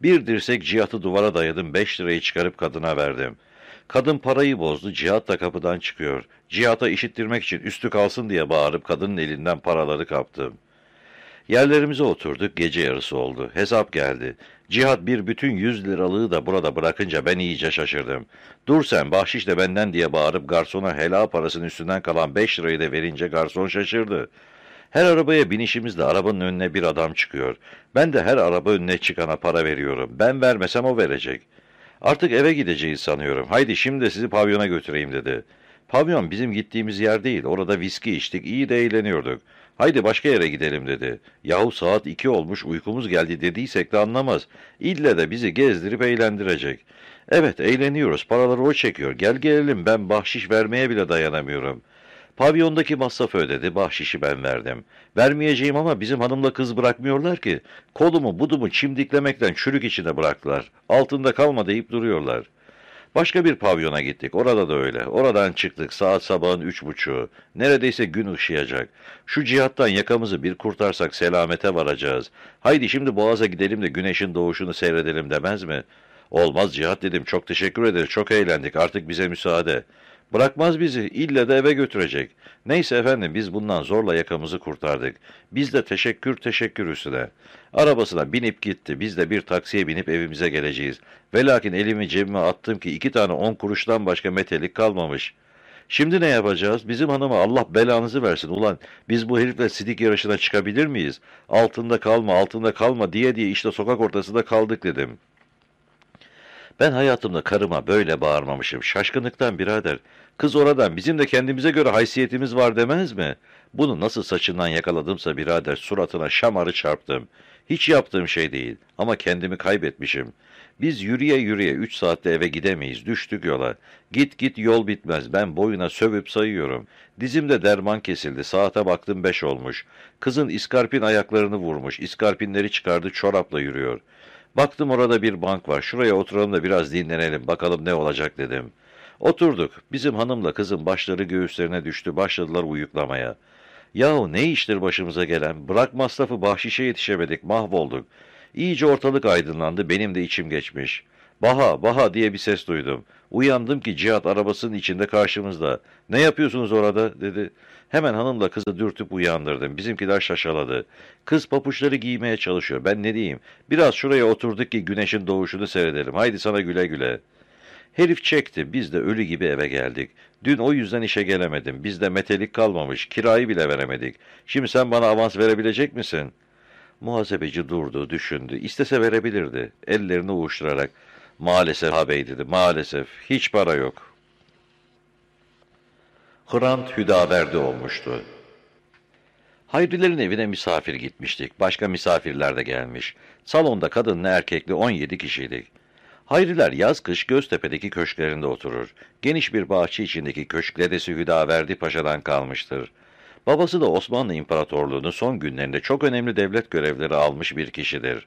Bir dirsek cihatı duvara dayadım, beş lirayı çıkarıp kadına verdim. Kadın parayı bozdu, cihat da kapıdan çıkıyor. Cihata işittirmek için üstü kalsın diye bağırıp kadının elinden paraları kaptım. Yerlerimize oturduk, gece yarısı oldu. Hesap geldi. Cihat bir bütün yüz liralığı da burada bırakınca ben iyice şaşırdım. Dur sen bahşiş de benden diye bağırıp garsona helal parasının üstünden kalan beş lirayı da verince garson şaşırdı. Her arabaya binişimizde arabanın önüne bir adam çıkıyor. Ben de her araba önüne çıkana para veriyorum. Ben vermesem o verecek. Artık eve gideceğiz sanıyorum. Haydi şimdi sizi pavyona götüreyim dedi. Pavyon bizim gittiğimiz yer değil. Orada viski içtik, iyi de eğleniyorduk. Haydi başka yere gidelim dedi. Yahu saat iki olmuş uykumuz geldi dediysek de anlamaz. İlle de bizi gezdirip eğlendirecek. Evet eğleniyoruz paraları o çekiyor. Gel gelelim ben bahşiş vermeye bile dayanamıyorum. Pavyondaki masrafı ödedi, bahşişi ben verdim. Vermeyeceğim ama bizim hanımla kız bırakmıyorlar ki. Kolumu budumu çimdiklemekten çürük içine bıraktılar. Altında kalma deyip duruyorlar. Başka bir pavyona gittik. Orada da öyle. Oradan çıktık. Saat sabahın üç buçuğu. Neredeyse gün ışıyacak. Şu cihattan yakamızı bir kurtarsak selamete varacağız. Haydi şimdi Boğaz'a gidelim de güneşin doğuşunu seyredelim demez mi? Olmaz cihat dedim. Çok teşekkür ederiz. Çok eğlendik. Artık bize müsaade. Bırakmaz bizi, ille de eve götürecek. Neyse efendim biz bundan zorla yakamızı kurtardık. Biz de teşekkür teşekkür üstüne. Arabasına binip gitti, biz de bir taksiye binip evimize geleceğiz. Ve lakin elimi cebime attım ki iki tane on kuruştan başka metelik kalmamış. Şimdi ne yapacağız? Bizim hanıma Allah belanızı versin. Ulan biz bu herifle sidik yarışına çıkabilir miyiz? Altında kalma, altında kalma diye diye işte sokak ortasında kaldık dedim.'' Ben hayatımda karıma böyle bağırmamışım. Şaşkınlıktan birader. Kız oradan bizim de kendimize göre haysiyetimiz var demez mi? Bunu nasıl saçından yakaladımsa birader suratına şamarı çarptım. Hiç yaptığım şey değil ama kendimi kaybetmişim. Biz yürüye yürüye üç saatte eve gidemeyiz. Düştük yola. Git git yol bitmez. Ben boyuna sövüp sayıyorum. Dizimde derman kesildi. Saate baktım beş olmuş. Kızın iskarpin ayaklarını vurmuş. İskarpinleri çıkardı çorapla yürüyor. Baktım orada bir bank var. Şuraya oturalım da biraz dinlenelim. Bakalım ne olacak dedim. Oturduk. Bizim hanımla kızın başları göğüslerine düştü. Başladılar uyuklamaya. Yahu ne iştir başımıza gelen? Bırak masrafı bahşişe yetişemedik. Mahvolduk. İyice ortalık aydınlandı. Benim de içim geçmiş. Baha, Baha diye bir ses duydum. Uyandım ki Cihat arabasının içinde karşımızda. Ne yapıyorsunuz orada dedi. Hemen hanımla kızı dürtüp uyandırdım. Bizimkiler şaşaladı. Kız papuçları giymeye çalışıyor. Ben ne diyeyim? Biraz şuraya oturduk ki güneşin doğuşunu seyredelim. Haydi sana güle güle. Herif çekti. Biz de ölü gibi eve geldik. Dün o yüzden işe gelemedim. Bizde metelik kalmamış. Kirayı bile veremedik. Şimdi sen bana avans verebilecek misin? Muhasebeci durdu, düşündü. İstese verebilirdi. Ellerini uğuşturarak. Maalesef ağabey dedi. Maalesef. Hiç para yok. Hrant Hüdaverdi olmuştu. Hayrilerin evine misafir gitmiştik. Başka misafirler de gelmiş. Salonda kadınlı erkekli 17 kişiydik. Hayriler yaz kış Göztepe'deki köşklerinde oturur. Geniş bir bahçe içindeki köşk dedesi Hüdaverdi Paşa'dan kalmıştır. Babası da Osmanlı İmparatorluğu'nun son günlerinde çok önemli devlet görevleri almış bir kişidir.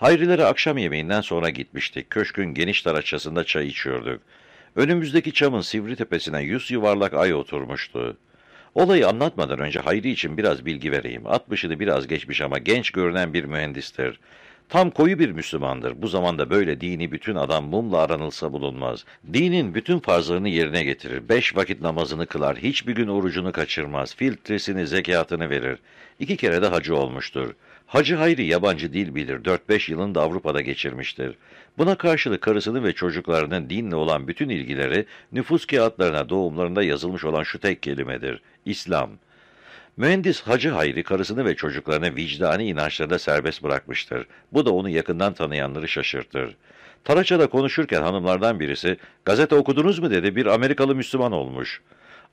Hayrilere akşam yemeğinden sonra gitmiştik. Köşkün geniş taraçasında çay içiyorduk. Önümüzdeki çamın sivri tepesine yüz yuvarlak ay oturmuştu. Olayı anlatmadan önce Hayri için biraz bilgi vereyim. 60'ını biraz geçmiş ama genç görünen bir mühendistir. Tam koyu bir Müslümandır. Bu zamanda böyle dini bütün adam mumla aranılsa bulunmaz. Dinin bütün farzlarını yerine getirir. Beş vakit namazını kılar. Hiçbir gün orucunu kaçırmaz. Filtresini, zekatını verir. İki kere de hacı olmuştur. Hacı Hayri yabancı dil bilir. 4-5 yılını da Avrupa'da geçirmiştir. Buna karşılık karısını ve çocuklarının dinle olan bütün ilgileri nüfus kağıtlarına doğumlarında yazılmış olan şu tek kelimedir. İslam. Mühendis Hacı Hayri karısını ve çocuklarını vicdani inançlarında serbest bırakmıştır. Bu da onu yakından tanıyanları şaşırtır. Taraça'da konuşurken hanımlardan birisi, gazete okudunuz mu dedi, bir Amerikalı Müslüman olmuş.''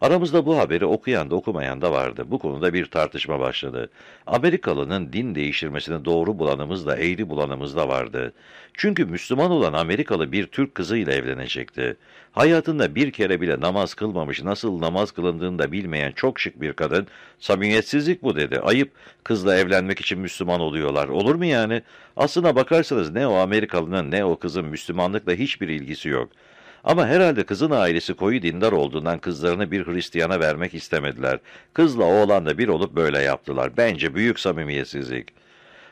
Aramızda bu haberi okuyan da okumayan da vardı. Bu konuda bir tartışma başladı. Amerikalı'nın din değiştirmesini doğru bulanımız da eğri bulanımız da vardı. Çünkü Müslüman olan Amerikalı bir Türk kızıyla evlenecekti. Hayatında bir kere bile namaz kılmamış, nasıl namaz kılındığını da bilmeyen çok şık bir kadın, samimiyetsizlik bu dedi. Ayıp, kızla evlenmek için Müslüman oluyorlar. Olur mu yani? Aslına bakarsanız ne o Amerikalının ne o kızın Müslümanlıkla hiçbir ilgisi yok. Ama herhalde kızın ailesi koyu dindar olduğundan kızlarını bir Hristiyana vermek istemediler. Kızla oğlan da bir olup böyle yaptılar. Bence büyük samimiyetsizlik.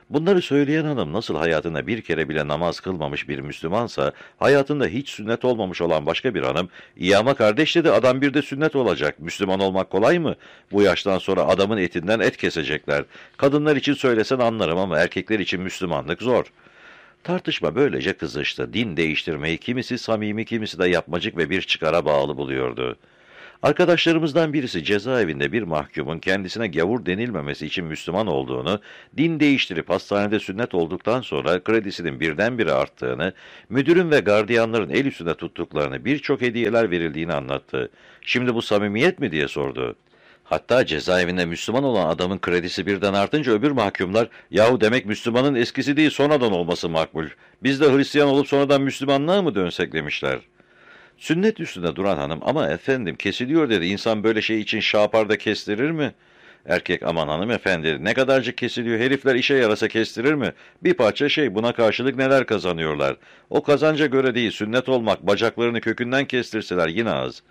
Bunları söyleyen hanım nasıl hayatında bir kere bile namaz kılmamış bir Müslümansa, hayatında hiç sünnet olmamış olan başka bir hanım, iyi ama kardeş dedi adam bir de sünnet olacak. Müslüman olmak kolay mı? Bu yaştan sonra adamın etinden et kesecekler. Kadınlar için söylesen anlarım ama erkekler için Müslümanlık zor.'' Tartışma böylece kızıştı. Din değiştirmeyi kimisi samimi kimisi de yapmacık ve bir çıkara bağlı buluyordu. Arkadaşlarımızdan birisi cezaevinde bir mahkumun kendisine gavur denilmemesi için Müslüman olduğunu, din değiştirip hastanede sünnet olduktan sonra kredisinin birdenbire arttığını, müdürün ve gardiyanların el üstünde tuttuklarını, birçok hediyeler verildiğini anlattı. Şimdi bu samimiyet mi diye sordu. Hatta cezaevinde Müslüman olan adamın kredisi birden artınca öbür mahkumlar, yahu demek Müslümanın eskisi değil sonradan olması makbul. Biz de Hristiyan olup sonradan Müslümanlığa mı dönsek demişler. Sünnet üstünde duran hanım, ama efendim kesiliyor dedi, insan böyle şey için şaparda kestirir mi? Erkek aman hanımefendi ne kadarcık kesiliyor herifler işe yarasa kestirir mi? Bir parça şey buna karşılık neler kazanıyorlar? O kazanca göre değil sünnet olmak bacaklarını kökünden kestirseler yine az.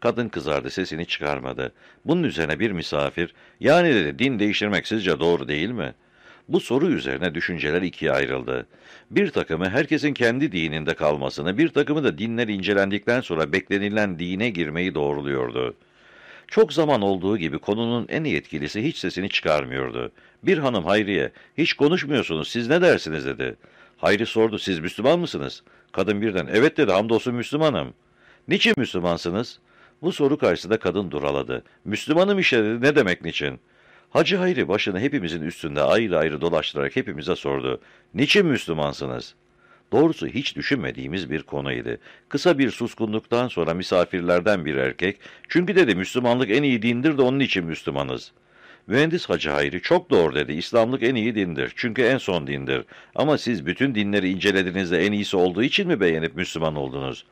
Kadın kızardı sesini çıkarmadı. Bunun üzerine bir misafir yani dedi din değiştirmek sizce doğru değil mi? Bu soru üzerine düşünceler ikiye ayrıldı. Bir takımı herkesin kendi dininde kalmasını, bir takımı da dinler incelendikten sonra beklenilen dine girmeyi doğruluyordu. Çok zaman olduğu gibi konunun en yetkilisi hiç sesini çıkarmıyordu. Bir hanım Hayriye, hiç konuşmuyorsunuz, siz ne dersiniz dedi. Hayri sordu, siz Müslüman mısınız? Kadın birden, evet dedi, hamdolsun Müslümanım. Niçin Müslümansınız? Bu soru karşısında kadın duraladı. Müslümanım dedi, ne demek niçin? Hacı Hayri başını hepimizin üstünde ayrı ayrı dolaştırarak hepimize sordu. Niçin Müslümansınız? Doğrusu hiç düşünmediğimiz bir konuydu. Kısa bir suskunluktan sonra misafirlerden bir erkek, çünkü dedi Müslümanlık en iyi dindir de onun için Müslümanız. Mühendis Hacı Hayri çok doğru dedi. İslamlık en iyi dindir. Çünkü en son dindir. Ama siz bütün dinleri incelediğinizde en iyisi olduğu için mi beğenip Müslüman oldunuz?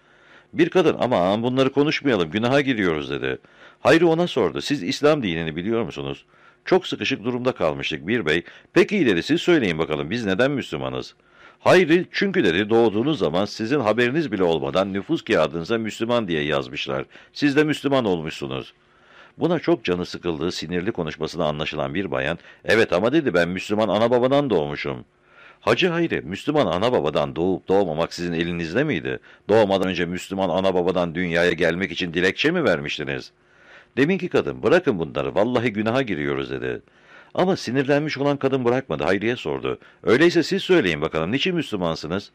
Bir kadın ama bunları konuşmayalım günaha giriyoruz dedi. Hayri ona sordu. Siz İslam dinini biliyor musunuz? Çok sıkışık durumda kalmıştık bir bey. Peki dedi siz söyleyin bakalım biz neden Müslümanız? Hayri çünkü dedi doğduğunuz zaman sizin haberiniz bile olmadan nüfus kağıdınıza Müslüman diye yazmışlar. Siz de Müslüman olmuşsunuz. Buna çok canı sıkıldığı sinirli konuşmasına anlaşılan bir bayan, evet ama dedi ben Müslüman ana babadan doğmuşum. Hacı Hayri, Müslüman ana babadan doğup doğmamak sizin elinizde miydi? Doğmadan önce Müslüman ana babadan dünyaya gelmek için dilekçe mi vermiştiniz? Deminki kadın, bırakın bunları, vallahi günaha giriyoruz dedi. Ama sinirlenmiş olan kadın bırakmadı, Hayri'ye sordu. Öyleyse siz söyleyin bakalım, niçin Müslümansınız?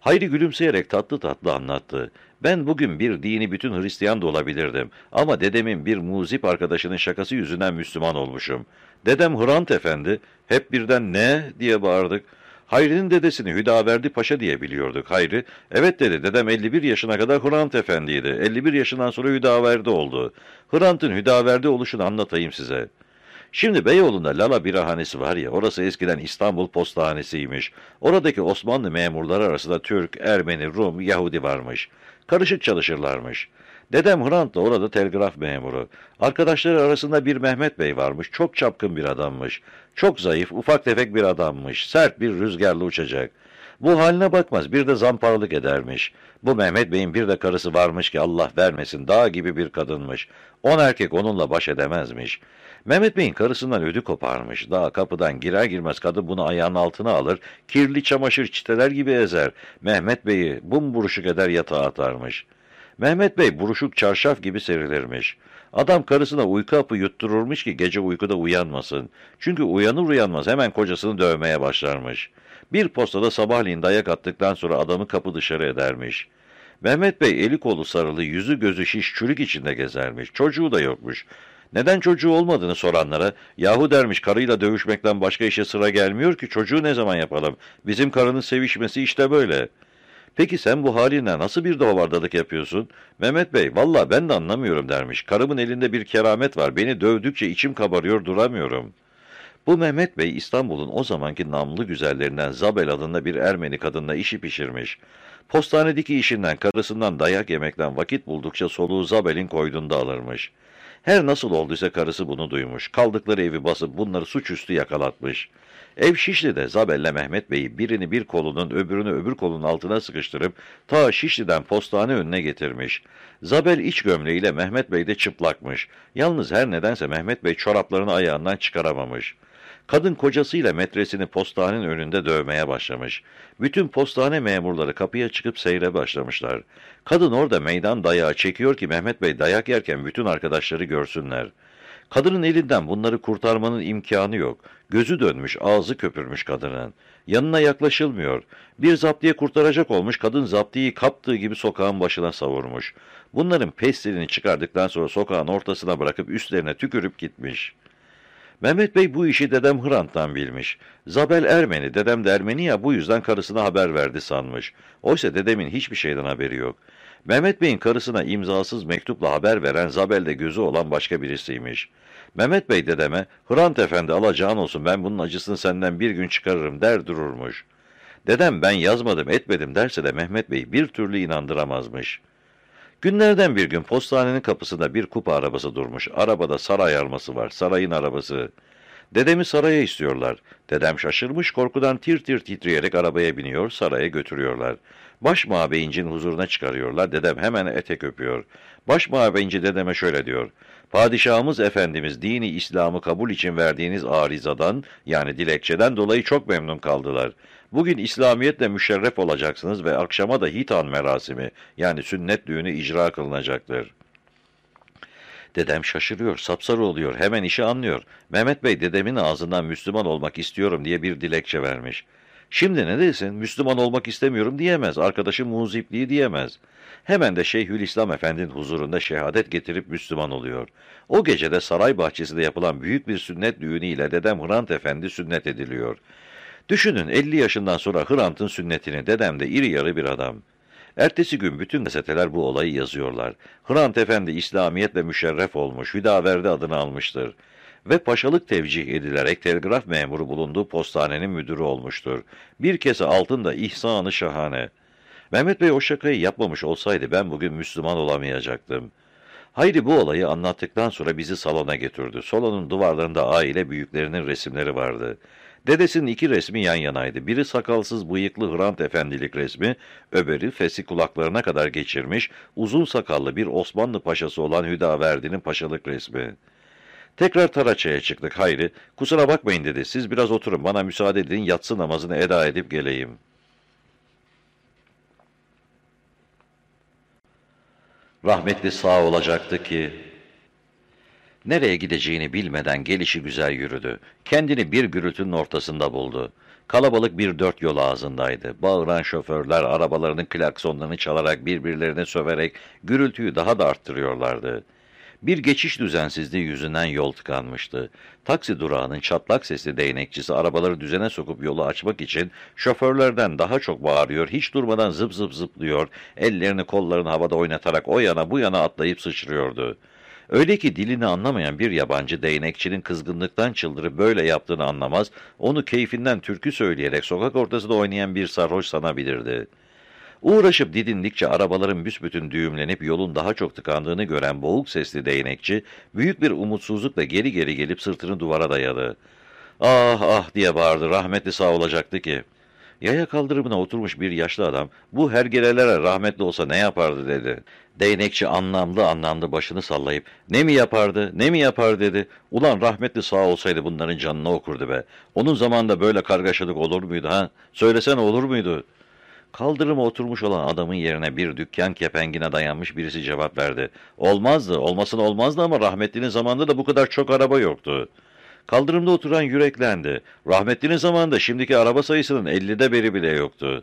Hayri gülümseyerek tatlı tatlı anlattı. Ben bugün bir dini bütün Hristiyan da olabilirdim. Ama dedemin bir muzip arkadaşının şakası yüzünden Müslüman olmuşum. Dedem Hrant Efendi, hep birden ne diye bağırdık. Hayri'nin dedesini Hüdaverdi Paşa diye biliyorduk. Hayri, evet dedi, dedem 51 yaşına kadar Hrant Efendi'ydi. 51 yaşından sonra Hüdaverdi oldu. Hrant'ın Hüdaverdi oluşunu anlatayım size. Şimdi Beyoğlu'nda Lala Birahanesi var ya, orası eskiden İstanbul Postahanesi'ymiş. Oradaki Osmanlı memurları arasında Türk, Ermeni, Rum, Yahudi varmış. Karışık çalışırlarmış. Dedem Hrant da orada telgraf memuru. Arkadaşları arasında bir Mehmet Bey varmış. Çok çapkın bir adammış. Çok zayıf, ufak tefek bir adammış. Sert bir rüzgarla uçacak. Bu haline bakmaz, bir de zamparalık edermiş. Bu Mehmet Bey'in bir de karısı varmış ki Allah vermesin, dağ gibi bir kadınmış. On erkek onunla baş edemezmiş. Mehmet Bey'in karısından ödü koparmış. Daha kapıdan girer girmez kadın bunu ayağının altına alır, kirli çamaşır çiteler gibi ezer. Mehmet Bey'i bumburuşuk eder yatağa atarmış. Mehmet Bey buruşuk çarşaf gibi serilirmiş. Adam karısına uyku hapı yuttururmuş ki gece uykuda uyanmasın. Çünkü uyanır uyanmaz hemen kocasını dövmeye başlarmış. Bir postada sabahleyin dayak attıktan sonra adamı kapı dışarı edermiş. Mehmet Bey eli kolu sarılı, yüzü gözü şiş çürük içinde gezermiş. Çocuğu da yokmuş. Neden çocuğu olmadığını soranlara, yahu dermiş karıyla dövüşmekten başka işe sıra gelmiyor ki çocuğu ne zaman yapalım? Bizim karının sevişmesi işte böyle. Peki sen bu haline nasıl bir dovardalık yapıyorsun? Mehmet Bey, valla ben de anlamıyorum dermiş. Karımın elinde bir keramet var. Beni dövdükçe içim kabarıyor duramıyorum. Bu Mehmet Bey İstanbul'un o zamanki namlı güzellerinden Zabel adında bir Ermeni kadınla işi pişirmiş. Postanedeki işinden, karısından dayak yemekten vakit buldukça soluğu Zabel'in koydunda alırmış. Her nasıl olduysa karısı bunu duymuş. Kaldıkları evi basıp bunları suçüstü yakalatmış. Ev Şişli'de Zabel'le Mehmet Bey'i birini bir kolunun öbürünü öbür kolunun altına sıkıştırıp ta Şişli'den postane önüne getirmiş. Zabel iç gömleğiyle Mehmet Bey de çıplakmış. Yalnız her nedense Mehmet Bey çoraplarını ayağından çıkaramamış. Kadın kocasıyla metresini postanenin önünde dövmeye başlamış. Bütün postane memurları kapıya çıkıp seyre başlamışlar. Kadın orada meydan dayağı çekiyor ki Mehmet Bey dayak yerken bütün arkadaşları görsünler. Kadının elinden bunları kurtarmanın imkanı yok. Gözü dönmüş, ağzı köpürmüş kadının. Yanına yaklaşılmıyor. Bir zaptiye kurtaracak olmuş, kadın zaptiyi kaptığı gibi sokağın başına savurmuş. Bunların pestilini çıkardıktan sonra sokağın ortasına bırakıp üstlerine tükürüp gitmiş.'' Mehmet Bey bu işi dedem Hrant'tan bilmiş. Zabel Ermeni, dedem de Ermeni ya bu yüzden karısına haber verdi sanmış. Oysa dedemin hiçbir şeyden haberi yok. Mehmet Bey'in karısına imzasız mektupla haber veren Zabel'de gözü olan başka birisiymiş. Mehmet Bey dedeme, Hrant Efendi alacağın olsun ben bunun acısını senden bir gün çıkarırım der dururmuş. Dedem ben yazmadım etmedim derse de Mehmet Bey bir türlü inandıramazmış. Günlerden bir gün postanenin kapısında bir kupa arabası durmuş. Arabada saray arması var, sarayın arabası. Dedemi saraya istiyorlar. Dedem şaşırmış korkudan tir tir titreyerek arabaya biniyor, saraya götürüyorlar. Baş mağbeyincin huzuruna çıkarıyorlar. Dedem hemen etek öpüyor. Baş mağbeyinci dedeme şöyle diyor. Padişahımız Efendimiz dini İslam'ı kabul için verdiğiniz arizadan yani dilekçeden dolayı çok memnun kaldılar. Bugün İslamiyetle müşerref olacaksınız ve akşama da hitan merasimi yani sünnet düğünü icra kılınacaktır. Dedem şaşırıyor, sapsarı oluyor, hemen işi anlıyor. Mehmet Bey dedemin ağzından Müslüman olmak istiyorum diye bir dilekçe vermiş. Şimdi ne desin, Müslüman olmak istemiyorum diyemez, arkadaşı muzipliği diyemez. Hemen de Şeyhülislam Efendi'nin huzurunda şehadet getirip Müslüman oluyor. O gecede saray bahçesinde yapılan büyük bir sünnet düğünüyle dedem Hrant Efendi sünnet ediliyor. Düşünün 50 yaşından sonra Hrant'ın sünnetini dedem de iri yarı bir adam. Ertesi gün bütün gazeteler bu olayı yazıyorlar. Hrant Efendi İslamiyetle müşerref olmuş, Hüdaverdi adını almıştır. Ve paşalık tevcih edilerek telgraf memuru bulunduğu postanenin müdürü olmuştur. Bir kese altın da ihsanı şahane. Mehmet Bey o şakayı yapmamış olsaydı ben bugün Müslüman olamayacaktım. Hayri bu olayı anlattıktan sonra bizi salona götürdü. Salonun duvarlarında aile büyüklerinin resimleri vardı. Dedesinin iki resmi yan yanaydı. Biri sakalsız bıyıklı Hrant Efendilik resmi, öbürü fesi kulaklarına kadar geçirmiş, uzun sakallı bir Osmanlı paşası olan Hüdaverdi'nin paşalık resmi. Tekrar Taraça'ya çıktık Hayri. Kusura bakmayın dedi. Siz biraz oturun bana müsaade edin yatsı namazını eda edip geleyim. Rahmetli sağ olacaktı ki Nereye gideceğini bilmeden gelişi güzel yürüdü. Kendini bir gürültünün ortasında buldu. Kalabalık bir dört yol ağzındaydı. Bağıran şoförler arabalarının klaksonlarını çalarak birbirlerini söverek gürültüyü daha da arttırıyorlardı. Bir geçiş düzensizliği yüzünden yol tıkanmıştı. Taksi durağının çatlak sesli değnekçisi arabaları düzene sokup yolu açmak için şoförlerden daha çok bağırıyor, hiç durmadan zıp zıp zıplıyor, ellerini kollarını havada oynatarak o yana bu yana atlayıp sıçrıyordu. Öyle ki dilini anlamayan bir yabancı değnekçinin kızgınlıktan çıldırıp böyle yaptığını anlamaz, onu keyfinden türkü söyleyerek sokak ortasında oynayan bir sarhoş sanabilirdi. Uğraşıp didindikçe arabaların büsbütün düğümlenip yolun daha çok tıkandığını gören boğuk sesli değnekçi, büyük bir umutsuzlukla geri geri gelip sırtını duvara dayadı. Ah ah diye bağırdı, rahmetli sağ olacaktı ki. Yaya kaldırımına oturmuş bir yaşlı adam, bu hergelelere rahmetli olsa ne yapardı dedi. Değnekçi anlamlı anlamlı başını sallayıp, ne mi yapardı, ne mi yapar dedi. Ulan rahmetli sağ olsaydı bunların canını okurdu be. Onun zamanında böyle kargaşalık olur muydu ha? Söylesene olur muydu? Kaldırıma oturmuş olan adamın yerine bir dükkan kepengine dayanmış birisi cevap verdi. Olmazdı, olmasın olmazdı ama rahmetlinin zamanında da bu kadar çok araba yoktu. Kaldırımda oturan yüreklendi. Rahmetlinin zamanında şimdiki araba sayısının 50'de biri bile yoktu.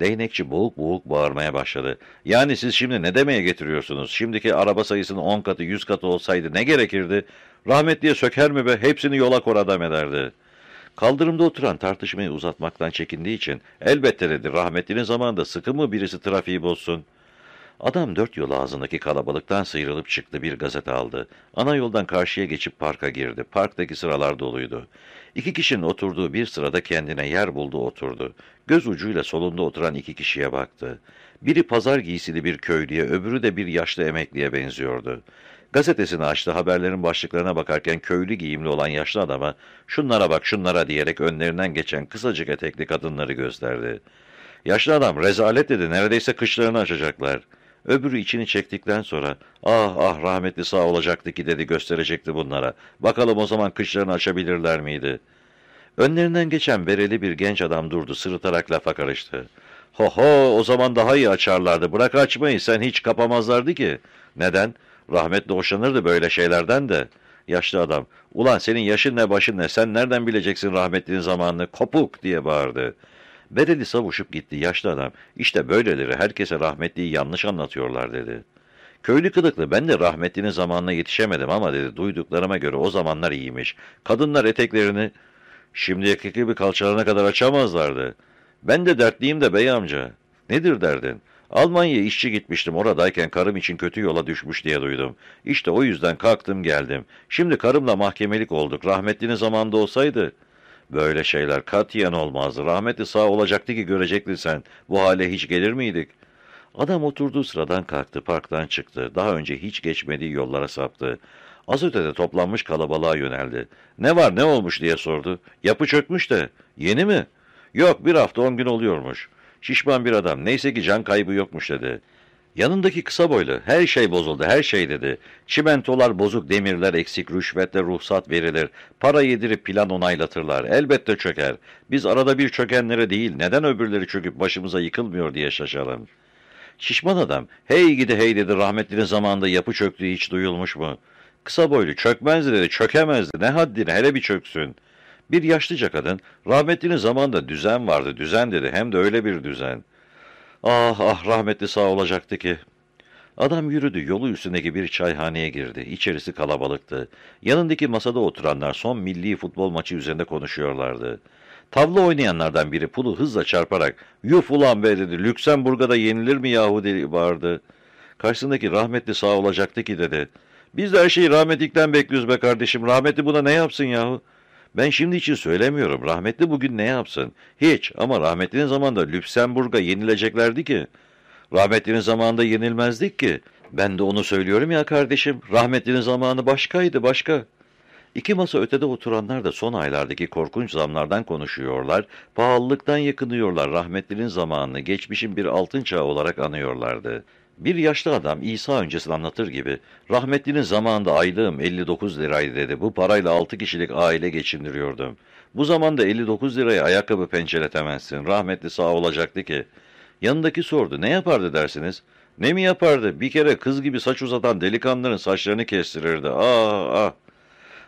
Değnekçi boğuk boğuk bağırmaya başladı. Yani siz şimdi ne demeye getiriyorsunuz? Şimdiki araba sayısının 10 katı 100 katı olsaydı ne gerekirdi? Rahmetliye söker mi be? Hepsini yola kor adam ederdi. Kaldırımda oturan tartışmayı uzatmaktan çekindiği için elbette dedi rahmetlinin zamanında sıkı mı birisi trafiği bozsun? Adam dört yol ağzındaki kalabalıktan sıyrılıp çıktı bir gazete aldı. Ana yoldan karşıya geçip parka girdi. Parktaki sıralar doluydu. İki kişinin oturduğu bir sırada kendine yer buldu oturdu. Göz ucuyla solunda oturan iki kişiye baktı. Biri pazar giysili bir köylüye, öbürü de bir yaşlı emekliye benziyordu. Gazetesini açtı, haberlerin başlıklarına bakarken köylü giyimli olan yaşlı adama şunlara bak şunlara diyerek önlerinden geçen kısacık etekli kadınları gösterdi. Yaşlı adam rezalet dedi, neredeyse kışlarını açacaklar. Öbürü içini çektikten sonra ah ah rahmetli sağ olacaktı ki dedi gösterecekti bunlara. Bakalım o zaman kışlarını açabilirler miydi? Önlerinden geçen bereli bir genç adam durdu sırıtarak lafa karıştı. Ho ho o zaman daha iyi açarlardı bırak açmayı sen hiç kapamazlardı ki. Neden? Rahmetli hoşlanırdı böyle şeylerden de. Yaşlı adam, ulan senin yaşın ne başın ne, sen nereden bileceksin rahmetlinin zamanını, kopuk diye bağırdı. Bereli savuşup gitti yaşlı adam, işte böyleleri herkese rahmetliyi yanlış anlatıyorlar dedi. Köylü kılıklı ben de rahmetlinin zamanına yetişemedim ama dedi duyduklarıma göre o zamanlar iyiymiş. Kadınlar eteklerini şimdiki gibi kalçalarına kadar açamazlardı. Ben de dertliyim de bey amca. Nedir derdin? Almanya'ya işçi gitmiştim. Oradayken karım için kötü yola düşmüş diye duydum. İşte o yüzden kalktım geldim. Şimdi karımla mahkemelik olduk. Rahmetlinin zamanında olsaydı... Böyle şeyler katiyen olmazdı. Rahmetli sağ olacaktı ki görecektin sen. Bu hale hiç gelir miydik? Adam oturduğu sıradan kalktı, parktan çıktı. Daha önce hiç geçmediği yollara saptı. Az ötede toplanmış kalabalığa yöneldi. Ne var ne olmuş diye sordu. Yapı çökmüş de. Yeni mi? Yok bir hafta on gün oluyormuş. Şişman bir adam. Neyse ki can kaybı yokmuş dedi. Yanındaki kısa boylu. Her şey bozuldu, her şey dedi. Çimentolar bozuk, demirler eksik, rüşvetle ruhsat verilir. Para yedirip plan onaylatırlar. Elbette çöker. Biz arada bir çökenlere değil, neden öbürleri çöküp başımıza yıkılmıyor diye şaşalım. Şişman adam, hey gidi hey dedi, rahmetlinin zamanında yapı çöktüğü hiç duyulmuş mu? Kısa boylu, çökmezdi dedi, çökemezdi, ne haddine, hele bir çöksün. Bir yaşlıca kadın, rahmetlinin zamanında düzen vardı, düzen dedi, hem de öyle bir düzen. Ah ah rahmetli sağ olacaktı ki. Adam yürüdü, yolu üstündeki bir çayhaneye girdi. İçerisi kalabalıktı. Yanındaki masada oturanlar son milli futbol maçı üzerinde konuşuyorlardı. Tavla oynayanlardan biri pulu hızla çarparak ''Yuf ulan be'' dedi. ''Lüksemburg'a yenilir mi yahu?'' diye bağırdı. Karşısındaki rahmetli sağ olacaktı ki dedi. ''Biz de her şeyi rahmetlikten bekliyoruz be kardeşim. Rahmetli buna ne yapsın yahu?'' Ben şimdi için söylemiyorum. Rahmetli bugün ne yapsın? Hiç ama rahmetlinin zamanında Lüksemburg'a yenileceklerdi ki. Rahmetlinin zamanında yenilmezdik ki. Ben de onu söylüyorum ya kardeşim. Rahmetlinin zamanı başkaydı başka. İki masa ötede oturanlar da son aylardaki korkunç zamlardan konuşuyorlar, pahalılıktan yakınıyorlar, rahmetlinin zamanını geçmişin bir altın çağı olarak anıyorlardı. Bir yaşlı adam İsa öncesini anlatır gibi, rahmetlinin zamanında aylığım 59 liraydı dedi. Bu parayla 6 kişilik aile geçindiriyordum. Bu zamanda 59 liraya ayakkabı pençeletemezsin. Rahmetli sağ olacaktı ki. Yanındaki sordu, ne yapardı dersiniz? Ne mi yapardı? Bir kere kız gibi saç uzatan delikanlıların saçlarını kestirirdi. Ah ah!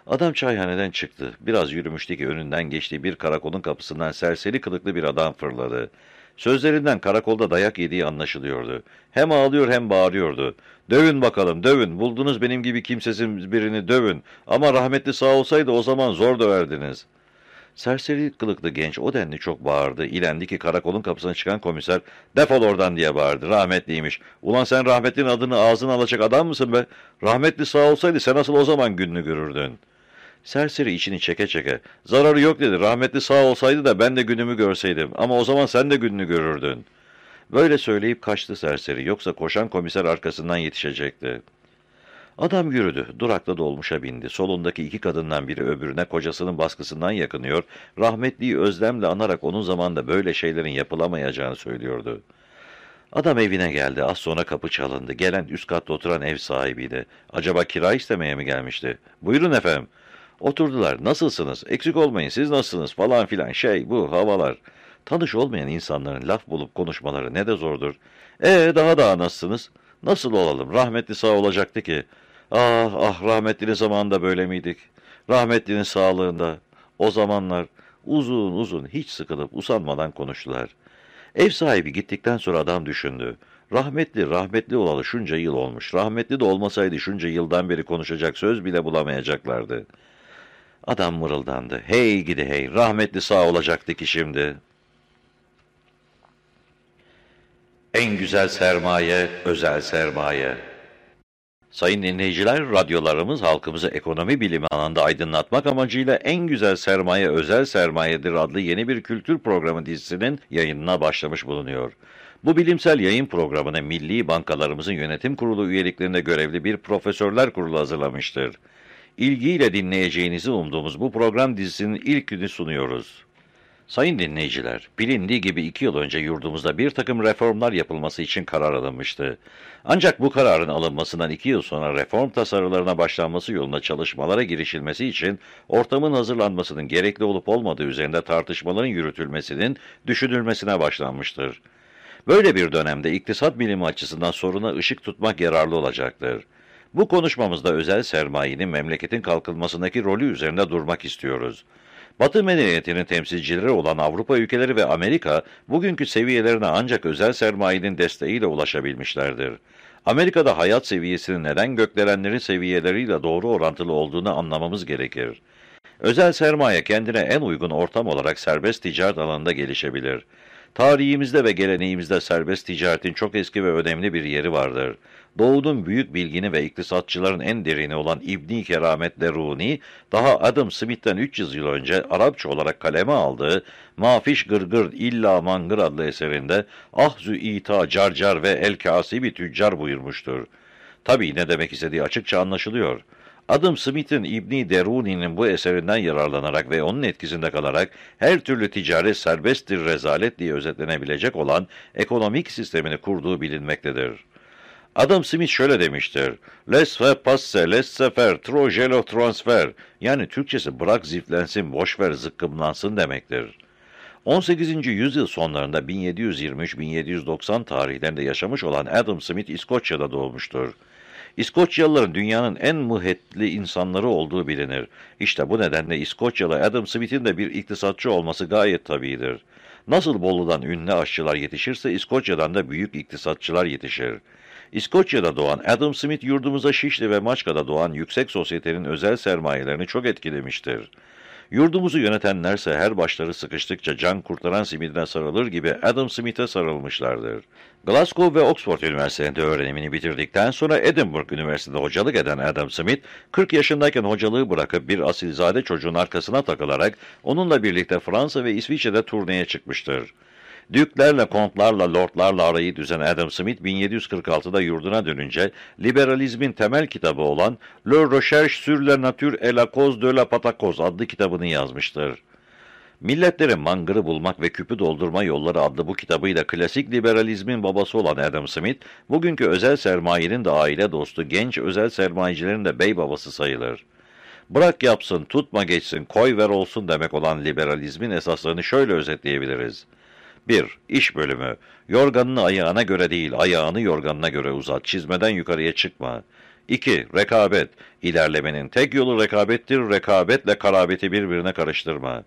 Adam çayhaneden çıktı. Biraz yürümüştü ki önünden geçtiği bir karakolun kapısından serseri kılıklı bir adam fırladı. Sözlerinden karakolda dayak yediği anlaşılıyordu. Hem ağlıyor hem bağırıyordu. Dövün bakalım, dövün. Buldunuz benim gibi kimsesiz birini dövün. Ama rahmetli sağ olsaydı o zaman zor döverdiniz. Serseri kılıklı genç o denli çok bağırdı. İlendi ki karakolun kapısına çıkan komiser defol oradan diye bağırdı. Rahmetliymiş. Ulan sen rahmetlinin adını ağzına alacak adam mısın be? Rahmetli sağ olsaydı sen nasıl o zaman gününü görürdün?'' Serseri içini çeke çeke. Zararı yok dedi. Rahmetli sağ olsaydı da ben de günümü görseydim. Ama o zaman sen de gününü görürdün. Böyle söyleyip kaçtı serseri. Yoksa koşan komiser arkasından yetişecekti. Adam yürüdü. Durakta dolmuşa bindi. Solundaki iki kadından biri öbürüne kocasının baskısından yakınıyor. Rahmetliyi özlemle anarak onun zamanda böyle şeylerin yapılamayacağını söylüyordu. Adam evine geldi. Az sonra kapı çalındı. Gelen üst katta oturan ev sahibiydi. Acaba kira istemeye mi gelmişti? Buyurun efendim. Oturdular. Nasılsınız? Eksik olmayın. Siz nasılsınız? Falan filan. Şey bu havalar. Tanış olmayan insanların laf bulup konuşmaları ne de zordur. Ee daha daha nasılsınız? Nasıl olalım? Rahmetli sağ olacaktı ki. Ah ah rahmetlinin zamanında böyle miydik? Rahmetlinin sağlığında. O zamanlar uzun uzun hiç sıkılıp usanmadan konuştular. Ev sahibi gittikten sonra adam düşündü. Rahmetli, rahmetli olalı şunca yıl olmuş. Rahmetli de olmasaydı şunca yıldan beri konuşacak söz bile bulamayacaklardı.'' Adam mırıldandı. Hey gidi hey, rahmetli sağ olacaktı ki şimdi. En güzel sermaye, özel sermaye. Sayın dinleyiciler, radyolarımız halkımızı ekonomi bilimi alanında aydınlatmak amacıyla En Güzel Sermaye Özel Sermayedir adlı yeni bir kültür programı dizisinin yayınına başlamış bulunuyor. Bu bilimsel yayın programını milli bankalarımızın yönetim kurulu üyeliklerinde görevli bir profesörler kurulu hazırlamıştır. İlgiyle dinleyeceğinizi umduğumuz bu program dizisinin ilk günü sunuyoruz. Sayın dinleyiciler, bilindiği gibi iki yıl önce yurdumuzda bir takım reformlar yapılması için karar alınmıştı. Ancak bu kararın alınmasından iki yıl sonra reform tasarılarına başlanması yolunda çalışmalara girişilmesi için ortamın hazırlanmasının gerekli olup olmadığı üzerinde tartışmaların yürütülmesinin düşünülmesine başlanmıştır. Böyle bir dönemde iktisat bilimi açısından soruna ışık tutmak yararlı olacaktır. Bu konuşmamızda özel sermayenin memleketin kalkınmasındaki rolü üzerinde durmak istiyoruz. Batı medeniyetinin temsilcileri olan Avrupa ülkeleri ve Amerika, bugünkü seviyelerine ancak özel sermayenin desteğiyle ulaşabilmişlerdir. Amerika'da hayat seviyesinin neden gökdelenlerin seviyeleriyle doğru orantılı olduğunu anlamamız gerekir. Özel sermaye kendine en uygun ortam olarak serbest ticaret alanında gelişebilir. Tarihimizde ve geleneğimizde serbest ticaretin çok eski ve önemli bir yeri vardır. Doğu'nun büyük bilgini ve iktisatçıların en derini olan İbni Keramet Deruni, daha Adam Smith'ten 300 yıl önce Arapça olarak kaleme aldığı Mafiş Gırgır İlla Mangır adlı eserinde Ahzü İta Carcar ve El Kasibi Tüccar buyurmuştur. Tabii ne demek istediği açıkça anlaşılıyor. Adam Smith'in İbni Deruni'nin bu eserinden yararlanarak ve onun etkisinde kalarak her türlü ticaret serbesttir rezalet diye özetlenebilecek olan ekonomik sistemini kurduğu bilinmektedir. Adam Smith şöyle demiştir. Les faire passe, laisse faire, trop gelo transfer. Yani Türkçesi bırak ziflensin, boş ver zıkkımlansın demektir. 18. yüzyıl sonlarında 1723-1790 tarihlerinde yaşamış olan Adam Smith İskoçya'da doğmuştur. İskoçyalıların dünyanın en muhetli insanları olduğu bilinir. İşte bu nedenle İskoçyalı Adam Smith'in de bir iktisatçı olması gayet tabidir. Nasıl Bolu'dan ünlü aşçılar yetişirse İskoçya'dan da büyük iktisatçılar yetişir. İskoçya'da doğan Adam Smith yurdumuza Şişli ve Maçka'da doğan yüksek sosyetenin özel sermayelerini çok etkilemiştir. Yurdumuzu yönetenlerse her başları sıkıştıkça can kurtaran simidine sarılır gibi Adam Smith'e sarılmışlardır. Glasgow ve Oxford Üniversitesi'nde öğrenimini bitirdikten sonra Edinburgh Üniversitesi'nde hocalık eden Adam Smith, 40 yaşındayken hocalığı bırakıp bir asilzade çocuğun arkasına takılarak onunla birlikte Fransa ve İsviçre'de turneye çıkmıştır. Düklerle, kontlarla, lordlarla arayı düzen Adam Smith 1746'da yurduna dönünce liberalizmin temel kitabı olan Le Recherche sur la nature et la cause de la Patacoz adlı kitabını yazmıştır. Milletlerin mangırı bulmak ve küpü doldurma yolları adlı bu kitabıyla klasik liberalizmin babası olan Adam Smith, bugünkü özel sermayenin de aile dostu genç özel sermayecilerin de bey babası sayılır. Bırak yapsın, tutma geçsin, koy ver olsun demek olan liberalizmin esaslarını şöyle özetleyebiliriz. 1. İş bölümü. Yorganını ayağına göre değil, ayağını yorganına göre uzat. Çizmeden yukarıya çıkma. 2. Rekabet. İlerlemenin tek yolu rekabettir. Rekabetle karabeti birbirine karıştırma.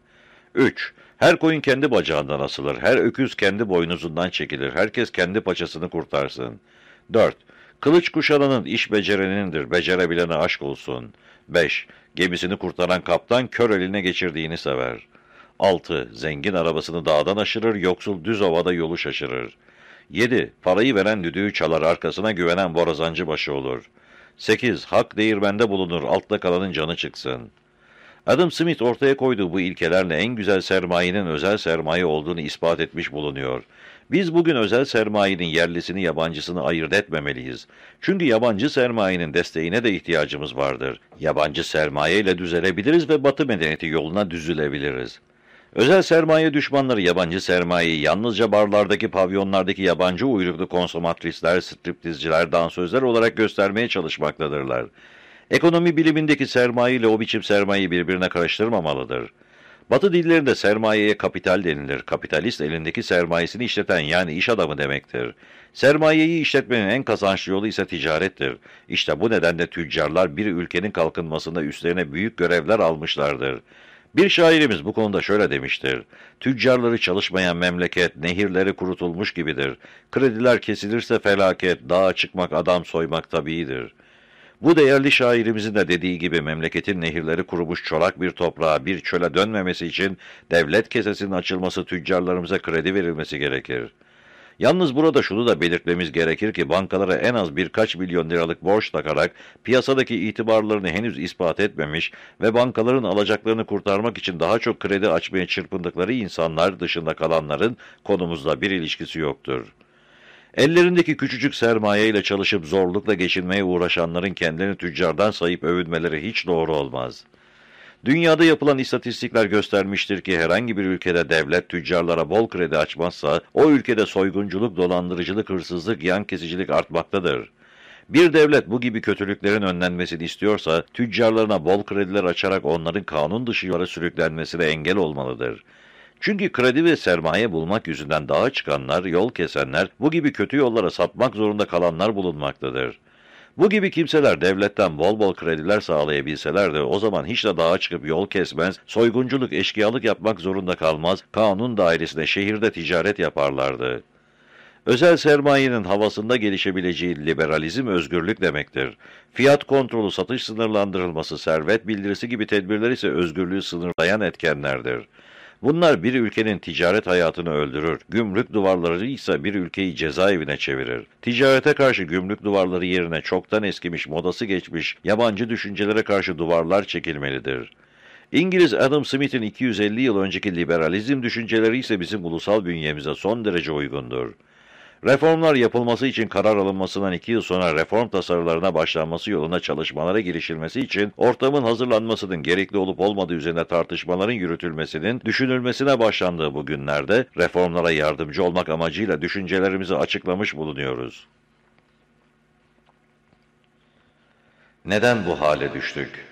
3. Her koyun kendi bacağından asılır. Her öküz kendi boynuzundan çekilir. Herkes kendi paçasını kurtarsın. 4. Kılıç kuşananın iş becerenindir. Becerebilene aşk olsun. 5. Gemisini kurtaran kaptan kör eline geçirdiğini sever. 6. Zengin arabasını dağdan aşırır, yoksul düz ovada yolu şaşırır. 7. Parayı veren düdüğü çalar, arkasına güvenen borazancı başı olur. 8. Hak değirmende bulunur, altta kalanın canı çıksın. Adam Smith ortaya koyduğu bu ilkelerle en güzel sermayenin özel sermaye olduğunu ispat etmiş bulunuyor. Biz bugün özel sermayenin yerlisini yabancısını ayırt etmemeliyiz. Çünkü yabancı sermayenin desteğine de ihtiyacımız vardır. Yabancı sermaye ile düzelebiliriz ve batı medeniyeti yoluna düzülebiliriz. Özel sermaye düşmanları yabancı sermayeyi yalnızca barlardaki pavyonlardaki yabancı uyruklu konsomatrisler, striptizciler, dansözler olarak göstermeye çalışmaktadırlar. Ekonomi bilimindeki sermaye ile o biçim sermayeyi birbirine karıştırmamalıdır. Batı dillerinde sermayeye kapital denilir. Kapitalist elindeki sermayesini işleten yani iş adamı demektir. Sermayeyi işletmenin en kazançlı yolu ise ticarettir. İşte bu nedenle tüccarlar bir ülkenin kalkınmasında üstlerine büyük görevler almışlardır. Bir şairimiz bu konuda şöyle demiştir. Tüccarları çalışmayan memleket nehirleri kurutulmuş gibidir. Krediler kesilirse felaket, dağa çıkmak adam soymak tabiidir. Bu değerli şairimizin de dediği gibi memleketin nehirleri kurumuş çorak bir toprağa, bir çöle dönmemesi için devlet kesesinin açılması tüccarlarımıza kredi verilmesi gerekir. Yalnız burada şunu da belirtmemiz gerekir ki bankalara en az birkaç milyon liralık borç takarak piyasadaki itibarlarını henüz ispat etmemiş ve bankaların alacaklarını kurtarmak için daha çok kredi açmaya çırpındıkları insanlar dışında kalanların konumuzla bir ilişkisi yoktur. Ellerindeki küçücük sermaye ile çalışıp zorlukla geçinmeye uğraşanların kendilerini tüccardan sayıp övünmeleri hiç doğru olmaz.'' Dünyada yapılan istatistikler göstermiştir ki herhangi bir ülkede devlet tüccarlara bol kredi açmazsa o ülkede soygunculuk, dolandırıcılık, hırsızlık, yan kesicilik artmaktadır. Bir devlet bu gibi kötülüklerin önlenmesini istiyorsa tüccarlarına bol krediler açarak onların kanun dışı yola sürüklenmesine engel olmalıdır. Çünkü kredi ve sermaye bulmak yüzünden dağa çıkanlar, yol kesenler, bu gibi kötü yollara sapmak zorunda kalanlar bulunmaktadır. Bu gibi kimseler devletten bol bol krediler sağlayabilseler de o zaman hiç de dağa çıkıp yol kesmez, soygunculuk, eşkıyalık yapmak zorunda kalmaz, kanun dairesinde şehirde ticaret yaparlardı. Özel sermayenin havasında gelişebileceği liberalizm özgürlük demektir. Fiyat kontrolü, satış sınırlandırılması, servet bildirisi gibi tedbirler ise özgürlüğü sınırlayan etkenlerdir. Bunlar bir ülkenin ticaret hayatını öldürür. Gümrük duvarları ise bir ülkeyi cezaevine çevirir. Ticarete karşı gümrük duvarları yerine çoktan eskimiş, modası geçmiş, yabancı düşüncelere karşı duvarlar çekilmelidir. İngiliz Adam Smith'in 250 yıl önceki liberalizm düşünceleri ise bizim ulusal bünyemize son derece uygundur. Reformlar yapılması için karar alınmasından iki yıl sonra reform tasarılarına başlanması yolunda çalışmalara girişilmesi için ortamın hazırlanmasının gerekli olup olmadığı üzerine tartışmaların yürütülmesinin düşünülmesine başlandığı bu günlerde reformlara yardımcı olmak amacıyla düşüncelerimizi açıklamış bulunuyoruz. Neden bu hale düştük?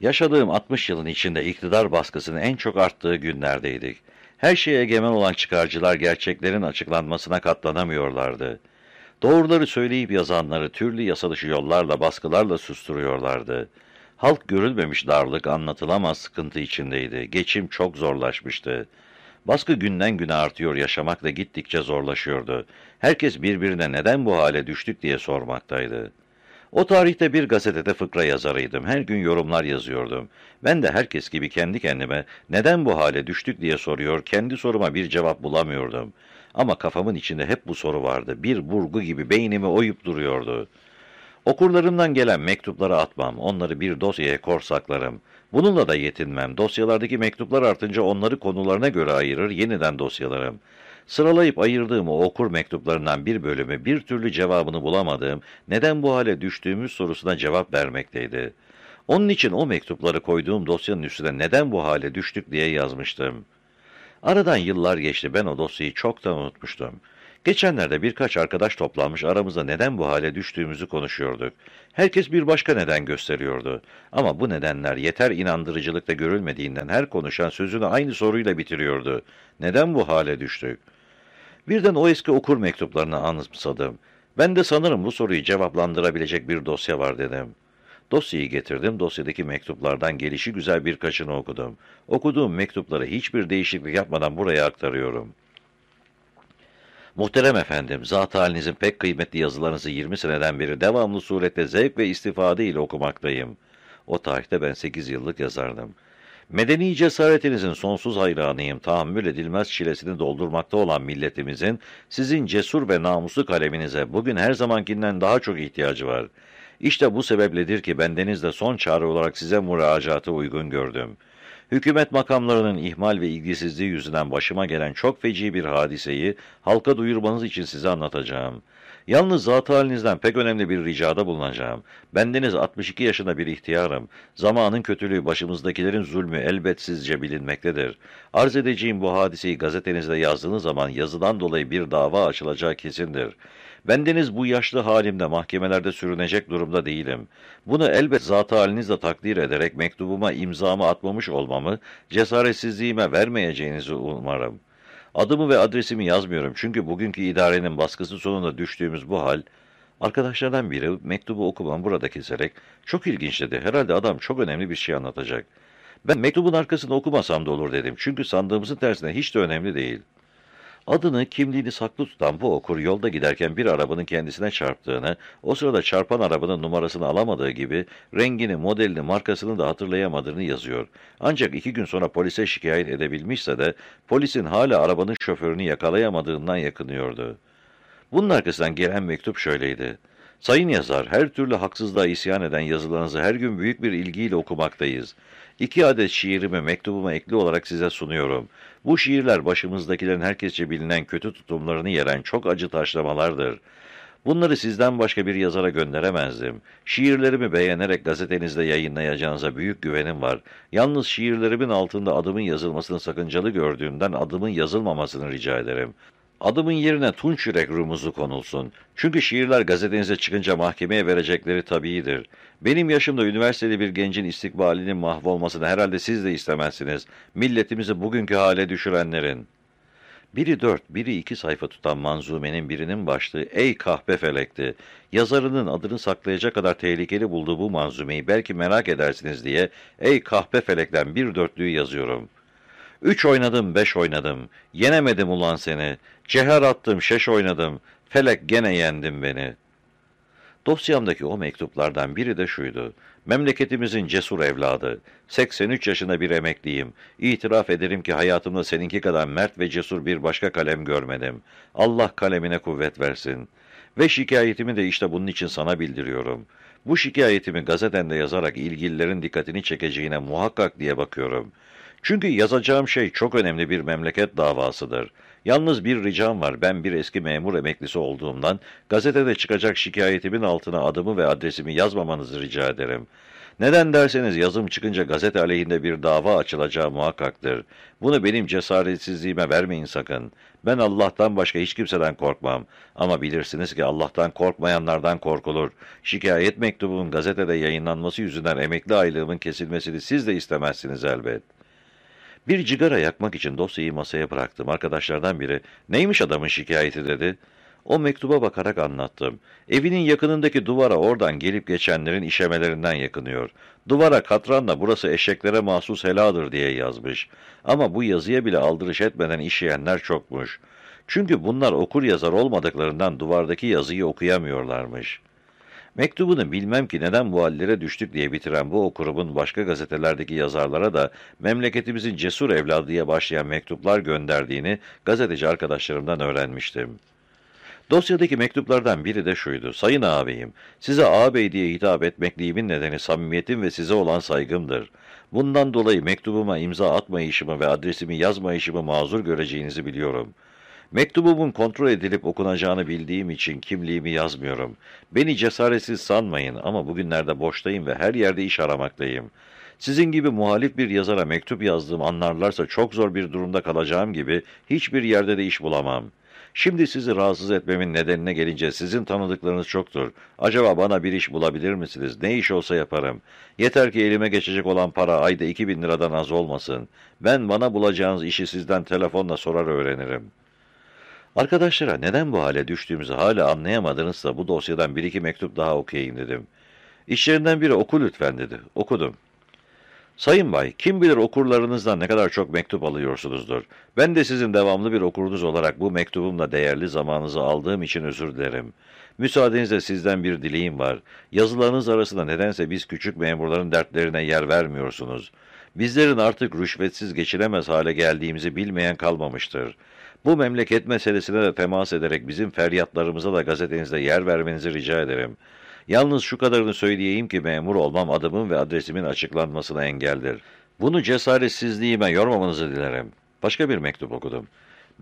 Yaşadığım 60 yılın içinde iktidar baskısının en çok arttığı günlerdeydik. Her şeye egemen olan çıkarcılar gerçeklerin açıklanmasına katlanamıyorlardı. Doğruları söyleyip yazanları türlü yasadışı yollarla, baskılarla susturuyorlardı. Halk görülmemiş darlık, anlatılamaz sıkıntı içindeydi. Geçim çok zorlaşmıştı. Baskı günden güne artıyor, yaşamak da gittikçe zorlaşıyordu. Herkes birbirine neden bu hale düştük diye sormaktaydı. O tarihte bir gazetede fıkra yazarıydım. Her gün yorumlar yazıyordum. Ben de herkes gibi kendi kendime neden bu hale düştük diye soruyor, kendi soruma bir cevap bulamıyordum. Ama kafamın içinde hep bu soru vardı. Bir burgu gibi beynimi oyup duruyordu. Okurlarımdan gelen mektupları atmam, onları bir dosyaya korsaklarım. Bununla da yetinmem. Dosyalardaki mektuplar artınca onları konularına göre ayırır, yeniden dosyalarım. Sıralayıp ayırdığım o okur mektuplarından bir bölümü bir türlü cevabını bulamadığım, neden bu hale düştüğümüz sorusuna cevap vermekteydi. Onun için o mektupları koyduğum dosyanın üstüne neden bu hale düştük diye yazmıştım. Aradan yıllar geçti, ben o dosyayı çoktan unutmuştum. Geçenlerde birkaç arkadaş toplanmış aramızda neden bu hale düştüğümüzü konuşuyorduk. Herkes bir başka neden gösteriyordu. Ama bu nedenler yeter inandırıcılıkta görülmediğinden her konuşan sözünü aynı soruyla bitiriyordu. Neden bu hale düştük? Birden o eski okur mektuplarını anımsadım. Ben de sanırım bu soruyu cevaplandırabilecek bir dosya var dedim. Dosyayı getirdim, dosyadaki mektuplardan gelişi güzel birkaçını okudum. Okuduğum mektupları hiçbir değişiklik yapmadan buraya aktarıyorum. Muhterem efendim, zat halinizin pek kıymetli yazılarınızı 20 seneden beri devamlı surette zevk ve istifade ile okumaktayım. O tarihte ben 8 yıllık yazardım. Medeni cesaretinizin sonsuz hayranıyım. Tahammül edilmez çilesini doldurmakta olan milletimizin sizin cesur ve namuslu kaleminize bugün her zamankinden daha çok ihtiyacı var. İşte bu sebepledir ki bendenizde son çare olarak size müracaatı uygun gördüm. Hükümet makamlarının ihmal ve ilgisizliği yüzünden başıma gelen çok feci bir hadiseyi halka duyurmanız için size anlatacağım.'' Yalnız zat halinizden pek önemli bir ricada bulunacağım. Bendeniz 62 yaşında bir ihtiyarım. Zamanın kötülüğü başımızdakilerin zulmü elbetsizce bilinmektedir. Arz edeceğim bu hadiseyi gazetenizde yazdığınız zaman yazıdan dolayı bir dava açılacağı kesindir. Bendeniz bu yaşlı halimde mahkemelerde sürünecek durumda değilim. Bunu elbet zat halinizle takdir ederek mektubuma imzamı atmamış olmamı, cesaretsizliğime vermeyeceğinizi umarım.'' Adımı ve adresimi yazmıyorum çünkü bugünkü idarenin baskısı sonunda düştüğümüz bu hal, arkadaşlardan biri mektubu okumam burada keserek, çok ilginç dedi, herhalde adam çok önemli bir şey anlatacak. Ben mektubun arkasını okumasam da olur dedim çünkü sandığımızın tersine hiç de önemli değil.'' Adını, kimliğini saklı tutan bu okur yolda giderken bir arabanın kendisine çarptığını, o sırada çarpan arabanın numarasını alamadığı gibi rengini, modelini, markasını da hatırlayamadığını yazıyor. Ancak iki gün sonra polise şikayet edebilmişse de polisin hala arabanın şoförünü yakalayamadığından yakınıyordu. Bunun arkasından gelen mektup şöyleydi. Sayın yazar, her türlü haksızlığa isyan eden yazılarınızı her gün büyük bir ilgiyle okumaktayız. İki adet şiirimi mektubuma ekli olarak size sunuyorum. Bu şiirler başımızdakilerin herkesçe bilinen kötü tutumlarını yeren çok acı taşlamalardır. Bunları sizden başka bir yazara gönderemezdim. Şiirlerimi beğenerek gazetenizde yayınlayacağınıza büyük güvenim var. Yalnız şiirlerimin altında adımın yazılmasını sakıncalı gördüğümden adımın yazılmamasını rica ederim. Adımın yerine Tunç Yürek rumuzu konulsun. Çünkü şiirler gazetenize çıkınca mahkemeye verecekleri tabiidir. Benim yaşımda üniversitede bir gencin istikbalinin mahvolmasını herhalde siz de istemezsiniz. Milletimizi bugünkü hale düşürenlerin. Biri dört, biri iki sayfa tutan manzumenin birinin başlığı ''Ey kahpe felekti'' Yazarının adını saklayacak kadar tehlikeli bulduğu bu manzumeyi belki merak edersiniz diye ''Ey kahpe felek'ten bir dörtlüğü yazıyorum.'' Üç oynadım, beş oynadım. Yenemedim ulan seni. Ceher attım, şeş oynadım. Felek gene yendim beni. Dosyamdaki o mektuplardan biri de şuydu. Memleketimizin cesur evladı. 83 yaşında bir emekliyim. İtiraf ederim ki hayatımda seninki kadar mert ve cesur bir başka kalem görmedim. Allah kalemine kuvvet versin. Ve şikayetimi de işte bunun için sana bildiriyorum. Bu şikayetimi gazetende yazarak ilgililerin dikkatini çekeceğine muhakkak diye bakıyorum. Çünkü yazacağım şey çok önemli bir memleket davasıdır. Yalnız bir ricam var. Ben bir eski memur emeklisi olduğumdan gazetede çıkacak şikayetimin altına adımı ve adresimi yazmamanızı rica ederim. Neden derseniz yazım çıkınca gazete aleyhinde bir dava açılacağı muhakkaktır. Bunu benim cesaretsizliğime vermeyin sakın. Ben Allah'tan başka hiç kimseden korkmam. Ama bilirsiniz ki Allah'tan korkmayanlardan korkulur. Şikayet mektubunun gazetede yayınlanması yüzünden emekli aylığımın kesilmesini siz de istemezsiniz elbet. Bir cigara yakmak için dosyayı masaya bıraktım. Arkadaşlardan biri, neymiş adamın şikayeti dedi. O mektuba bakarak anlattım. Evinin yakınındaki duvara oradan gelip geçenlerin işemelerinden yakınıyor. Duvara katranla burası eşeklere mahsus heladır diye yazmış. Ama bu yazıya bile aldırış etmeden işeyenler çokmuş. Çünkü bunlar okur yazar olmadıklarından duvardaki yazıyı okuyamıyorlarmış.'' Mektubunu bilmem ki neden bu hallere düştük diye bitiren bu okurumun başka gazetelerdeki yazarlara da memleketimizin cesur evladı diye başlayan mektuplar gönderdiğini gazeteci arkadaşlarımdan öğrenmiştim. Dosyadaki mektuplardan biri de şuydu. Sayın ağabeyim, size ağabey diye hitap etmekliğimin nedeni samimiyetim ve size olan saygımdır. Bundan dolayı mektubuma imza atmayışımı ve adresimi yazmayışımı mazur göreceğinizi biliyorum.'' Mektubumun kontrol edilip okunacağını bildiğim için kimliğimi yazmıyorum. Beni cesaretsiz sanmayın ama bugünlerde boştayım ve her yerde iş aramaktayım. Sizin gibi muhalif bir yazara mektup yazdığım anlarlarsa çok zor bir durumda kalacağım gibi hiçbir yerde de iş bulamam. Şimdi sizi rahatsız etmemin nedenine gelince sizin tanıdıklarınız çoktur. Acaba bana bir iş bulabilir misiniz? Ne iş olsa yaparım. Yeter ki elime geçecek olan para ayda iki bin liradan az olmasın. Ben bana bulacağınız işi sizden telefonla sorar öğrenirim.'' Arkadaşlara neden bu hale düştüğümüzü hala anlayamadınızsa bu dosyadan bir iki mektup daha okuyayım dedim. İşlerinden biri oku lütfen dedi. Okudum. Sayın Bay, kim bilir okurlarınızdan ne kadar çok mektup alıyorsunuzdur. Ben de sizin devamlı bir okurunuz olarak bu mektubumla değerli zamanınızı aldığım için özür dilerim. Müsaadenizle sizden bir dileğim var. Yazılarınız arasında nedense biz küçük memurların dertlerine yer vermiyorsunuz. Bizlerin artık rüşvetsiz geçilemez hale geldiğimizi bilmeyen kalmamıştır. Bu memleket meselesine de temas ederek bizim feryatlarımıza da gazetenizde yer vermenizi rica ederim. Yalnız şu kadarını söyleyeyim ki memur olmam adımın ve adresimin açıklanmasına engeldir. Bunu cesaretsizliğime yormamanızı dilerim. Başka bir mektup okudum.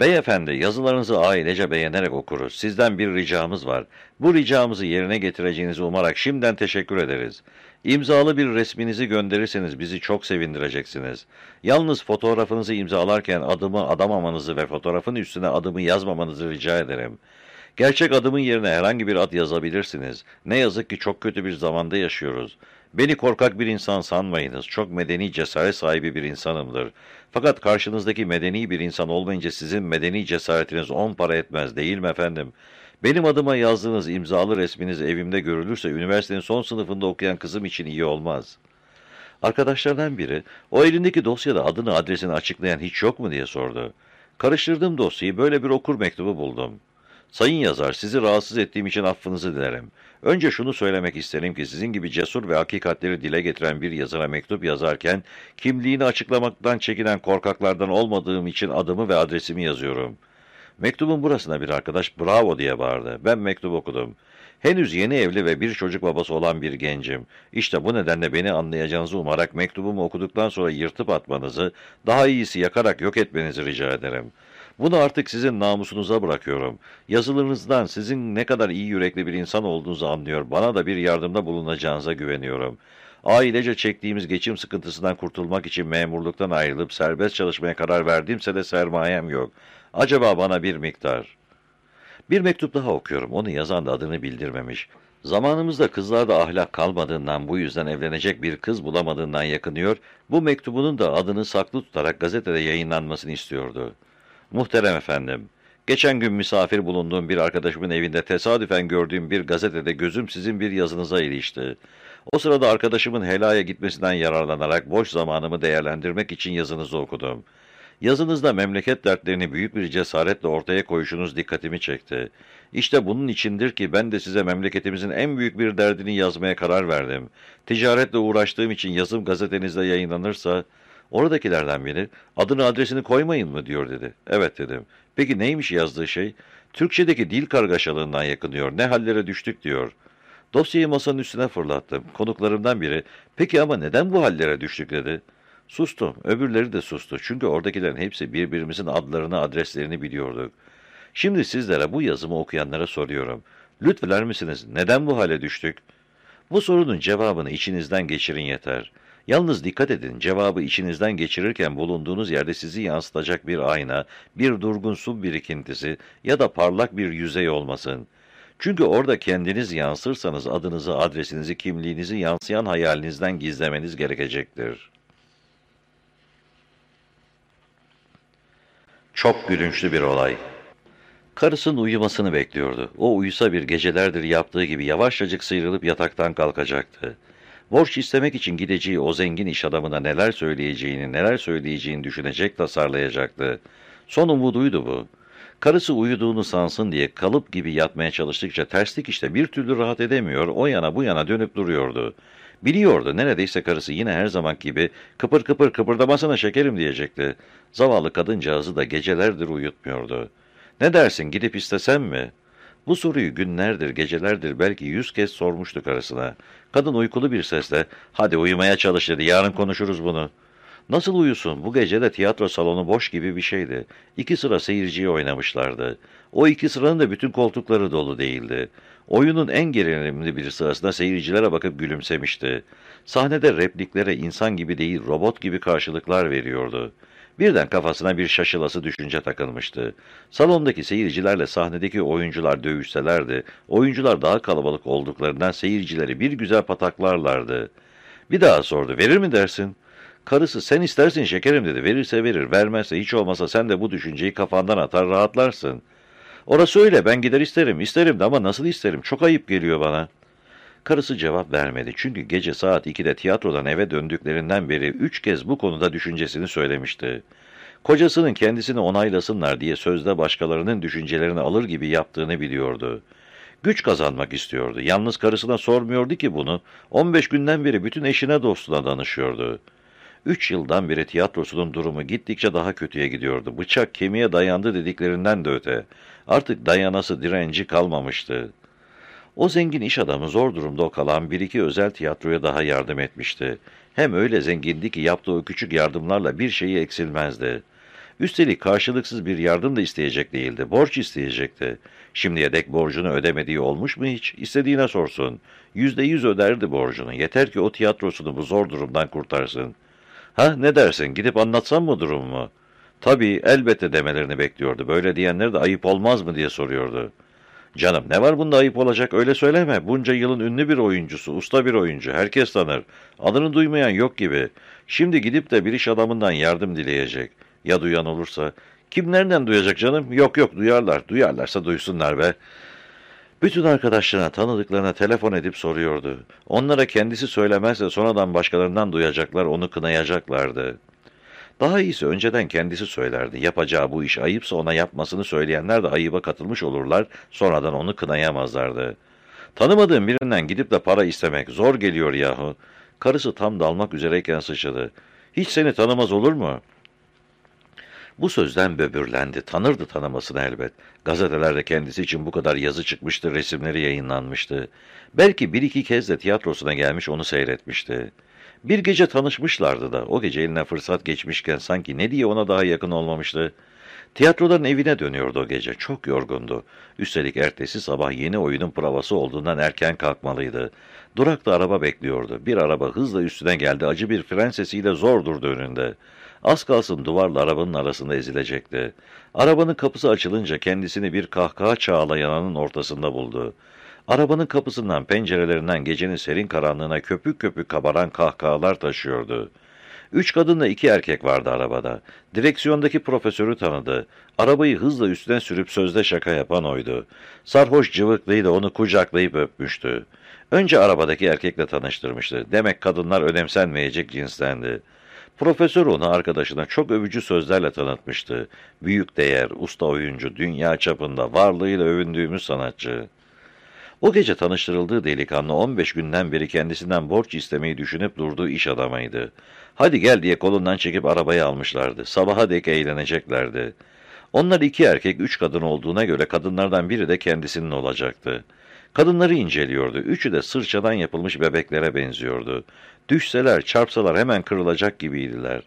Beyefendi, yazılarınızı ailece beğenerek okuruz. Sizden bir ricamız var. Bu ricamızı yerine getireceğinizi umarak şimdiden teşekkür ederiz. İmzalı bir resminizi gönderirseniz bizi çok sevindireceksiniz. Yalnız fotoğrafınızı imzalarken adımı adamamanızı ve fotoğrafın üstüne adımı yazmamanızı rica ederim. Gerçek adımın yerine herhangi bir ad yazabilirsiniz. Ne yazık ki çok kötü bir zamanda yaşıyoruz. Beni korkak bir insan sanmayınız. Çok medeni cesaret sahibi bir insanımdır. Fakat karşınızdaki medeni bir insan olmayınca sizin medeni cesaretiniz on para etmez değil mi efendim? Benim adıma yazdığınız imzalı resminiz evimde görülürse üniversitenin son sınıfında okuyan kızım için iyi olmaz. Arkadaşlardan biri, o elindeki dosyada adını adresini açıklayan hiç yok mu diye sordu. Karıştırdığım dosyayı böyle bir okur mektubu buldum. Sayın yazar, sizi rahatsız ettiğim için affınızı dilerim. Önce şunu söylemek isterim ki sizin gibi cesur ve hakikatleri dile getiren bir yazara mektup yazarken kimliğini açıklamaktan çekinen korkaklardan olmadığım için adımı ve adresimi yazıyorum. Mektubun burasına bir arkadaş bravo diye bağırdı. Ben mektup okudum. Henüz yeni evli ve bir çocuk babası olan bir gencim. İşte bu nedenle beni anlayacağınızı umarak mektubumu okuduktan sonra yırtıp atmanızı, daha iyisi yakarak yok etmenizi rica ederim.'' Bunu artık sizin namusunuza bırakıyorum. Yazılarınızdan sizin ne kadar iyi yürekli bir insan olduğunuzu anlıyor. Bana da bir yardımda bulunacağınıza güveniyorum. Ailece çektiğimiz geçim sıkıntısından kurtulmak için memurluktan ayrılıp serbest çalışmaya karar verdiğimse de sermayem yok. Acaba bana bir miktar. Bir mektup daha okuyorum. Onu yazan da adını bildirmemiş. Zamanımızda kızlarda ahlak kalmadığından bu yüzden evlenecek bir kız bulamadığından yakınıyor. Bu mektubunun da adını saklı tutarak gazetede yayınlanmasını istiyordu. Muhterem efendim, geçen gün misafir bulunduğum bir arkadaşımın evinde tesadüfen gördüğüm bir gazetede gözüm sizin bir yazınıza ilişti. O sırada arkadaşımın helaya gitmesinden yararlanarak boş zamanımı değerlendirmek için yazınızı okudum. Yazınızda memleket dertlerini büyük bir cesaretle ortaya koyuşunuz dikkatimi çekti. İşte bunun içindir ki ben de size memleketimizin en büyük bir derdini yazmaya karar verdim. Ticaretle uğraştığım için yazım gazetenizde yayınlanırsa, oradakilerden biri adını adresini koymayın mı diyor dedi. Evet dedim. Peki neymiş yazdığı şey? Türkçedeki dil kargaşalığından yakınıyor. Ne hallere düştük diyor. Dosyayı masanın üstüne fırlattım. Konuklarımdan biri, peki ama neden bu hallere düştük dedi. Sustum. Öbürleri de sustu. Çünkü oradakilerin hepsi birbirimizin adlarını, adreslerini biliyorduk. Şimdi sizlere bu yazımı okuyanlara soruyorum. Lütfeder misiniz? Neden bu hale düştük? Bu sorunun cevabını içinizden geçirin yeter. Yalnız dikkat edin, cevabı içinizden geçirirken bulunduğunuz yerde sizi yansıtacak bir ayna, bir durgun su birikintisi ya da parlak bir yüzey olmasın. Çünkü orada kendiniz yansırsanız adınızı, adresinizi, kimliğinizi yansıyan hayalinizden gizlemeniz gerekecektir. Çok gülünçlü bir olay. Karısının uyumasını bekliyordu. O uyusa bir gecelerdir yaptığı gibi yavaşçacık sıyrılıp yataktan kalkacaktı. Borç istemek için gideceği o zengin iş adamına neler söyleyeceğini, neler söyleyeceğini düşünecek, tasarlayacaktı. Son umuduydu bu. Karısı uyuduğunu sansın diye kalıp gibi yatmaya çalıştıkça terslik işte bir türlü rahat edemiyor, o yana bu yana dönüp duruyordu. Biliyordu neredeyse karısı yine her zaman gibi kıpır kıpır kıpırdamasına şekerim diyecekti. Zavallı kadıncağızı da gecelerdir uyutmuyordu. Ne dersin gidip istesem mi? Bu soruyu günlerdir, gecelerdir belki yüz kez sormuştu karısına. Kadın uykulu bir sesle, hadi uyumaya çalış dedi, yarın konuşuruz bunu. Nasıl uyusun? Bu gece de tiyatro salonu boş gibi bir şeydi. İki sıra seyirciyi oynamışlardı. O iki sıranın da bütün koltukları dolu değildi. Oyunun en gerilimli bir sırasında seyircilere bakıp gülümsemişti. Sahnede repliklere insan gibi değil robot gibi karşılıklar veriyordu. Birden kafasına bir şaşılası düşünce takılmıştı. Salondaki seyircilerle sahnedeki oyuncular dövüşselerdi, oyuncular daha kalabalık olduklarından seyircileri bir güzel pataklarlardı. Bir daha sordu, verir mi dersin? Karısı sen istersin şekerim dedi, verirse verir, vermezse hiç olmasa sen de bu düşünceyi kafandan atar rahatlarsın.'' Orası öyle ben gider isterim. İsterim de ama nasıl isterim? Çok ayıp geliyor bana. Karısı cevap vermedi. Çünkü gece saat 2'de tiyatrodan eve döndüklerinden beri üç kez bu konuda düşüncesini söylemişti. Kocasının kendisini onaylasınlar diye sözde başkalarının düşüncelerini alır gibi yaptığını biliyordu. Güç kazanmak istiyordu. Yalnız karısına sormuyordu ki bunu. 15 günden beri bütün eşine dostuna danışıyordu. Üç yıldan beri tiyatrosunun durumu gittikçe daha kötüye gidiyordu. Bıçak kemiğe dayandı dediklerinden de öte. Artık dayanası direnci kalmamıştı. O zengin iş adamı zor durumda kalan bir iki özel tiyatroya daha yardım etmişti. Hem öyle zengindi ki yaptığı küçük yardımlarla bir şeyi eksilmezdi. Üstelik karşılıksız bir yardım da isteyecek değildi. Borç isteyecekti. Şimdiye dek borcunu ödemediği olmuş mu hiç? İstediğine sorsun. Yüzde yüz öderdi borcunu. Yeter ki o tiyatrosunu bu zor durumdan kurtarsın. Ha ne dersin gidip anlatsam mı durumu? Tabii elbette demelerini bekliyordu. Böyle diyenler de ayıp olmaz mı diye soruyordu. Canım ne var bunda ayıp olacak öyle söyleme. Bunca yılın ünlü bir oyuncusu, usta bir oyuncu. Herkes tanır. Adını duymayan yok gibi. Şimdi gidip de bir iş adamından yardım dileyecek. Ya duyan olursa? Kim nereden duyacak canım? Yok yok duyarlar. Duyarlarsa duysunlar be. Bütün arkadaşlarına, tanıdıklarına telefon edip soruyordu. Onlara kendisi söylemezse sonradan başkalarından duyacaklar, onu kınayacaklardı. Daha iyisi önceden kendisi söylerdi. Yapacağı bu iş ayıpsa ona yapmasını söyleyenler de ayıba katılmış olurlar, sonradan onu kınayamazlardı. Tanımadığım birinden gidip de para istemek zor geliyor yahu. Karısı tam dalmak üzereyken sıçradı. Hiç seni tanımaz olur mu?'' Bu sözden böbürlendi. Tanırdı tanımasını elbet. Gazetelerde kendisi için bu kadar yazı çıkmıştı, resimleri yayınlanmıştı. Belki bir iki kez de tiyatrosuna gelmiş onu seyretmişti. Bir gece tanışmışlardı da o gece eline fırsat geçmişken sanki ne diye ona daha yakın olmamıştı. Tiyatrodan evine dönüyordu o gece. Çok yorgundu. Üstelik ertesi sabah yeni oyunun provası olduğundan erken kalkmalıydı. Durakta araba bekliyordu. Bir araba hızla üstüne geldi. Acı bir fren sesiyle zor durdu önünde. Az kalsın duvarla arabanın arasında ezilecekti. Arabanın kapısı açılınca kendisini bir kahkaha çağlayanın ortasında buldu. Arabanın kapısından, pencerelerinden gecenin serin karanlığına köpük köpük kabaran kahkahalar taşıyordu. Üç kadınla iki erkek vardı arabada. Direksiyondaki profesörü tanıdı. Arabayı hızla üstüne sürüp sözde şaka yapan oydu. Sarhoş cıvıklıydı onu kucaklayıp öpmüştü. Önce arabadaki erkekle tanıştırmıştı. Demek kadınlar önemsenmeyecek cinstendi. Profesör onu arkadaşına çok övücü sözlerle tanıtmıştı. Büyük değer, usta oyuncu, dünya çapında varlığıyla övündüğümüz sanatçı. O gece tanıştırıldığı delikanlı 15 günden beri kendisinden borç istemeyi düşünüp durduğu iş adamıydı. Hadi gel diye kolundan çekip arabaya almışlardı. Sabaha dek eğleneceklerdi. Onlar iki erkek, üç kadın olduğuna göre kadınlardan biri de kendisinin olacaktı. Kadınları inceliyordu. Üçü de sırçadan yapılmış bebeklere benziyordu. Düşseler, çarpsalar hemen kırılacak gibiydiler.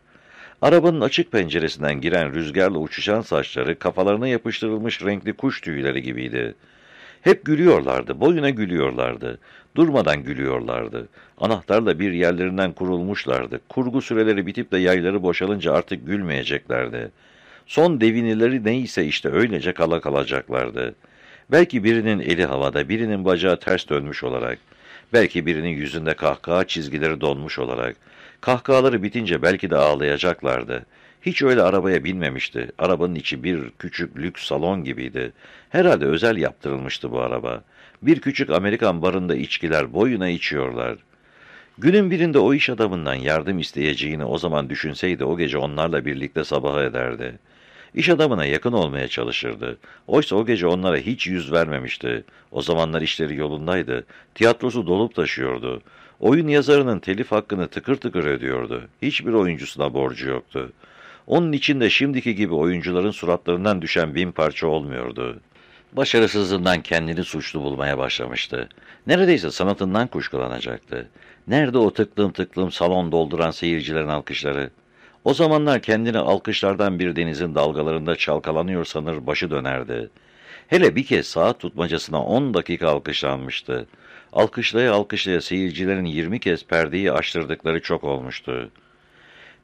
Arabanın açık penceresinden giren rüzgarla uçuşan saçları kafalarına yapıştırılmış renkli kuş tüyleri gibiydi. Hep gülüyorlardı, boyuna gülüyorlardı. Durmadan gülüyorlardı. Anahtarla bir yerlerinden kurulmuşlardı. Kurgu süreleri bitip de yayları boşalınca artık gülmeyeceklerdi. Son devinileri neyse işte öylece kala kalacaklardı. Belki birinin eli havada, birinin bacağı ters dönmüş olarak, belki birinin yüzünde kahkaha çizgileri donmuş olarak, kahkahaları bitince belki de ağlayacaklardı. Hiç öyle arabaya binmemişti. Arabanın içi bir küçük lüks salon gibiydi. Herhalde özel yaptırılmıştı bu araba. Bir küçük Amerikan barında içkiler boyuna içiyorlar. Günün birinde o iş adamından yardım isteyeceğini o zaman düşünseydi o gece onlarla birlikte sabah ederdi. İş adamına yakın olmaya çalışırdı. Oysa o gece onlara hiç yüz vermemişti. O zamanlar işleri yolundaydı. Tiyatrosu dolup taşıyordu. Oyun yazarının telif hakkını tıkır tıkır ödüyordu. Hiçbir oyuncusuna borcu yoktu. Onun içinde şimdiki gibi oyuncuların suratlarından düşen bin parça olmuyordu. Başarısızlığından kendini suçlu bulmaya başlamıştı. Neredeyse sanatından kuşkulanacaktı. Nerede o tıklım tıklım salon dolduran seyircilerin alkışları? O zamanlar kendini alkışlardan bir denizin dalgalarında çalkalanıyor sanır başı dönerdi. Hele bir kez saat tutmacasına on dakika alkışlanmıştı. Alkışlaya alkışlaya seyircilerin yirmi kez perdeyi açtırdıkları çok olmuştu.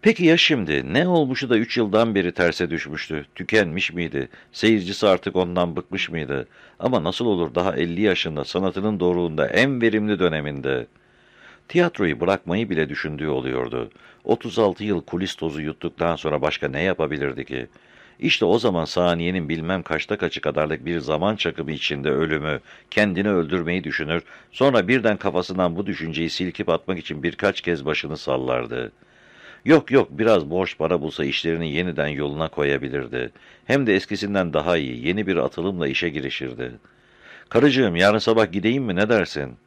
Peki ya şimdi? Ne olmuşu da üç yıldan beri terse düşmüştü? Tükenmiş miydi? Seyircisi artık ondan bıkmış mıydı? Ama nasıl olur daha elli yaşında, sanatının doruğunda, en verimli döneminde? Tiyatroyu bırakmayı bile düşündüğü oluyordu. 36 yıl kulis tozu yuttuktan sonra başka ne yapabilirdi ki? İşte o zaman saniyenin bilmem kaçta kaçı kadarlık bir zaman çakımı içinde ölümü, kendini öldürmeyi düşünür, sonra birden kafasından bu düşünceyi silkip atmak için birkaç kez başını sallardı. Yok yok biraz borç para bulsa işlerini yeniden yoluna koyabilirdi. Hem de eskisinden daha iyi, yeni bir atılımla işe girişirdi. Karıcığım yarın sabah gideyim mi ne dersin?''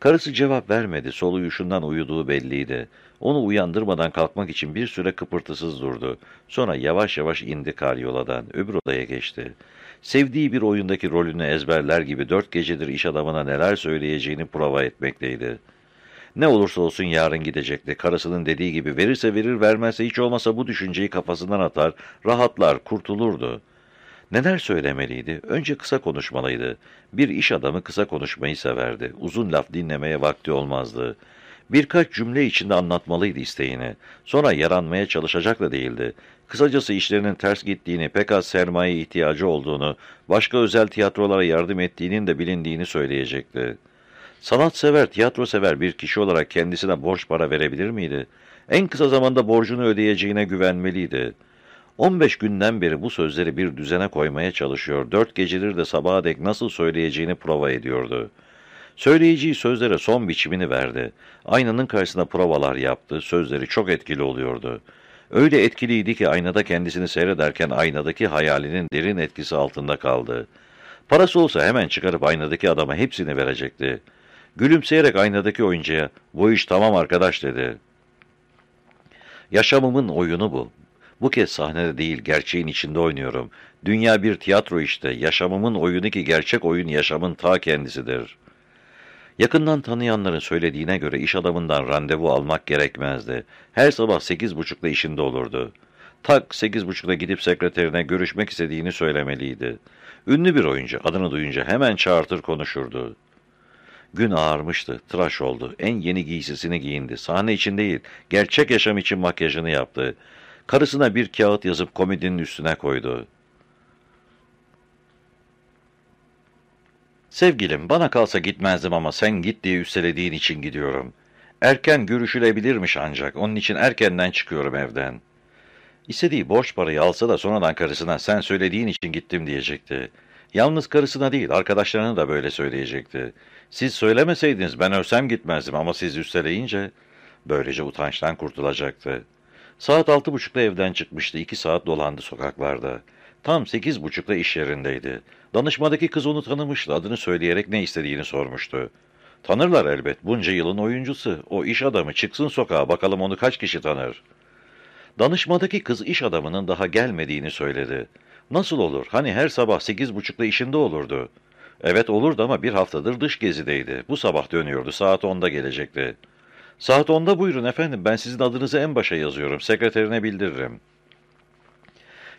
Karısı cevap vermedi, soluyuşundan uyuduğu belliydi. Onu uyandırmadan kalkmak için bir süre kıpırtısız durdu. Sonra yavaş yavaş indi karyoladan, öbür odaya geçti. Sevdiği bir oyundaki rolünü ezberler gibi dört gecedir iş adamına neler söyleyeceğini prova etmekteydi. Ne olursa olsun yarın gidecekti. Karısının dediği gibi verirse verir vermezse hiç olmasa bu düşünceyi kafasından atar, rahatlar, kurtulurdu. Neler söylemeliydi? Önce kısa konuşmalıydı. Bir iş adamı kısa konuşmayı severdi. Uzun laf dinlemeye vakti olmazdı. Birkaç cümle içinde anlatmalıydı isteğini. Sonra yaranmaya çalışacak da değildi. Kısacası işlerinin ters gittiğini, pek az sermaye ihtiyacı olduğunu, başka özel tiyatrolara yardım ettiğinin de bilindiğini söyleyecekti. Sanatsever, tiyatro sever bir kişi olarak kendisine borç para verebilir miydi? En kısa zamanda borcunu ödeyeceğine güvenmeliydi.'' 15 günden beri bu sözleri bir düzene koymaya çalışıyor, dört gecedir de sabaha dek nasıl söyleyeceğini prova ediyordu. Söyleyeceği sözlere son biçimini verdi. Aynanın karşısında provalar yaptı, sözleri çok etkili oluyordu. Öyle etkiliydi ki aynada kendisini seyrederken aynadaki hayalinin derin etkisi altında kaldı. Parası olsa hemen çıkarıp aynadaki adama hepsini verecekti. Gülümseyerek aynadaki oyuncuya, bu iş tamam arkadaş dedi. Yaşamımın oyunu bu. Bu kez sahnede değil, gerçeğin içinde oynuyorum. Dünya bir tiyatro işte. Yaşamımın oyunu ki gerçek oyun yaşamın ta kendisidir. Yakından tanıyanların söylediğine göre iş adamından randevu almak gerekmezdi. Her sabah sekiz buçukta işinde olurdu. Tak sekiz buçukta gidip sekreterine görüşmek istediğini söylemeliydi. Ünlü bir oyuncu adını duyunca hemen çağırtır konuşurdu. Gün ağarmıştı, tıraş oldu. En yeni giysisini giyindi. Sahne için değil, gerçek yaşam için makyajını yaptı. Karısına bir kağıt yazıp komedinin üstüne koydu. Sevgilim, bana kalsa gitmezdim ama sen git diye üstelediğin için gidiyorum. Erken görüşülebilirmiş ancak, onun için erkenden çıkıyorum evden. İstediği borç parayı alsa da sonradan karısına sen söylediğin için gittim diyecekti. Yalnız karısına değil, arkadaşlarına da böyle söyleyecekti. Siz söylemeseydiniz ben ölsem gitmezdim ama siz üsteleyince... Böylece utançtan kurtulacaktı. Saat altı buçukta evden çıkmıştı. iki saat dolandı sokaklarda. Tam sekiz buçukta iş yerindeydi. Danışmadaki kız onu tanımıştı. Adını söyleyerek ne istediğini sormuştu. Tanırlar elbet. Bunca yılın oyuncusu. O iş adamı çıksın sokağa bakalım onu kaç kişi tanır. Danışmadaki kız iş adamının daha gelmediğini söyledi. Nasıl olur? Hani her sabah sekiz buçukta işinde olurdu. Evet olurdu ama bir haftadır dış gezideydi. Bu sabah dönüyordu. Saat onda gelecekti. Saat onda buyurun efendim. Ben sizin adınızı en başa yazıyorum. Sekreterine bildiririm.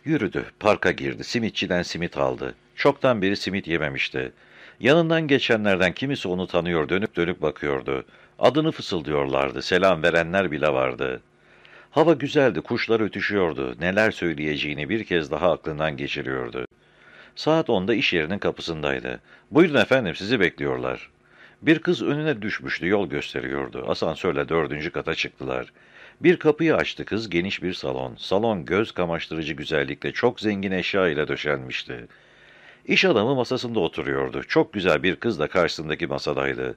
Yürüdü. Parka girdi. Simitçiden simit aldı. Çoktan beri simit yememişti. Yanından geçenlerden kimisi onu tanıyor, dönüp dönüp bakıyordu. Adını fısıldıyorlardı, selam verenler bile vardı. Hava güzeldi, kuşlar ötüşüyordu. Neler söyleyeceğini bir kez daha aklından geçiriyordu. Saat onda iş yerinin kapısındaydı. Buyurun efendim, sizi bekliyorlar. Bir kız önüne düşmüştü, yol gösteriyordu. Asansörle dördüncü kata çıktılar. Bir kapıyı açtı kız, geniş bir salon. Salon göz kamaştırıcı güzellikle çok zengin eşya ile döşenmişti. İş adamı masasında oturuyordu. Çok güzel bir kız da karşısındaki masadaydı.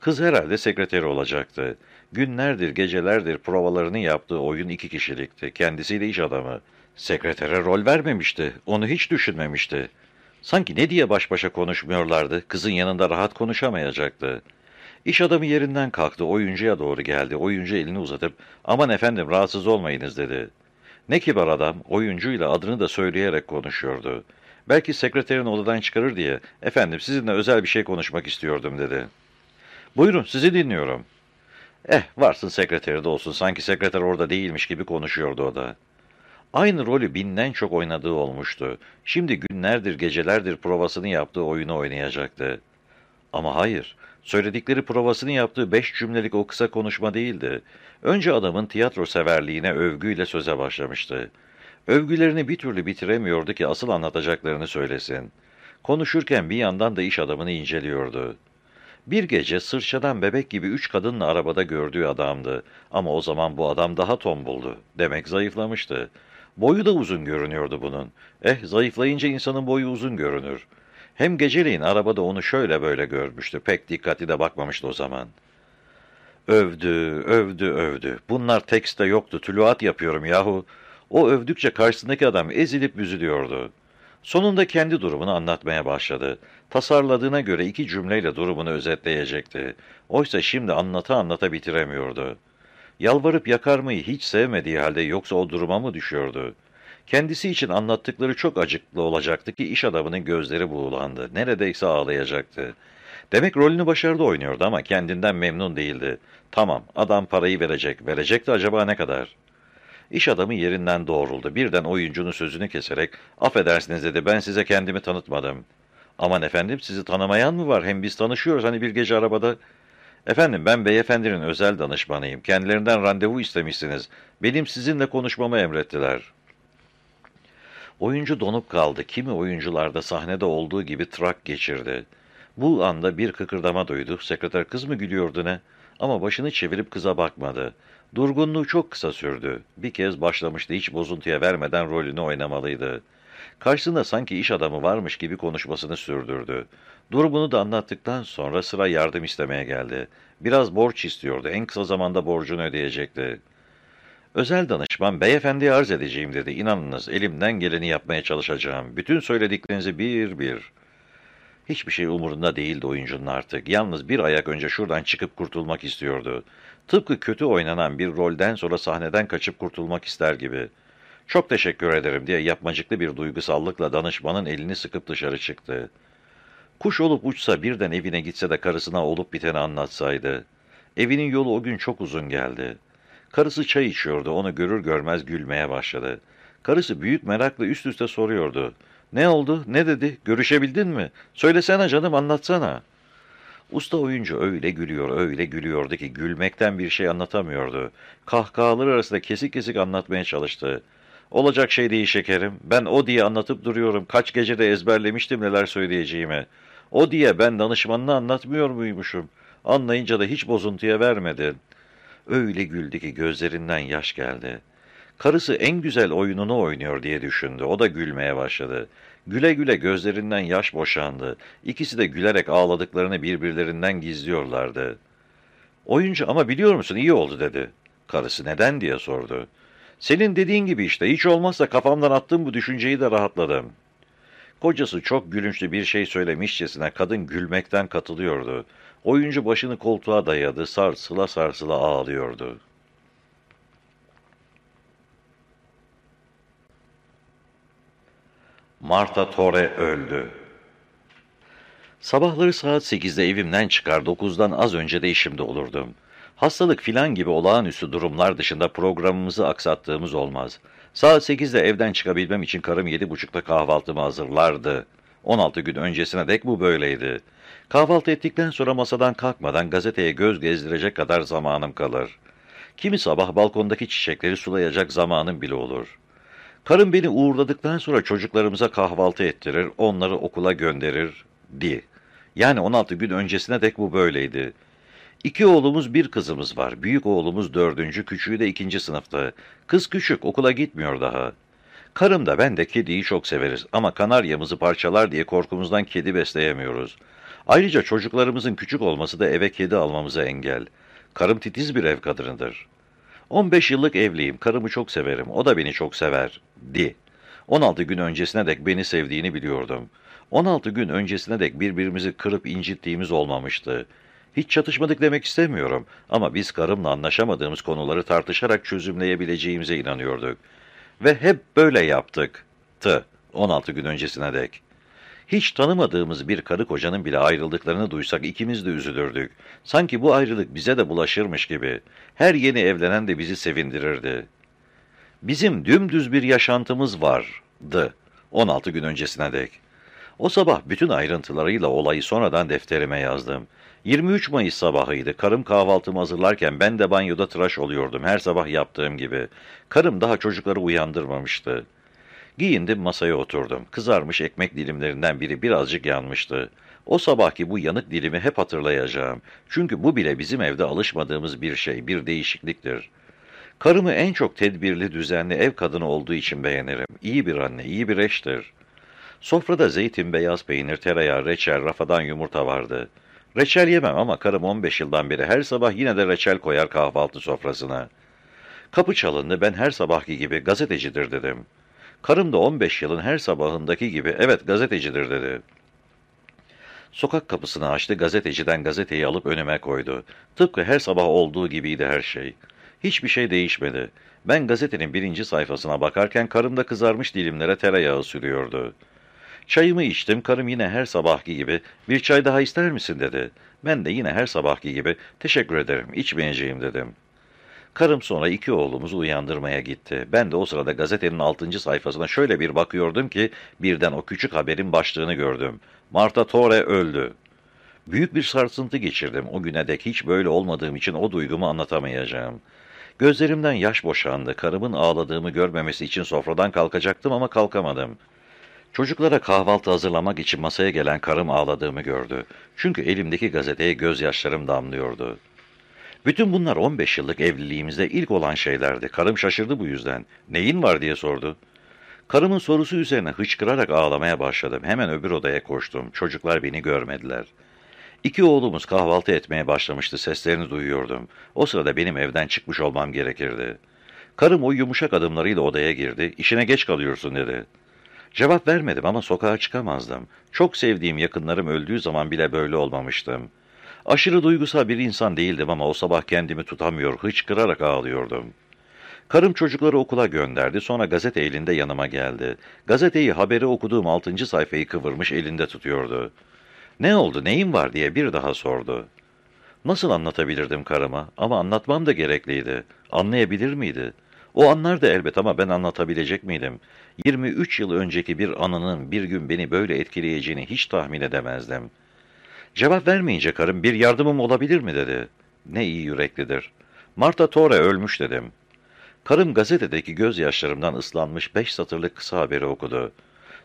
Kız herhalde sekreteri olacaktı. Günlerdir, gecelerdir provalarını yaptığı oyun iki kişilikti. Kendisiyle iş adamı. Sekretere rol vermemişti. Onu hiç düşünmemişti. Sanki ne diye baş başa konuşmuyorlardı. Kızın yanında rahat konuşamayacaktı. İş adamı yerinden kalktı. Oyuncuya doğru geldi. Oyuncu elini uzatıp aman efendim rahatsız olmayınız dedi. Ne kibar adam oyuncuyla adını da söyleyerek konuşuyordu. Belki sekreterin odadan çıkarır diye, efendim sizinle özel bir şey konuşmak istiyordum dedi. Buyurun sizi dinliyorum. Eh varsın sekreteri de olsun sanki sekreter orada değilmiş gibi konuşuyordu o da. Aynı rolü binden çok oynadığı olmuştu. Şimdi günlerdir gecelerdir provasını yaptığı oyunu oynayacaktı. Ama hayır, söyledikleri provasını yaptığı beş cümlelik o kısa konuşma değildi. Önce adamın tiyatro severliğine övgüyle söze başlamıştı. Övgülerini bir türlü bitiremiyordu ki asıl anlatacaklarını söylesin. Konuşurken bir yandan da iş adamını inceliyordu. Bir gece sırçadan bebek gibi üç kadınla arabada gördüğü adamdı. Ama o zaman bu adam daha tombuldu. Demek zayıflamıştı. Boyu da uzun görünüyordu bunun. Eh zayıflayınca insanın boyu uzun görünür. Hem geceleyin arabada onu şöyle böyle görmüştü. Pek dikkatli de bakmamıştı o zaman. Övdü, övdü, övdü. Bunlar tekste yoktu. Tülüat yapıyorum yahu. O övdükçe karşısındaki adam ezilip büzülüyordu. Sonunda kendi durumunu anlatmaya başladı. Tasarladığına göre iki cümleyle durumunu özetleyecekti. Oysa şimdi anlata anlata bitiremiyordu. Yalvarıp yakarmayı hiç sevmediği halde yoksa o duruma mı düşüyordu? Kendisi için anlattıkları çok acıklı olacaktı ki iş adamının gözleri buğulandı. Neredeyse ağlayacaktı. Demek rolünü başarıda oynuyordu ama kendinden memnun değildi. Tamam, adam parayı verecek. Verecekti acaba ne kadar?'' İş adamı yerinden doğruldu. Birden oyuncunun sözünü keserek, affedersiniz dedi, ben size kendimi tanıtmadım. Aman efendim, sizi tanımayan mı var? Hem biz tanışıyoruz, hani bir gece arabada... Efendim, ben beyefendinin özel danışmanıyım. Kendilerinden randevu istemişsiniz. Benim sizinle konuşmamı emrettiler. Oyuncu donup kaldı. Kimi oyuncularda sahnede olduğu gibi trak geçirdi. Bu anda bir kıkırdama duydu. Sekreter kız mı gülüyordu ne? Ama başını çevirip kıza bakmadı. Durgunluğu çok kısa sürdü. Bir kez başlamıştı, hiç bozuntuya vermeden rolünü oynamalıydı. Karşısında sanki iş adamı varmış gibi konuşmasını sürdürdü. Durumunu da anlattıktan sonra sıra yardım istemeye geldi. Biraz borç istiyordu, en kısa zamanda borcunu ödeyecekti. Özel danışman, beyefendiye arz edeceğim dedi. İnanınız, elimden geleni yapmaya çalışacağım. Bütün söylediklerinizi bir bir. Hiçbir şey umurunda değildi oyuncunun artık. Yalnız bir ayak önce şuradan çıkıp kurtulmak istiyordu. Tıpkı kötü oynanan bir rolden sonra sahneden kaçıp kurtulmak ister gibi. Çok teşekkür ederim diye yapmacıklı bir duygusallıkla danışmanın elini sıkıp dışarı çıktı. Kuş olup uçsa birden evine gitse de karısına olup biteni anlatsaydı. Evinin yolu o gün çok uzun geldi. Karısı çay içiyordu, onu görür görmez gülmeye başladı. Karısı büyük merakla üst üste soruyordu. Ne oldu, ne dedi, görüşebildin mi? Söylesene canım, anlatsana.'' Usta oyuncu öyle gülüyor, öyle gülüyordu ki gülmekten bir şey anlatamıyordu. Kahkahalar arasında kesik kesik anlatmaya çalıştı. Olacak şey değil şekerim. Ben o diye anlatıp duruyorum. Kaç gecede ezberlemiştim neler söyleyeceğimi. O diye ben danışmanına anlatmıyor muymuşum? Anlayınca da hiç bozuntuya vermedi. Öyle güldü ki gözlerinden yaş geldi. Karısı en güzel oyununu oynuyor diye düşündü. O da gülmeye başladı. Güle güle gözlerinden yaş boşandı. İkisi de gülerek ağladıklarını birbirlerinden gizliyorlardı. Oyuncu ama biliyor musun iyi oldu dedi. Karısı neden diye sordu. Senin dediğin gibi işte, hiç olmazsa kafamdan attığım bu düşünceyi de rahatladım. Kocası çok gülünçlü bir şey söylemişçesine kadın gülmekten katılıyordu. Oyuncu başını koltuğa dayadı, sarsıla sarsıla ağlıyordu. Marta Tore öldü. Sabahları saat 8'de evimden çıkar, 9'dan az önce de işimde olurdum. Hastalık filan gibi olağanüstü durumlar dışında programımızı aksattığımız olmaz. Saat 8'de evden çıkabilmem için karım 7.30'da kahvaltımı hazırlardı. 16 gün öncesine dek bu böyleydi. Kahvaltı ettikten sonra masadan kalkmadan gazeteye göz gezdirecek kadar zamanım kalır. Kimi sabah balkondaki çiçekleri sulayacak zamanım bile olur. Karım beni uğurladıktan sonra çocuklarımıza kahvaltı ettirir, onları okula gönderir, di. Yani 16 gün öncesine dek bu böyleydi. İki oğlumuz bir kızımız var. Büyük oğlumuz dördüncü, küçüğü de ikinci sınıfta. Kız küçük, okula gitmiyor daha. Karım da ben de kediyi çok severiz ama kanaryamızı parçalar diye korkumuzdan kedi besleyemiyoruz. Ayrıca çocuklarımızın küçük olması da eve kedi almamıza engel. Karım titiz bir ev kadınıdır. 15 yıllık evliyim, karımı çok severim, o da beni çok sever, di. 16 gün öncesine dek beni sevdiğini biliyordum. 16 gün öncesine dek birbirimizi kırıp incittiğimiz olmamıştı. Hiç çatışmadık demek istemiyorum ama biz karımla anlaşamadığımız konuları tartışarak çözümleyebileceğimize inanıyorduk. Ve hep böyle yaptık. Tı, 16 gün öncesine dek. Hiç tanımadığımız bir karı kocanın bile ayrıldıklarını duysak ikimiz de üzülürdük. Sanki bu ayrılık bize de bulaşırmış gibi. Her yeni evlenen de bizi sevindirirdi. Bizim dümdüz bir yaşantımız vardı. 16 gün öncesine dek. O sabah bütün ayrıntılarıyla olayı sonradan defterime yazdım. 23 Mayıs sabahıydı. Karım kahvaltımı hazırlarken ben de banyoda tıraş oluyordum. Her sabah yaptığım gibi. Karım daha çocukları uyandırmamıştı. Giyindim masaya oturdum. Kızarmış ekmek dilimlerinden biri birazcık yanmıştı. O sabahki bu yanık dilimi hep hatırlayacağım. Çünkü bu bile bizim evde alışmadığımız bir şey, bir değişikliktir. Karımı en çok tedbirli, düzenli ev kadını olduğu için beğenirim. İyi bir anne, iyi bir eştir. Sofrada zeytin, beyaz peynir, tereyağı, reçel, rafadan yumurta vardı. Reçel yemem ama karım 15 yıldan beri her sabah yine de reçel koyar kahvaltı sofrasına. Kapı çalındı, ben her sabahki gibi gazetecidir dedim. Karım da 15 yılın her sabahındaki gibi evet gazetecidir dedi. Sokak kapısını açtı, gazeteciden gazeteyi alıp önüme koydu. Tıpkı her sabah olduğu gibiydi her şey. Hiçbir şey değişmedi. Ben gazetenin birinci sayfasına bakarken karım da kızarmış dilimlere tereyağı sürüyordu. Çayımı içtim, karım yine her sabahki gibi bir çay daha ister misin dedi. Ben de yine her sabahki gibi teşekkür ederim, içmeyeceğim dedim. Karım sonra iki oğlumuzu uyandırmaya gitti. Ben de o sırada gazetenin altıncı sayfasına şöyle bir bakıyordum ki birden o küçük haberin başlığını gördüm. Marta Tore öldü. Büyük bir sarsıntı geçirdim. O güne dek hiç böyle olmadığım için o duygumu anlatamayacağım. Gözlerimden yaş boşandı. Karımın ağladığımı görmemesi için sofradan kalkacaktım ama kalkamadım. Çocuklara kahvaltı hazırlamak için masaya gelen karım ağladığımı gördü. Çünkü elimdeki gazeteye gözyaşlarım damlıyordu. Bütün bunlar 15 yıllık evliliğimizde ilk olan şeylerdi. Karım şaşırdı bu yüzden. Neyin var diye sordu. Karımın sorusu üzerine hıçkırarak ağlamaya başladım. Hemen öbür odaya koştum. Çocuklar beni görmediler. İki oğlumuz kahvaltı etmeye başlamıştı. Seslerini duyuyordum. O sırada benim evden çıkmış olmam gerekirdi. Karım o yumuşak adımlarıyla odaya girdi. İşine geç kalıyorsun dedi. Cevap vermedim ama sokağa çıkamazdım. Çok sevdiğim yakınlarım öldüğü zaman bile böyle olmamıştım. Aşırı duygusal bir insan değildim ama o sabah kendimi tutamıyor, hıçkırarak ağlıyordum. Karım çocukları okula gönderdi, sonra gazete elinde yanıma geldi. Gazeteyi, haberi okuduğum altıncı sayfayı kıvırmış elinde tutuyordu. Ne oldu, neyin var diye bir daha sordu. Nasıl anlatabilirdim karıma ama anlatmam da gerekliydi. Anlayabilir miydi? O anlar da elbet ama ben anlatabilecek miydim? 23 yıl önceki bir anının bir gün beni böyle etkileyeceğini hiç tahmin edemezdim. Cevap vermeyince karım bir yardımım olabilir mi dedi. Ne iyi yüreklidir. Marta Tore ölmüş dedim. Karım gazetedeki gözyaşlarımdan ıslanmış beş satırlık kısa haberi okudu.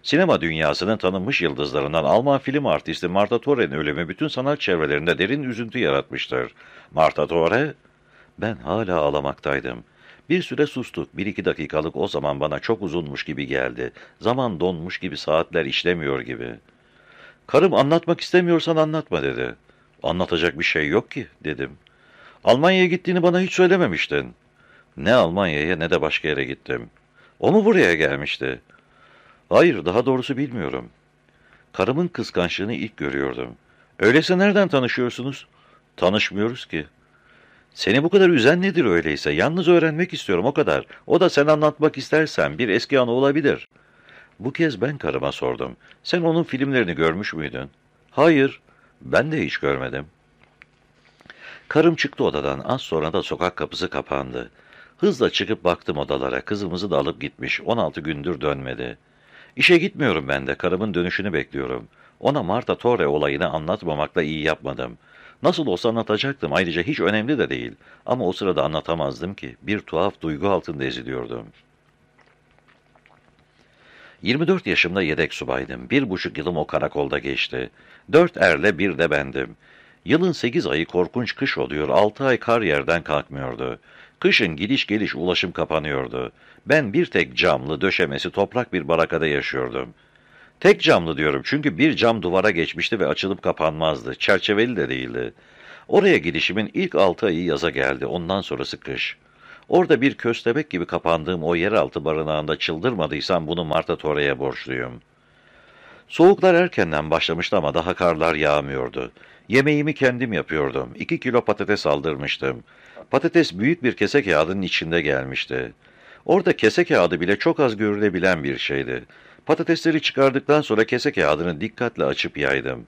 Sinema dünyasının tanınmış yıldızlarından Alman film artisti Marta Tore'nin ölümü bütün sanat çevrelerinde derin üzüntü yaratmıştır. Marta Tore? Ben hala ağlamaktaydım. Bir süre sustuk. Bir iki dakikalık o zaman bana çok uzunmuş gibi geldi. Zaman donmuş gibi saatler işlemiyor gibi. Karım anlatmak istemiyorsan anlatma dedi. Anlatacak bir şey yok ki dedim. Almanya'ya gittiğini bana hiç söylememiştin. Ne Almanya'ya ne de başka yere gittim. O mu buraya gelmişti? Hayır, daha doğrusu bilmiyorum. Karımın kıskançlığını ilk görüyordum. Öyleyse nereden tanışıyorsunuz? Tanışmıyoruz ki. Seni bu kadar üzen nedir öyleyse? Yalnız öğrenmek istiyorum o kadar. O da sen anlatmak istersen bir eski anı olabilir. Bu kez ben karıma sordum. Sen onun filmlerini görmüş müydün? Hayır, ben de hiç görmedim. Karım çıktı odadan, az sonra da sokak kapısı kapandı. Hızla çıkıp baktım odalara, kızımızı da alıp gitmiş, 16 gündür dönmedi. İşe gitmiyorum ben de, karımın dönüşünü bekliyorum. Ona Marta Torre olayını anlatmamakla iyi yapmadım. Nasıl olsa anlatacaktım, ayrıca hiç önemli de değil. Ama o sırada anlatamazdım ki, bir tuhaf duygu altında eziliyordum. 24 yaşımda yedek subaydım. Bir buçuk yılım o karakolda geçti. Dört erle bir de bendim. Yılın sekiz ayı korkunç kış oluyor, altı ay kar yerden kalkmıyordu. Kışın gidiş geliş ulaşım kapanıyordu. Ben bir tek camlı, döşemesi toprak bir barakada yaşıyordum. Tek camlı diyorum çünkü bir cam duvara geçmişti ve açılıp kapanmazdı. Çerçeveli de değildi. Oraya gidişimin ilk altı ayı yaza geldi, ondan sonrası kış. Orada bir köstebek gibi kapandığım o yeraltı barınağında çıldırmadıysam bunu Marta Torre'ye borçluyum. Soğuklar erkenden başlamıştı ama daha karlar yağmıyordu. Yemeğimi kendim yapıyordum. İki kilo patates aldırmıştım. Patates büyük bir kese kağıdının içinde gelmişti. Orada kese kağıdı bile çok az görülebilen bir şeydi. Patatesleri çıkardıktan sonra kese kağıdını dikkatle açıp yaydım.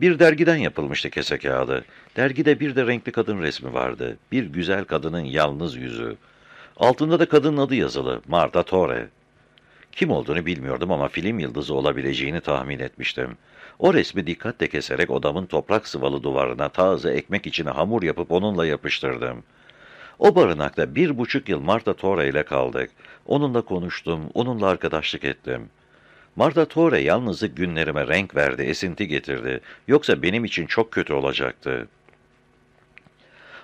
Bir dergiden yapılmıştı kese kağıdı. Dergide bir de renkli kadın resmi vardı. Bir güzel kadının yalnız yüzü. Altında da kadının adı yazılı. Marta Torre. Kim olduğunu bilmiyordum ama film yıldızı olabileceğini tahmin etmiştim. O resmi dikkatle keserek odamın toprak sıvalı duvarına taze ekmek içine hamur yapıp onunla yapıştırdım. O barınakta bir buçuk yıl Marta Torre ile kaldık. Onunla konuştum, onunla arkadaşlık ettim. Marta Torre yalnızlık günlerime renk verdi, esinti getirdi. Yoksa benim için çok kötü olacaktı.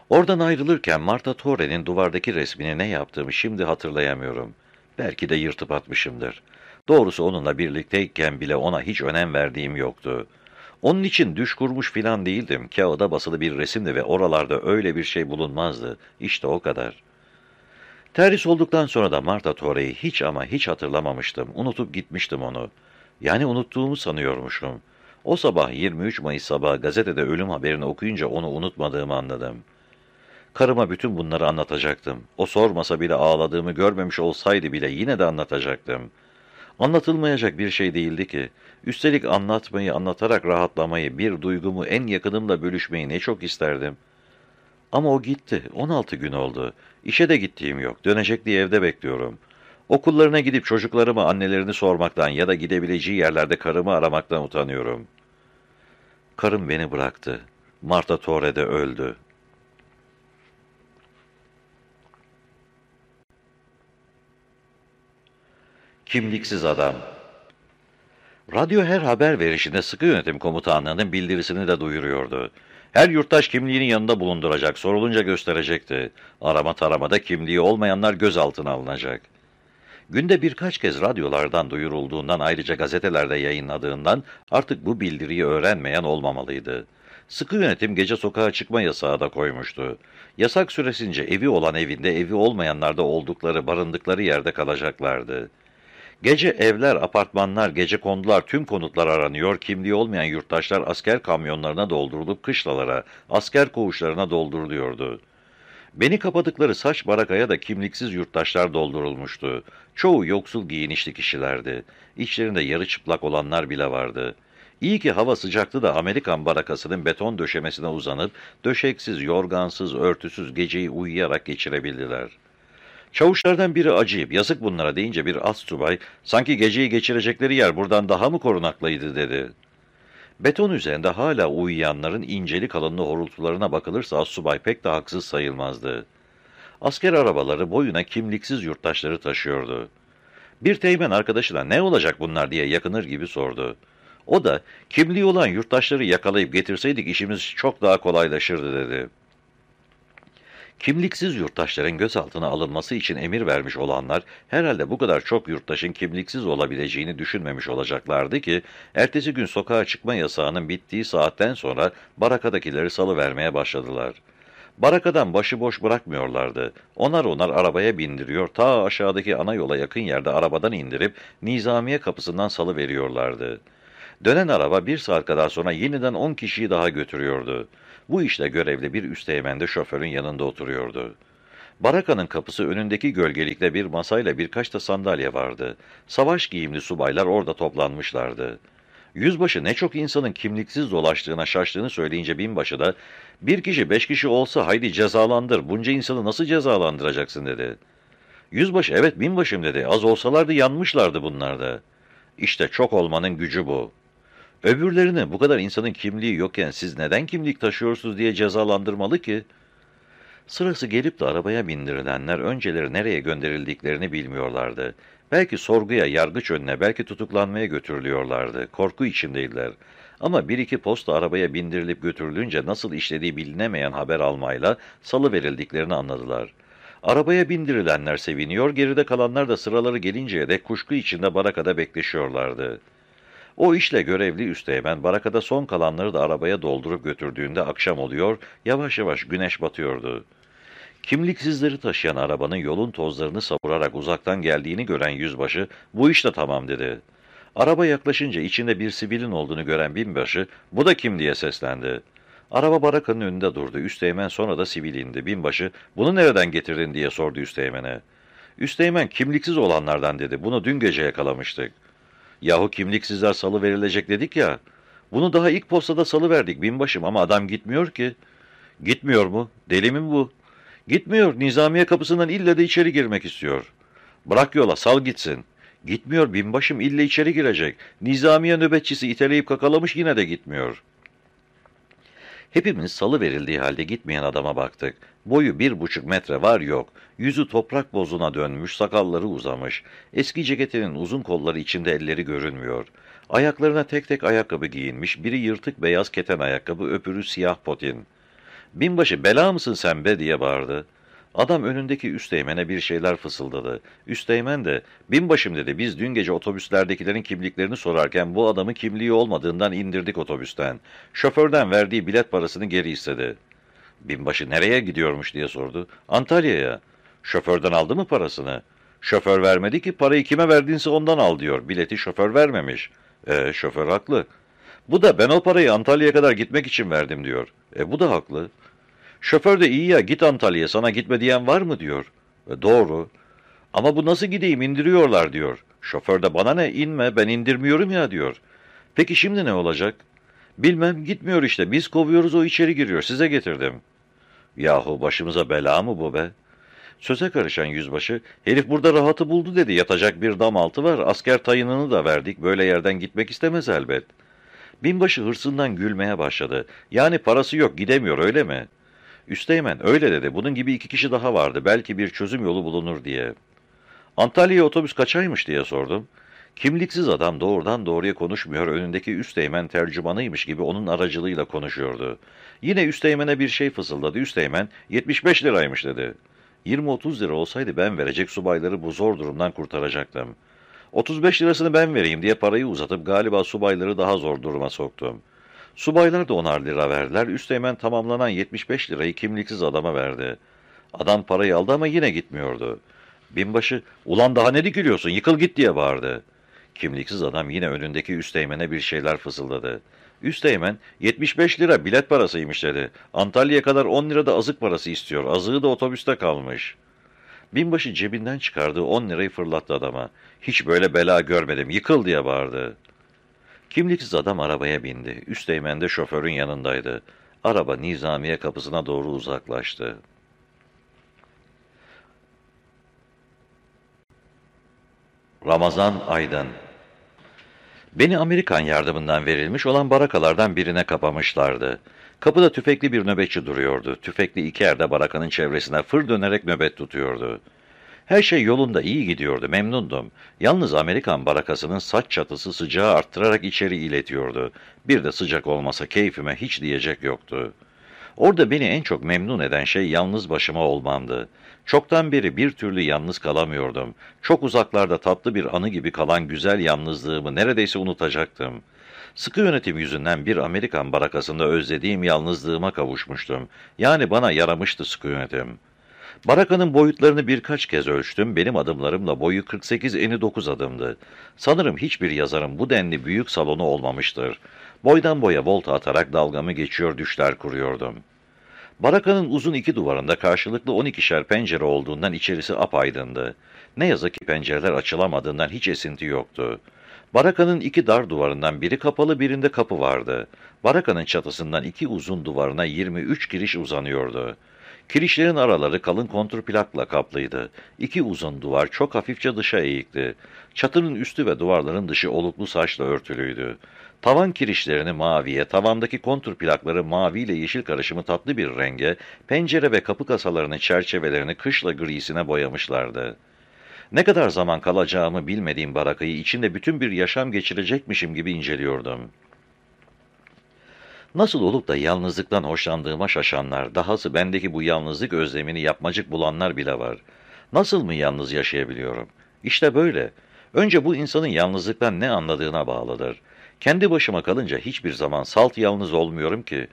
Oradan ayrılırken Marta Torre'nin duvardaki resmini ne yaptığımı şimdi hatırlayamıyorum. Belki de yırtıp atmışımdır. Doğrusu onunla birlikteyken bile ona hiç önem verdiğim yoktu. Onun için düş kurmuş filan değildim. Kağıda basılı bir resimdi ve oralarda öyle bir şey bulunmazdı. İşte o kadar. Terhis olduktan sonra da Marta Torre'yi hiç ama hiç hatırlamamıştım. Unutup gitmiştim onu. Yani unuttuğumu sanıyormuşum. O sabah 23 Mayıs sabahı gazetede ölüm haberini okuyunca onu unutmadığımı anladım. Karıma bütün bunları anlatacaktım. O sormasa bile ağladığımı görmemiş olsaydı bile yine de anlatacaktım. Anlatılmayacak bir şey değildi ki. Üstelik anlatmayı, anlatarak rahatlamayı, bir duygumu en yakınımla bölüşmeyi ne çok isterdim. Ama o gitti. 16 gün oldu. İşe de gittiğim yok. Dönecek diye evde bekliyorum. Okullarına gidip çocuklarıma annelerini sormaktan ya da gidebileceği yerlerde karımı aramaktan utanıyorum. Karım beni bıraktı. Marta Torre'de öldü. Kimliksiz adam. Radyo her haber verişinde sıkı yönetim komutanlığının bildirisini de duyuruyordu. Her yurttaş kimliğini yanında bulunduracak, sorulunca gösterecekti. Arama taramada kimliği olmayanlar gözaltına alınacak. Günde birkaç kez radyolardan duyurulduğundan ayrıca gazetelerde yayınladığından artık bu bildiriyi öğrenmeyen olmamalıydı. Sıkı yönetim gece sokağa çıkma yasağı da koymuştu. Yasak süresince evi olan evinde, evi olmayanlar da oldukları, barındıkları yerde kalacaklardı. Gece evler, apartmanlar, gece kondular, tüm konutlar aranıyor, kimliği olmayan yurttaşlar asker kamyonlarına doldurulup kışlalara, asker koğuşlarına dolduruluyordu. Beni kapadıkları saç barakaya da kimliksiz yurttaşlar doldurulmuştu. Çoğu yoksul giyinişli kişilerdi. İçlerinde yarı çıplak olanlar bile vardı. İyi ki hava sıcaktı da Amerikan barakasının beton döşemesine uzanıp, döşeksiz, yorgansız, örtüsüz geceyi uyuyarak geçirebildiler.'' Çavuşlardan biri acıyıp yazık bunlara deyince bir az subay sanki geceyi geçirecekleri yer buradan daha mı korunaklıydı dedi. Beton üzerinde hala uyuyanların inceli kalınlı horultularına bakılırsa az subay pek de haksız sayılmazdı. Asker arabaları boyuna kimliksiz yurttaşları taşıyordu. Bir teğmen arkadaşına ne olacak bunlar diye yakınır gibi sordu. O da kimliği olan yurttaşları yakalayıp getirseydik işimiz çok daha kolaylaşırdı dedi. Kimliksiz yurttaşların gözaltına alınması için emir vermiş olanlar herhalde bu kadar çok yurttaşın kimliksiz olabileceğini düşünmemiş olacaklardı ki ertesi gün sokağa çıkma yasağının bittiği saatten sonra barakadakileri salı vermeye başladılar. Barakadan başıboş bırakmıyorlardı. Onar onar arabaya bindiriyor, ta aşağıdaki ana yola yakın yerde arabadan indirip nizamiye kapısından salı veriyorlardı. Dönen araba bir saat kadar sonra yeniden on kişiyi daha götürüyordu. Bu işle görevli bir üsteğmen de şoförün yanında oturuyordu. Barakanın kapısı önündeki gölgelikte bir masayla birkaç da sandalye vardı. Savaş giyimli subaylar orada toplanmışlardı. Yüzbaşı ne çok insanın kimliksiz dolaştığına şaştığını söyleyince binbaşı da bir kişi beş kişi olsa haydi cezalandır bunca insanı nasıl cezalandıracaksın dedi. Yüzbaşı evet binbaşım dedi az olsalardı yanmışlardı bunlarda. İşte çok olmanın gücü bu. Öbürlerini bu kadar insanın kimliği yokken siz neden kimlik taşıyorsunuz diye cezalandırmalı ki? Sırası gelip de arabaya bindirilenler önceleri nereye gönderildiklerini bilmiyorlardı. Belki sorguya, yargıç önüne, belki tutuklanmaya götürülüyorlardı. Korku içindeydiler. Ama bir iki posta arabaya bindirilip götürülünce nasıl işlediği bilinemeyen haber almayla salı verildiklerini anladılar. Arabaya bindirilenler seviniyor, geride kalanlar da sıraları gelinceye dek kuşku içinde barakada bekleşiyorlardı. O işle görevli üsteğmen barakada son kalanları da arabaya doldurup götürdüğünde akşam oluyor, yavaş yavaş güneş batıyordu. Kimliksizleri taşıyan arabanın yolun tozlarını savurarak uzaktan geldiğini gören yüzbaşı, bu işte tamam dedi. Araba yaklaşınca içinde bir sivilin olduğunu gören binbaşı, bu da kim diye seslendi. Araba barakanın önünde durdu. Üsteğmen sonra da sivil indi. Binbaşı, bunu nereden getirdin diye sordu Üsteğmen'e. Üsteğmen kimliksiz olanlardan dedi. Bunu dün gece yakalamıştık. Yahu kimliksizler salı verilecek dedik ya. Bunu daha ilk postada salı verdik binbaşım ama adam gitmiyor ki. Gitmiyor mu? Deli mi bu? Gitmiyor. Nizamiye kapısından ille de içeri girmek istiyor. Bırak yola, sal gitsin. Gitmiyor binbaşım, ille içeri girecek. Nizamiye nöbetçisi iteleyip kakalamış yine de gitmiyor. Hepimiz salı verildiği halde gitmeyen adama baktık. Boyu bir buçuk metre var yok. Yüzü toprak bozuna dönmüş, sakalları uzamış. Eski ceketinin uzun kolları içinde elleri görünmüyor. Ayaklarına tek tek ayakkabı giyinmiş, biri yırtık beyaz keten ayakkabı, öpürü siyah potin. Binbaşı bela mısın sen be diye bağırdı. Adam önündeki üsteğmene bir şeyler fısıldadı. Üsteğmen de, binbaşım dedi, biz dün gece otobüslerdekilerin kimliklerini sorarken bu adamın kimliği olmadığından indirdik otobüsten. Şoförden verdiği bilet parasını geri istedi. Binbaşı nereye gidiyormuş diye sordu. Antalya'ya. Şoförden aldı mı parasını? Şoför vermedi ki parayı kime verdinse ondan al diyor. Bileti şoför vermemiş. E şoför haklı. Bu da ben o parayı Antalya'ya kadar gitmek için verdim diyor. E bu da haklı. Şoför de iyi ya git Antalya'ya sana gitme diyen var mı diyor. E, doğru. Ama bu nasıl gideyim indiriyorlar diyor. Şoför de bana ne inme ben indirmiyorum ya diyor. Peki şimdi ne olacak? Bilmem gitmiyor işte biz kovuyoruz o içeri giriyor size getirdim. Yahu başımıza bela mı bu be? Söze karışan yüzbaşı, herif burada rahatı buldu dedi, yatacak bir dam altı var, asker tayınını da verdik, böyle yerden gitmek istemez elbet. Binbaşı hırsından gülmeye başladı. Yani parası yok, gidemiyor öyle mi? Üsteğmen öyle dedi. Bunun gibi iki kişi daha vardı. Belki bir çözüm yolu bulunur diye. Antalya'ya otobüs kaçaymış diye sordum. Kimliksiz adam doğrudan doğruya konuşmuyor. Önündeki üsteğmen tercümanıymış gibi onun aracılığıyla konuşuyordu. Yine üsteğmene bir şey fısıldadı. Üsteğmen 75 liraymış dedi. 20-30 lira olsaydı ben verecek subayları bu zor durumdan kurtaracaktım. 35 lirasını ben vereyim diye parayı uzatıp galiba subayları daha zor duruma soktum. Subaylar da onar lira verdiler. Üsteğmen tamamlanan 75 lirayı kimliksiz adama verdi. Adam parayı aldı ama yine gitmiyordu. Binbaşı, ulan daha ne dikiliyorsun, yıkıl git diye bağırdı. Kimliksiz adam yine önündeki üsteğmene bir şeyler fısıldadı. Üsteğmen, 75 lira bilet parasıymış dedi. Antalya'ya kadar 10 lira da azık parası istiyor. Azığı da otobüste kalmış. Binbaşı cebinden çıkardığı 10 lirayı fırlattı adama. Hiç böyle bela görmedim, yıkıl diye bağırdı. Kimliksiz adam arabaya bindi. Üsteğmen de şoförün yanındaydı. Araba Nizamiye kapısına doğru uzaklaştı. Ramazan Aydın Beni Amerikan yardımından verilmiş olan barakalardan birine kapamışlardı. Kapıda tüfekli bir nöbetçi duruyordu. Tüfekli iki erde barakanın çevresine fır dönerek nöbet tutuyordu. Her şey yolunda iyi gidiyordu, memnundum. Yalnız Amerikan barakasının saç çatısı sıcağı arttırarak içeri iletiyordu. Bir de sıcak olmasa keyfime hiç diyecek yoktu. Orada beni en çok memnun eden şey yalnız başıma olmamdı. Çoktan beri bir türlü yalnız kalamıyordum. Çok uzaklarda tatlı bir anı gibi kalan güzel yalnızlığımı neredeyse unutacaktım. Sıkı yönetim yüzünden bir Amerikan barakasında özlediğim yalnızlığıma kavuşmuştum. Yani bana yaramıştı sıkı yönetim. Barakanın boyutlarını birkaç kez ölçtüm. Benim adımlarımla boyu 48 eni 9 adımdı. Sanırım hiçbir yazarın bu denli büyük salonu olmamıştır. Boydan boya volta atarak dalgamı geçiyor düşler kuruyordum. Barakanın uzun iki duvarında karşılıklı 12'şer pencere olduğundan içerisi apaydındı. Ne yazık ki pencereler açılamadığından hiç esinti yoktu. Barakanın iki dar duvarından biri kapalı birinde kapı vardı. Barakanın çatısından iki uzun duvarına 23 giriş uzanıyordu. Kirişlerin araları kalın kontrplakla kaplıydı. İki uzun duvar çok hafifçe dışa eğikti. Çatının üstü ve duvarların dışı oluklu saçla örtülüydü. Tavan kirişlerini maviye, tavandaki kontrplakları mavi ile yeşil karışımı tatlı bir renge, pencere ve kapı kasalarının çerçevelerini kışla grisine boyamışlardı. Ne kadar zaman kalacağımı bilmediğim barakayı içinde bütün bir yaşam geçirecekmişim gibi inceliyordum. Nasıl olup da yalnızlıktan hoşlandığıma şaşanlar, dahası bendeki bu yalnızlık özlemini yapmacık bulanlar bile var. Nasıl mı yalnız yaşayabiliyorum? İşte böyle. Önce bu insanın yalnızlıktan ne anladığına bağlıdır. Kendi başıma kalınca hiçbir zaman salt yalnız olmuyorum ki.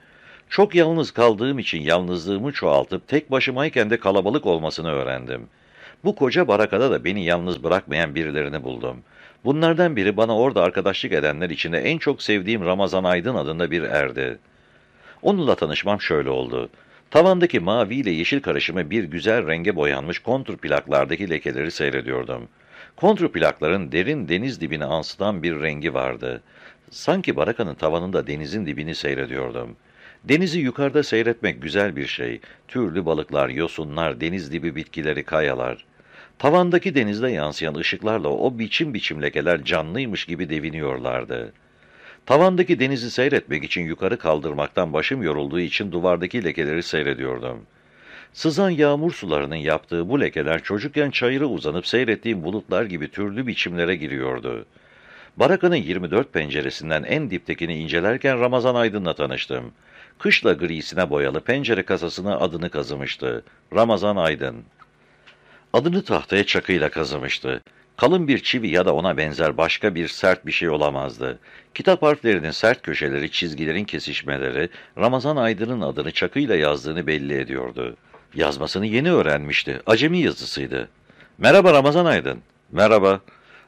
Çok yalnız kaldığım için yalnızlığımı çoğaltıp tek başımayken de kalabalık olmasını öğrendim. Bu koca barakada da beni yalnız bırakmayan birilerini buldum. Bunlardan biri bana orada arkadaşlık edenler içinde en çok sevdiğim Ramazan Aydın adında bir erdi. Onunla tanışmam şöyle oldu. Tavandaki mavi ile yeşil karışımı bir güzel renge boyanmış kontur plaklardaki lekeleri seyrediyordum. Kontur plakların derin deniz dibini ansıtan bir rengi vardı. Sanki barakanın tavanında denizin dibini seyrediyordum. Denizi yukarıda seyretmek güzel bir şey. Türlü balıklar, yosunlar, deniz dibi bitkileri, kayalar. Tavandaki denizde yansıyan ışıklarla o biçim biçim lekeler canlıymış gibi deviniyorlardı. Tavandaki denizi seyretmek için yukarı kaldırmaktan başım yorulduğu için duvardaki lekeleri seyrediyordum. Sızan yağmur sularının yaptığı bu lekeler çocukken çayıra uzanıp seyrettiğim bulutlar gibi türlü biçimlere giriyordu. Barakanın 24 penceresinden en diptekini incelerken Ramazan Aydın'la tanıştım. Kışla grisine boyalı pencere kasasına adını kazımıştı. Ramazan Aydın. Adını tahtaya çakıyla kazımıştı. Kalın bir çivi ya da ona benzer başka bir sert bir şey olamazdı. Kitap harflerinin sert köşeleri, çizgilerin kesişmeleri, Ramazan Aydın'ın adını çakıyla yazdığını belli ediyordu. Yazmasını yeni öğrenmişti. Acemi yazısıydı. Merhaba Ramazan Aydın. Merhaba.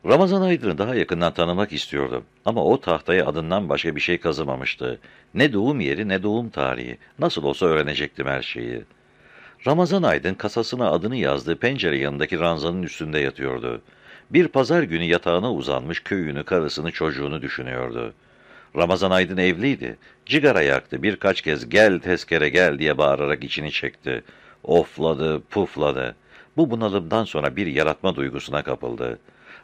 Ramazan Aydın'ı daha yakından tanımak istiyordum. Ama o tahtaya adından başka bir şey kazımamıştı. Ne doğum yeri ne doğum tarihi. Nasıl olsa öğrenecektim her şeyi. Ramazan Aydın kasasına adını yazdığı pencere yanındaki ranzanın üstünde yatıyordu. Bir pazar günü yatağına uzanmış köyünü, karısını, çocuğunu düşünüyordu. Ramazan Aydın evliydi. Cigara yaktı. Birkaç kez gel tezkere gel diye bağırarak içini çekti. Ofladı, pufladı. Bu bunalımdan sonra bir yaratma duygusuna kapıldı.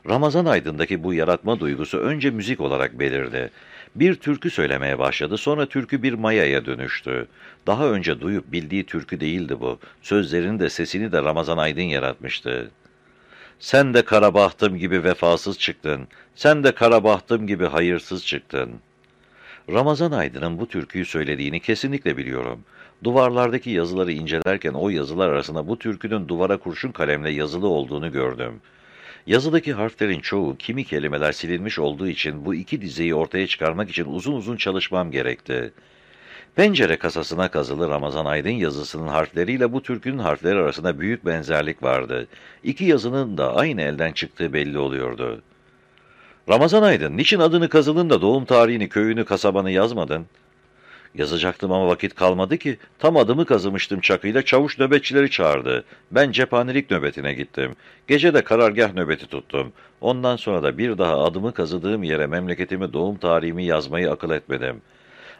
Ramazan Aydın'daki bu yaratma duygusu önce müzik olarak belirdi. Bir türkü söylemeye başladı, sonra türkü bir mayaya dönüştü. Daha önce duyup bildiği türkü değildi bu. Sözlerini de sesini de Ramazan Aydın yaratmıştı. Sen de kara bahtım gibi vefasız çıktın. Sen de kara bahtım gibi hayırsız çıktın. Ramazan Aydın'ın bu türküyü söylediğini kesinlikle biliyorum. Duvarlardaki yazıları incelerken o yazılar arasında bu türkünün duvara kurşun kalemle yazılı olduğunu gördüm. Yazıdaki harflerin çoğu, kimi kelimeler silinmiş olduğu için bu iki dizeyi ortaya çıkarmak için uzun uzun çalışmam gerekti. Pencere kasasına kazılı Ramazan Aydın yazısının harfleriyle bu türkünün harfleri arasında büyük benzerlik vardı. İki yazının da aynı elden çıktığı belli oluyordu. Ramazan Aydın, niçin adını kazılın da doğum tarihini, köyünü, kasabanı yazmadın?'' Yazacaktım ama vakit kalmadı ki. Tam adımı kazımıştım çakıyla çavuş nöbetçileri çağırdı. Ben cephanelik nöbetine gittim. Gece de karargah nöbeti tuttum. Ondan sonra da bir daha adımı kazıdığım yere memleketimi doğum tarihimi yazmayı akıl etmedim.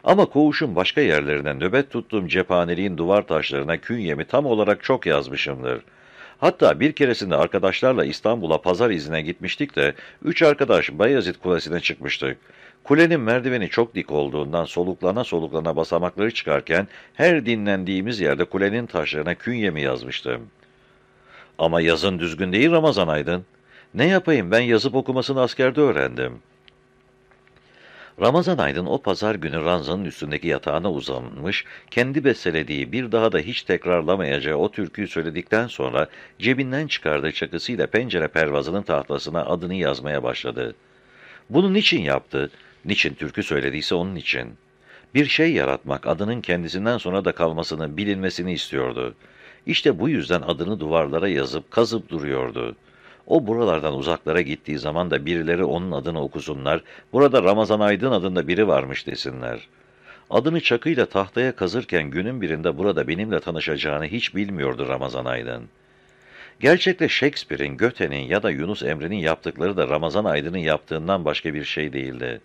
Ama koğuşun başka yerlerine nöbet tuttuğum cephaneliğin duvar taşlarına künyemi tam olarak çok yazmışımdır. Hatta bir keresinde arkadaşlarla İstanbul'a pazar izine gitmiştik de üç arkadaş Bayezid Kulesi'ne çıkmıştık. Kulenin merdiveni çok dik olduğundan soluklana soluklana basamakları çıkarken her dinlendiğimiz yerde kulenin taşlarına künyemi yazmıştım. Ama yazın düzgün değil Ramazan Aydın. Ne yapayım ben yazıp okumasını askerde öğrendim. Ramazan Aydın o pazar günü ranzanın üstündeki yatağına uzanmış, kendi bestelediği bir daha da hiç tekrarlamayacağı o türküyü söyledikten sonra cebinden çıkardığı çakısıyla pencere pervazının tahtasına adını yazmaya başladı. Bunu niçin yaptı? Niçin türkü söylediyse onun için. Bir şey yaratmak, adının kendisinden sonra da kalmasını, bilinmesini istiyordu. İşte bu yüzden adını duvarlara yazıp kazıp duruyordu. O buralardan uzaklara gittiği zaman da birileri onun adını okusunlar, burada Ramazan Aydın adında biri varmış desinler. Adını çakıyla tahtaya kazırken günün birinde burada benimle tanışacağını hiç bilmiyordu Ramazan Aydın. Gerçekte Shakespeare'in, Göte'nin ya da Yunus Emre'nin yaptıkları da Ramazan Aydın'ın yaptığından başka bir şey değildi.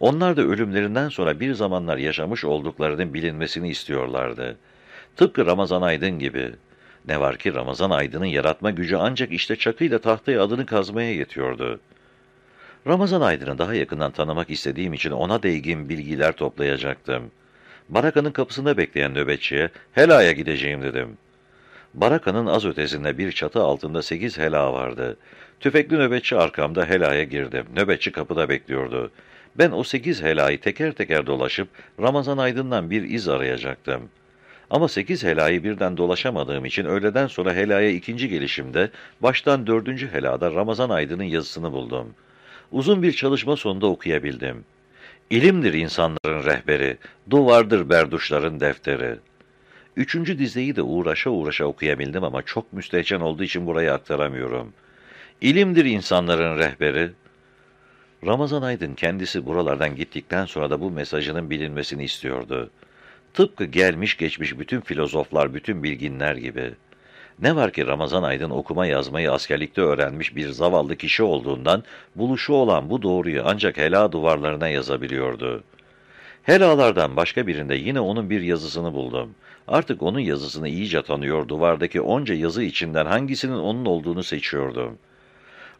Onlar da ölümlerinden sonra bir zamanlar yaşamış olduklarının bilinmesini istiyorlardı. Tıpkı Ramazan Aydın gibi. Ne var ki Ramazan Aydın'ın yaratma gücü ancak işte çakıyla tahtaya adını kazmaya yetiyordu. Ramazan Aydın'ı daha yakından tanımak istediğim için ona değgin bilgiler toplayacaktım. Barakanın kapısında bekleyen nöbetçiye, helaya gideceğim dedim. Barakanın az ötesinde bir çatı altında sekiz hela vardı. Tüfekli nöbetçi arkamda helaya girdim. Nöbetçi kapıda bekliyordu. Ben o sekiz helayı teker teker dolaşıp Ramazan Aydın'dan bir iz arayacaktım.'' Ama sekiz helayı birden dolaşamadığım için öğleden sonra helaya ikinci gelişimde baştan dördüncü helada Ramazan Aydın'ın yazısını buldum. Uzun bir çalışma sonunda okuyabildim. İlimdir insanların rehberi, duvardır berduşların defteri. Üçüncü dizeyi de uğraşa uğraşa okuyabildim ama çok müstehcen olduğu için buraya aktaramıyorum. İlimdir insanların rehberi. Ramazan Aydın kendisi buralardan gittikten sonra da bu mesajının bilinmesini istiyordu.'' Tıpkı gelmiş geçmiş bütün filozoflar, bütün bilginler gibi. Ne var ki Ramazan Aydın okuma yazmayı askerlikte öğrenmiş bir zavallı kişi olduğundan buluşu olan bu doğruyu ancak hela duvarlarına yazabiliyordu. Helalardan başka birinde yine onun bir yazısını buldum. Artık onun yazısını iyice tanıyor, duvardaki onca yazı içinden hangisinin onun olduğunu seçiyordum.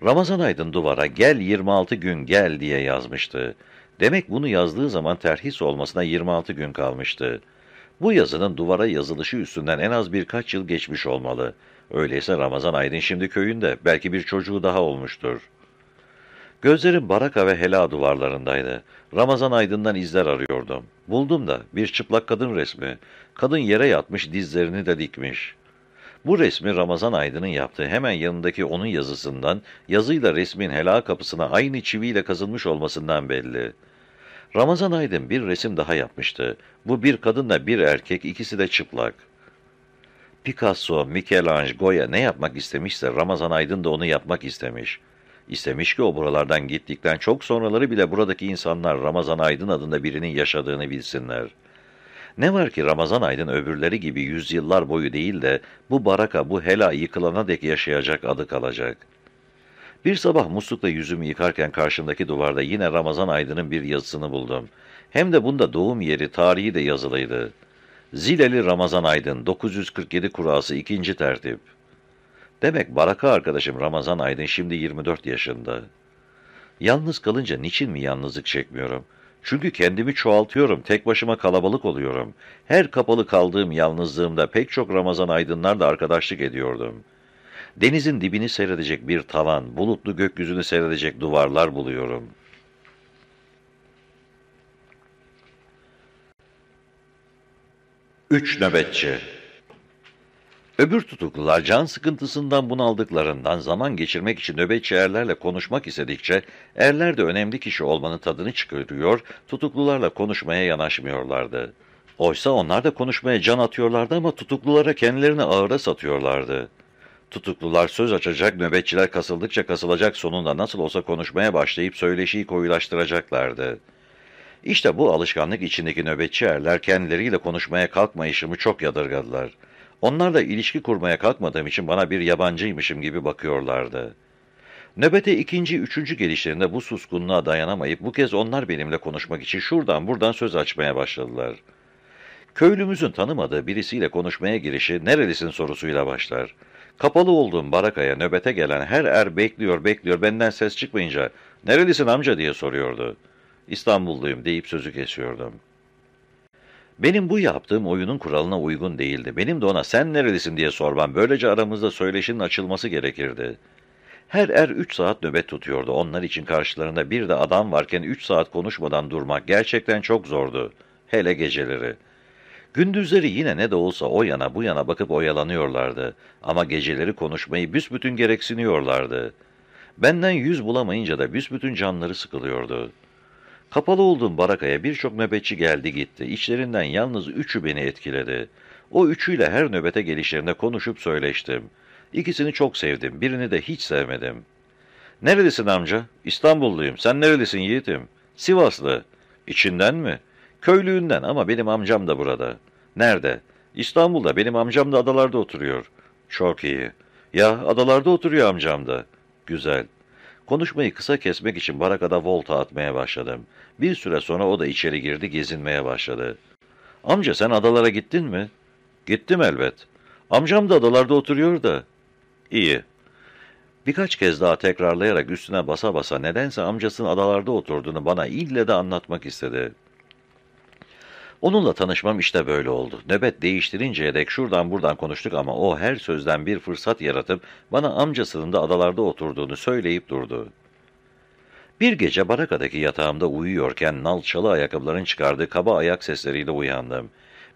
Ramazan Aydın duvara gel 26 gün gel diye yazmıştı. Demek bunu yazdığı zaman terhis olmasına 26 gün kalmıştı. Bu yazının duvara yazılışı üstünden en az birkaç yıl geçmiş olmalı. Öyleyse Ramazan Aydın şimdi köyünde, belki bir çocuğu daha olmuştur. Gözlerim baraka ve hela duvarlarındaydı. Ramazan Aydın'dan izler arıyordum. Buldum da bir çıplak kadın resmi. Kadın yere yatmış, dizlerini de dikmiş. Bu resmi Ramazan Aydın'ın yaptığı hemen yanındaki onun yazısından, yazıyla resmin helal kapısına aynı çiviyle kazılmış olmasından belli. Ramazan Aydın bir resim daha yapmıştı. Bu bir kadınla bir erkek, ikisi de çıplak. Picasso, Michelangelo, Goya ne yapmak istemişse Ramazan Aydın da onu yapmak istemiş. İstemiş ki o buralardan gittikten çok sonraları bile buradaki insanlar Ramazan Aydın adında birinin yaşadığını bilsinler.'' Ne var ki Ramazan Aydın öbürleri gibi yüzyıllar boyu değil de bu baraka, bu hela yıkılana dek yaşayacak adı kalacak. Bir sabah muslukla yüzümü yıkarken karşımdaki duvarda yine Ramazan Aydın'ın bir yazısını buldum. Hem de bunda doğum yeri, tarihi de yazılıydı. Zileli Ramazan Aydın, 947 kurası, ikinci tertip. Demek baraka arkadaşım Ramazan Aydın şimdi 24 yaşında. Yalnız kalınca niçin mi yalnızlık çekmiyorum? Çünkü kendimi çoğaltıyorum, tek başıma kalabalık oluyorum. Her kapalı kaldığım yalnızlığımda pek çok Ramazan aydınlarla arkadaşlık ediyordum. Denizin dibini seyredecek bir tavan, bulutlu gökyüzünü seyredecek duvarlar buluyorum. Üç nöbetçi Öbür tutuklular can sıkıntısından bunaldıklarından zaman geçirmek için nöbetçi erlerle konuşmak istedikçe erler de önemli kişi olmanın tadını çıkarıyor, tutuklularla konuşmaya yanaşmıyorlardı. Oysa onlar da konuşmaya can atıyorlardı ama tutuklulara kendilerini ağıra satıyorlardı. Tutuklular söz açacak, nöbetçiler kasıldıkça kasılacak sonunda nasıl olsa konuşmaya başlayıp söyleşiyi koyulaştıracaklardı. İşte bu alışkanlık içindeki nöbetçi erler kendileriyle konuşmaya kalkmayışımı çok yadırgadılar.'' Onlarla ilişki kurmaya kalkmadığım için bana bir yabancıymışım gibi bakıyorlardı. Nöbete ikinci, üçüncü gelişlerinde bu suskunluğa dayanamayıp bu kez onlar benimle konuşmak için şuradan buradan söz açmaya başladılar. Köylümüzün tanımadığı birisiyle konuşmaya girişi nerelisin sorusuyla başlar. Kapalı olduğum barakaya nöbete gelen her er bekliyor bekliyor benden ses çıkmayınca nerelisin amca diye soruyordu. İstanbulluyum deyip sözü kesiyordum. Benim bu yaptığım oyunun kuralına uygun değildi. Benim de ona sen nerelisin diye sormam. Böylece aramızda söyleşinin açılması gerekirdi. Her er üç saat nöbet tutuyordu. Onlar için karşılarında bir de adam varken üç saat konuşmadan durmak gerçekten çok zordu. Hele geceleri. Gündüzleri yine ne de olsa o yana bu yana bakıp oyalanıyorlardı. Ama geceleri konuşmayı büsbütün gereksiniyorlardı. Benden yüz bulamayınca da büsbütün canları sıkılıyordu. Kapalı olduğum barakaya birçok nöbetçi geldi gitti. İçlerinden yalnız üçü beni etkiledi. O üçüyle her nöbete gelişlerinde konuşup söyleştim. İkisini çok sevdim, birini de hiç sevmedim. Nerelisin amca? İstanbulluyum. Sen nerelisin yiğitim? Sivaslı. İçinden mi? Köylüğünden ama benim amcam da burada. Nerede? İstanbul'da. Benim amcam da adalarda oturuyor. Çok iyi. Ya adalarda oturuyor amcam da. Güzel. Konuşmayı kısa kesmek için barakada volta atmaya başladım. Bir süre sonra o da içeri girdi, gezinmeye başladı. Amca sen adalara gittin mi? Gittim elbet. Amcam da adalarda oturuyor da. İyi. Birkaç kez daha tekrarlayarak üstüne basa basa nedense amcasının adalarda oturduğunu bana ille de anlatmak istedi. Onunla tanışmam işte böyle oldu. Nöbet değiştirinceye dek şuradan buradan konuştuk ama o her sözden bir fırsat yaratıp bana amcasının da adalarda oturduğunu söyleyip durdu. Bir gece barakadaki yatağımda uyuyorken nalçalı ayakkabıların çıkardığı kaba ayak sesleriyle uyandım.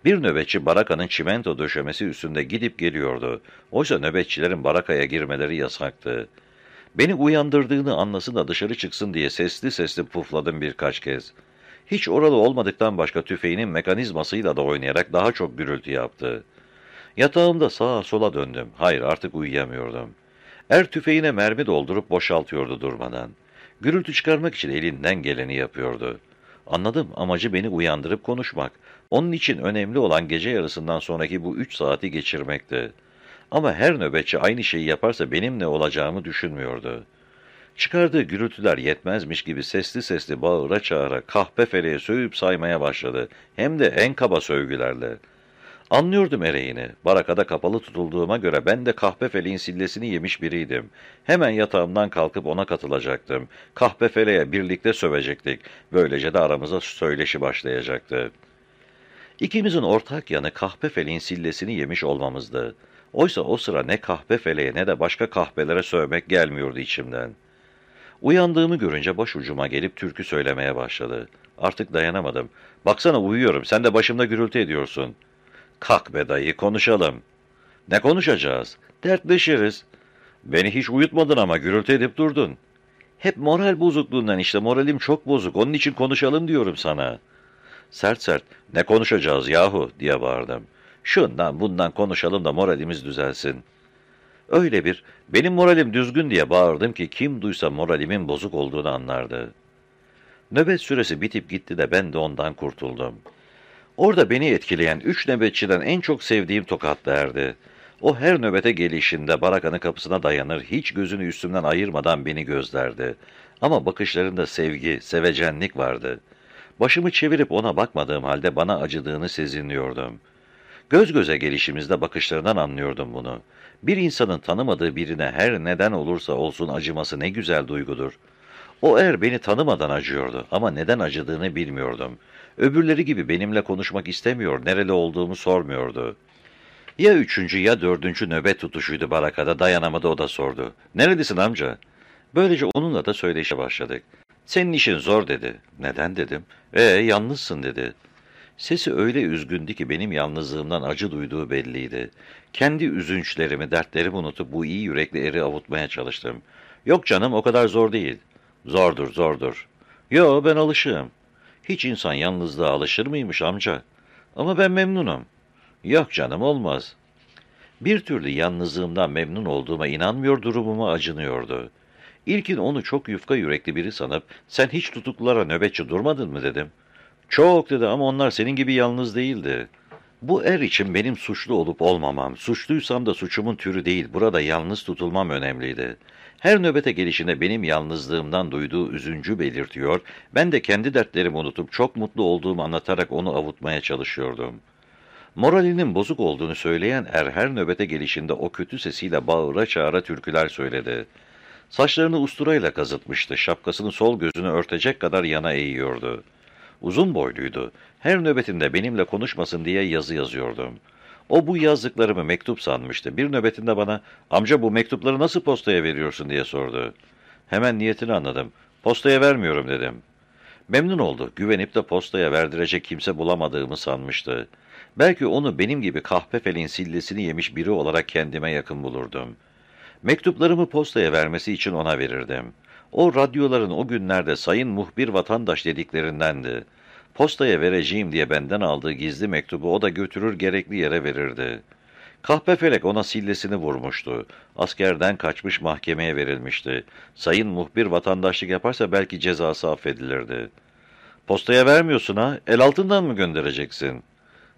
Bir nöbetçi barakanın çimento döşemesi üstünde gidip geliyordu. Oysa nöbetçilerin barakaya girmeleri yasaktı. Beni uyandırdığını anlasın da dışarı çıksın diye sesli sesli pufladım birkaç kez. Hiç oralı olmadıktan başka tüfeğinin mekanizmasıyla da oynayarak daha çok gürültü yaptı. Yatağımda sağa sola döndüm. Hayır artık uyuyamıyordum. Er tüfeğine mermi doldurup boşaltıyordu durmadan. Gürültü çıkarmak için elinden geleni yapıyordu. Anladım amacı beni uyandırıp konuşmak. Onun için önemli olan gece yarısından sonraki bu üç saati geçirmekti. Ama her nöbetçi aynı şeyi yaparsa benim ne olacağımı düşünmüyordu. Çıkardığı gürültüler yetmezmiş gibi sesli sesli bağıra çağıra kahpe feleğe sövüp saymaya başladı. Hem de en kaba sövgülerle. Anlıyordum ereğini. Barakada kapalı tutulduğuma göre ben de kahpe feleğin sillesini yemiş biriydim. Hemen yatağımdan kalkıp ona katılacaktım. Kahpe feleğe birlikte sövecektik. Böylece de aramıza söyleşi başlayacaktı. İkimizin ortak yanı kahpe feleğin sillesini yemiş olmamızdı. Oysa o sıra ne kahpe feleğe ne de başka kahpelere sövmek gelmiyordu içimden. Uyandığımı görünce başucuma gelip türkü söylemeye başladı. Artık dayanamadım. Baksana uyuyorum, sen de başımda gürültü ediyorsun. Kalk be dayı, konuşalım. Ne konuşacağız? Dertleşiriz. Beni hiç uyutmadın ama gürültü edip durdun. Hep moral bozukluğundan işte, moralim çok bozuk, onun için konuşalım diyorum sana. Sert sert, ne konuşacağız yahu diye bağırdım. Şundan bundan konuşalım da moralimiz düzelsin. Öyle bir, benim moralim düzgün diye bağırdım ki kim duysa moralimin bozuk olduğunu anlardı. Nöbet süresi bitip gitti de ben de ondan kurtuldum. Orada beni etkileyen üç nöbetçiden en çok sevdiğim tokat. O her nöbete gelişinde barakanın kapısına dayanır, hiç gözünü üstümden ayırmadan beni gözlerdi. Ama bakışlarında sevgi, sevecenlik vardı. Başımı çevirip ona bakmadığım halde bana acıdığını sezinliyordum. Göz göze gelişimizde bakışlarından anlıyordum bunu. Bir insanın tanımadığı birine her neden olursa olsun acıması ne güzel duygudur. O er beni tanımadan acıyordu ama neden acıdığını bilmiyordum. Öbürleri gibi benimle konuşmak istemiyor, nereli olduğumu sormuyordu. Ya üçüncü ya dördüncü nöbet tutuşuydu barakada, dayanamadı o da sordu. Nerelisin amca? Böylece onunla da söyleşe başladık. Senin işin zor dedi. Neden dedim. E yalnızsın dedi. Sesi öyle üzgündü ki benim yalnızlığımdan acı duyduğu belliydi. Kendi üzünçlerimi, dertlerimi unutup bu iyi yürekli eri avutmaya çalıştım. Yok canım o kadar zor değil. Zordur, zordur. Yo ben alışığım. Hiç insan yalnızlığa alışır mıymış amca? Ama ben memnunum. Yok canım olmaz. Bir türlü yalnızlığımdan memnun olduğuma inanmıyor durumuma acınıyordu. İlkin onu çok yufka yürekli biri sanıp sen hiç tutuklulara nöbetçi durmadın mı dedim. Çok dedi ama onlar senin gibi yalnız değildi. Bu er için benim suçlu olup olmamam, suçluysam da suçumun türü değil, burada yalnız tutulmam önemliydi. Her nöbete gelişinde benim yalnızlığımdan duyduğu üzüncü belirtiyor, ben de kendi dertlerimi unutup çok mutlu olduğumu anlatarak onu avutmaya çalışıyordum. Moralinin bozuk olduğunu söyleyen er her nöbete gelişinde o kötü sesiyle bağıra çağıra türküler söyledi. Saçlarını usturayla kazıtmıştı, şapkasını sol gözünü örtecek kadar yana eğiyordu. Uzun boyluydu. Her nöbetinde benimle konuşmasın diye yazı yazıyordum. O bu yazdıklarımı mektup sanmıştı. Bir nöbetinde bana, amca bu mektupları nasıl postaya veriyorsun diye sordu. Hemen niyetini anladım. Postaya vermiyorum dedim. Memnun oldu. Güvenip de postaya verdirecek kimse bulamadığımı sanmıştı. Belki onu benim gibi kahpefelin sillesini yemiş biri olarak kendime yakın bulurdum. Mektuplarımı postaya vermesi için ona verirdim. O radyoların o günlerde sayın muhbir vatandaş dediklerindendi. Postaya vereceğim diye benden aldığı gizli mektubu o da götürür gerekli yere verirdi. Kahpefelek ona sillesini vurmuştu. Askerden kaçmış mahkemeye verilmişti. Sayın muhbir vatandaşlık yaparsa belki cezası affedilirdi. Postaya vermiyorsun ha, el altından mı göndereceksin?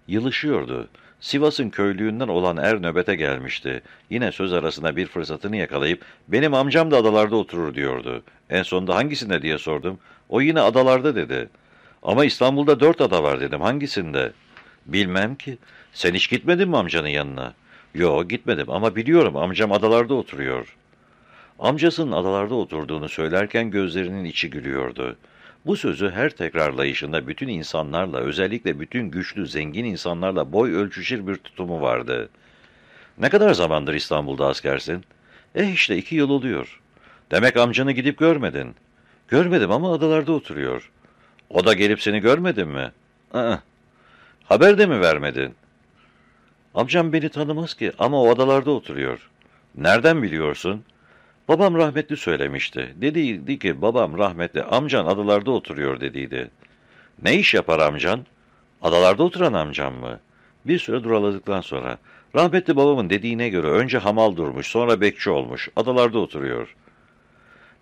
Yılışıyordu. Sivas'ın köylüğünden olan er nöbete gelmişti. Yine söz arasında bir fırsatını yakalayıp benim amcam da adalarda oturur diyordu. En sonunda hangisinde diye sordum. O yine adalarda dedi. Ama İstanbul'da dört ada var dedim. Hangisinde? Bilmem ki. Sen hiç gitmedin mi amcanın yanına? Yo gitmedim ama biliyorum amcam adalarda oturuyor. Amcasının adalarda oturduğunu söylerken gözlerinin içi gülüyordu. Bu sözü her tekrarlayışında bütün insanlarla, özellikle bütün güçlü, zengin insanlarla boy ölçüşür bir tutumu vardı. Ne kadar zamandır İstanbul'da askersin? Eh işte iki yıl oluyor. Demek amcanı gidip görmedin. Görmedim ama adalarda oturuyor. O da gelip seni görmedin mi? Aa, haber de mi vermedin? Amcam beni tanımaz ki ama o adalarda oturuyor. Nereden biliyorsun? Babam rahmetli söylemişti. Dediydi ki babam rahmetli amcan adalarda oturuyor dediydi. Ne iş yapar amcan? Adalarda oturan amcam mı? Bir süre duraladıktan sonra rahmetli babamın dediğine göre önce hamal durmuş sonra bekçi olmuş. Adalarda oturuyor.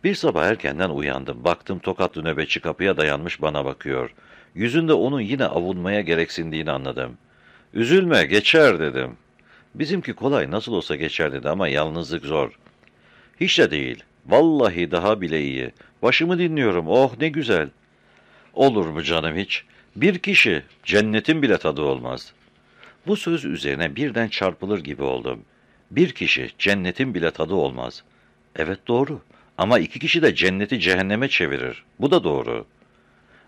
Bir sabah erkenden uyandım. Baktım tokatlı nöbetçi kapıya dayanmış bana bakıyor. Yüzünde onun yine avunmaya gereksindiğini anladım. Üzülme geçer dedim. Bizimki kolay nasıl olsa geçer dedi ama yalnızlık zor. Hiç de değil. Vallahi daha bile iyi. Başımı dinliyorum. Oh ne güzel. Olur mu canım hiç? Bir kişi cennetin bile tadı olmaz. Bu söz üzerine birden çarpılır gibi oldum. Bir kişi cennetin bile tadı olmaz. Evet doğru. Ama iki kişi de cenneti cehenneme çevirir. Bu da doğru.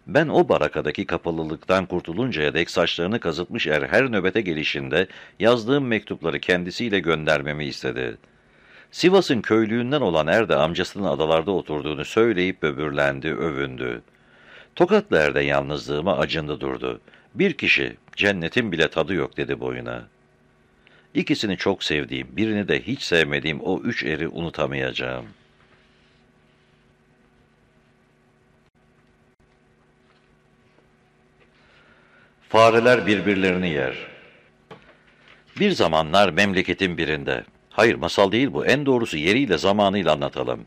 Ben o barakadaki kapalılıktan kurtuluncaya dek saçlarını kazıtmış er her nöbete gelişinde yazdığım mektupları kendisiyle göndermemi istedi. Sivas'ın köylüğünden olan er de amcasının adalarda oturduğunu söyleyip böbürlendi, övündü. Tokatlı er de yalnızlığıma acındı durdu. Bir kişi, cennetin bile tadı yok dedi boyuna. İkisini çok sevdiğim, birini de hiç sevmediğim o üç eri unutamayacağım.'' Fareler birbirlerini yer. Bir zamanlar memleketin birinde, hayır masal değil bu, en doğrusu yeriyle zamanıyla anlatalım.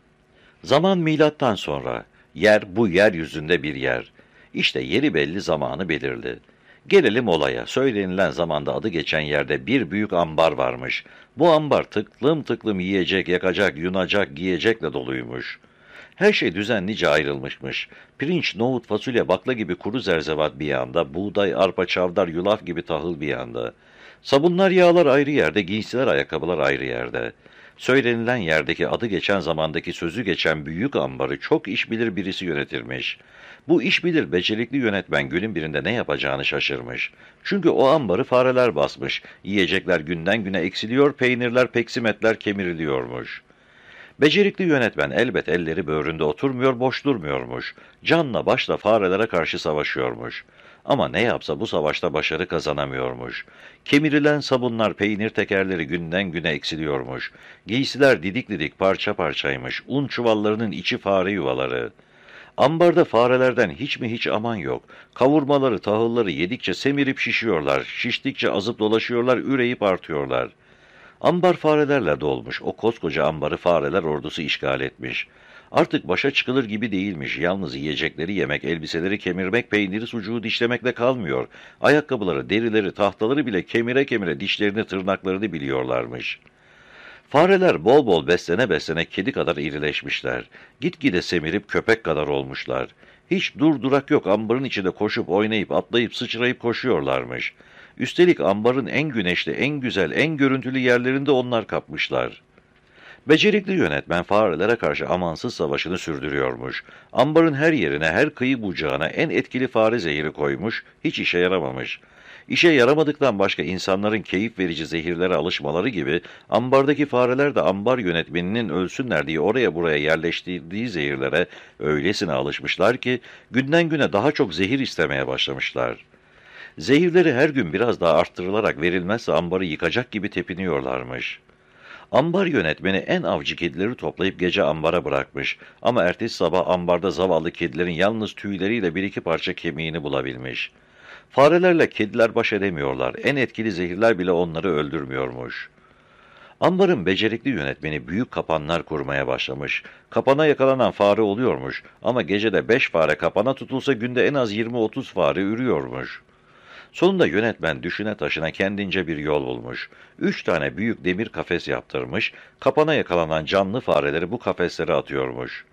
Zaman milattan sonra, yer bu yeryüzünde bir yer. İşte yeri belli, zamanı belirli. Gelelim olaya. Söylenilen zamanda adı geçen yerde bir büyük ambar varmış. Bu ambar tıklım tıklım yiyecek, yakacak, yunacak, giyecekle doluymuş.'' Her şey düzenlice ayrılmışmış. Pirinç, nohut, fasulye, bakla gibi kuru zerzevat bir yanda, buğday, arpa, çavdar, yulaf gibi tahıl bir yanda. Sabunlar, yağlar ayrı yerde, giysiler, ayakkabılar ayrı yerde. Söylenilen yerdeki adı geçen zamandaki sözü geçen büyük ambarı çok iş bilir birisi yönetirmiş. Bu iş bilir becerikli yönetmen günün birinde ne yapacağını şaşırmış. Çünkü o ambarı fareler basmış. Yiyecekler günden güne eksiliyor, peynirler, peksimetler kemiriliyormuş.'' Becerikli yönetmen elbet elleri böğründe oturmuyor, boş durmuyormuş. Canla başla farelere karşı savaşıyormuş. Ama ne yapsa bu savaşta başarı kazanamıyormuş. Kemirilen sabunlar, peynir tekerleri günden güne eksiliyormuş. Giysiler didik didik parça parçaymış. Un çuvallarının içi fare yuvaları. Ambarda farelerden hiç mi hiç aman yok. Kavurmaları, tahılları yedikçe semirip şişiyorlar. Şiştikçe azıp dolaşıyorlar, üreyip artıyorlar.'' Ambar farelerle dolmuş. O koskoca ambarı fareler ordusu işgal etmiş. Artık başa çıkılır gibi değilmiş. Yalnız yiyecekleri yemek, elbiseleri kemirmek, peyniri sucuğu dişlemekle kalmıyor. Ayakkabıları, derileri, tahtaları bile kemire kemire dişlerini, tırnaklarını biliyorlarmış. Fareler bol bol beslene beslene kedi kadar irileşmişler. Gitgide semirip köpek kadar olmuşlar. Hiç dur durak yok ambarın içinde koşup oynayıp atlayıp sıçrayıp koşuyorlarmış.'' Üstelik ambarın en güneşli, en güzel, en görüntülü yerlerinde onlar kapmışlar. Becerikli yönetmen farelere karşı amansız savaşını sürdürüyormuş. Ambarın her yerine, her kıyı bucağına en etkili fare zehri koymuş, hiç işe yaramamış. İşe yaramadıktan başka insanların keyif verici zehirlere alışmaları gibi ambardaki fareler de ambar yönetmeninin ölsünler diye oraya buraya yerleştirdiği zehirlere öylesine alışmışlar ki günden güne daha çok zehir istemeye başlamışlar. Zehirleri her gün biraz daha arttırılarak verilmezse ambarı yıkacak gibi tepiniyorlarmış. Ambar yönetmeni en avcı kedileri toplayıp gece ambara bırakmış ama ertesi sabah ambarda zavallı kedilerin yalnız tüyleriyle bir iki parça kemiğini bulabilmiş.'' Farelerle kediler baş edemiyorlar. En etkili zehirler bile onları öldürmüyormuş. Ambarın becerikli yönetmeni büyük kapanlar kurmaya başlamış. Kapana yakalanan fare oluyormuş ama gecede beş fare kapana tutulsa günde en az 20-30 fare ürüyormuş. Sonunda yönetmen düşüne taşına kendince bir yol bulmuş. Üç tane büyük demir kafes yaptırmış, kapana yakalanan canlı fareleri bu kafeslere atıyormuş.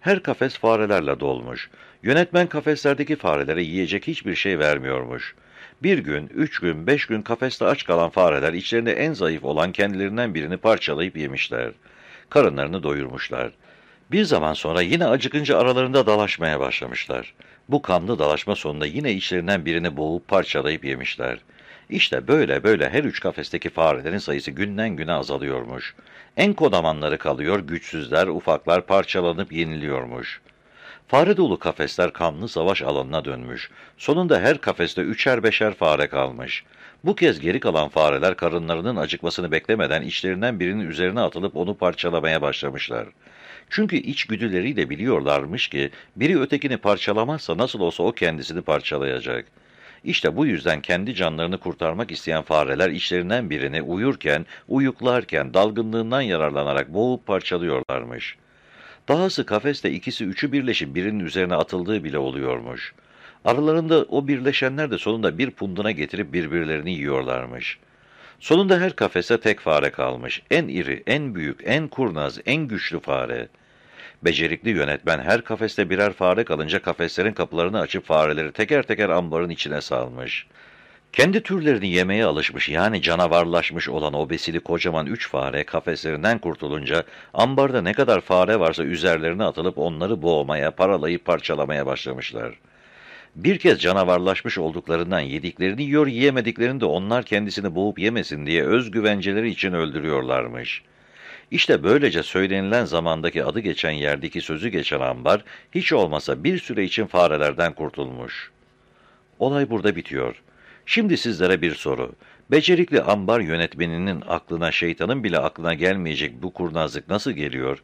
Her kafes farelerle dolmuş. Yönetmen kafeslerdeki farelere yiyecek hiçbir şey vermiyormuş. Bir gün, üç gün, beş gün kafeste aç kalan fareler içlerinde en zayıf olan kendilerinden birini parçalayıp yemişler. Karınlarını doyurmuşlar. Bir zaman sonra yine acıkınca aralarında dalaşmaya başlamışlar. Bu kanlı dalaşma sonunda yine içlerinden birini boğup parçalayıp yemişler. İşte böyle böyle her üç kafesteki farelerin sayısı günden güne azalıyormuş. En kodamanları kalıyor, güçsüzler, ufaklar parçalanıp yeniliyormuş. Fare dolu kafesler kanlı savaş alanına dönmüş. Sonunda her kafeste üçer beşer fare kalmış. Bu kez geri kalan fareler karınlarının acıkmasını beklemeden içlerinden birinin üzerine atılıp onu parçalamaya başlamışlar. Çünkü içgüdüleriyle biliyorlarmış ki biri ötekini parçalamazsa nasıl olsa o kendisini parçalayacak.'' İşte bu yüzden kendi canlarını kurtarmak isteyen fareler içlerinden birini uyurken, uyuklarken dalgınlığından yararlanarak boğup parçalıyorlarmış. Dahası kafeste ikisi üçü birleşip birinin üzerine atıldığı bile oluyormuş. Aralarında o birleşenler de sonunda bir punduna getirip birbirlerini yiyorlarmış. Sonunda her kafeste tek fare kalmış. En iri, en büyük, en kurnaz, en güçlü fare.'' Becerikli yönetmen her kafeste birer fare kalınca kafeslerin kapılarını açıp fareleri teker teker ambarın içine salmış. Kendi türlerini yemeye alışmış yani canavarlaşmış olan o besili kocaman üç fare kafeslerinden kurtulunca ambarda ne kadar fare varsa üzerlerine atılıp onları boğmaya, paralayıp parçalamaya başlamışlar. Bir kez canavarlaşmış olduklarından yediklerini yiyor, yiyemediklerini de onlar kendisini boğup yemesin diye özgüvenceleri için öldürüyorlarmış.'' İşte böylece söylenilen zamandaki adı geçen yerdeki sözü geçen ambar, hiç olmasa bir süre için farelerden kurtulmuş. Olay burada bitiyor. Şimdi sizlere bir soru. Becerikli ambar yönetmeninin aklına şeytanın bile aklına gelmeyecek bu kurnazlık nasıl geliyor?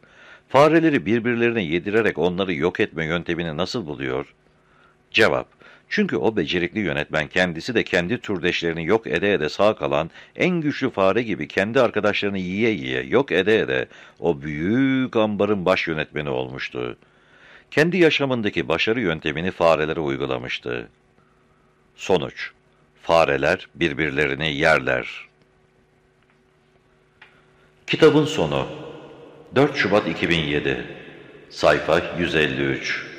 Fareleri birbirlerine yedirerek onları yok etme yöntemini nasıl buluyor? Cevap. Çünkü o becerikli yönetmen kendisi de kendi türdeşlerini yok ede ede sağ kalan en güçlü fare gibi kendi arkadaşlarını yiye yiye yok ede ede o büyük ambarın baş yönetmeni olmuştu. Kendi yaşamındaki başarı yöntemini farelere uygulamıştı. Sonuç Fareler birbirlerini yerler. Kitabın sonu 4 Şubat 2007 Sayfa 153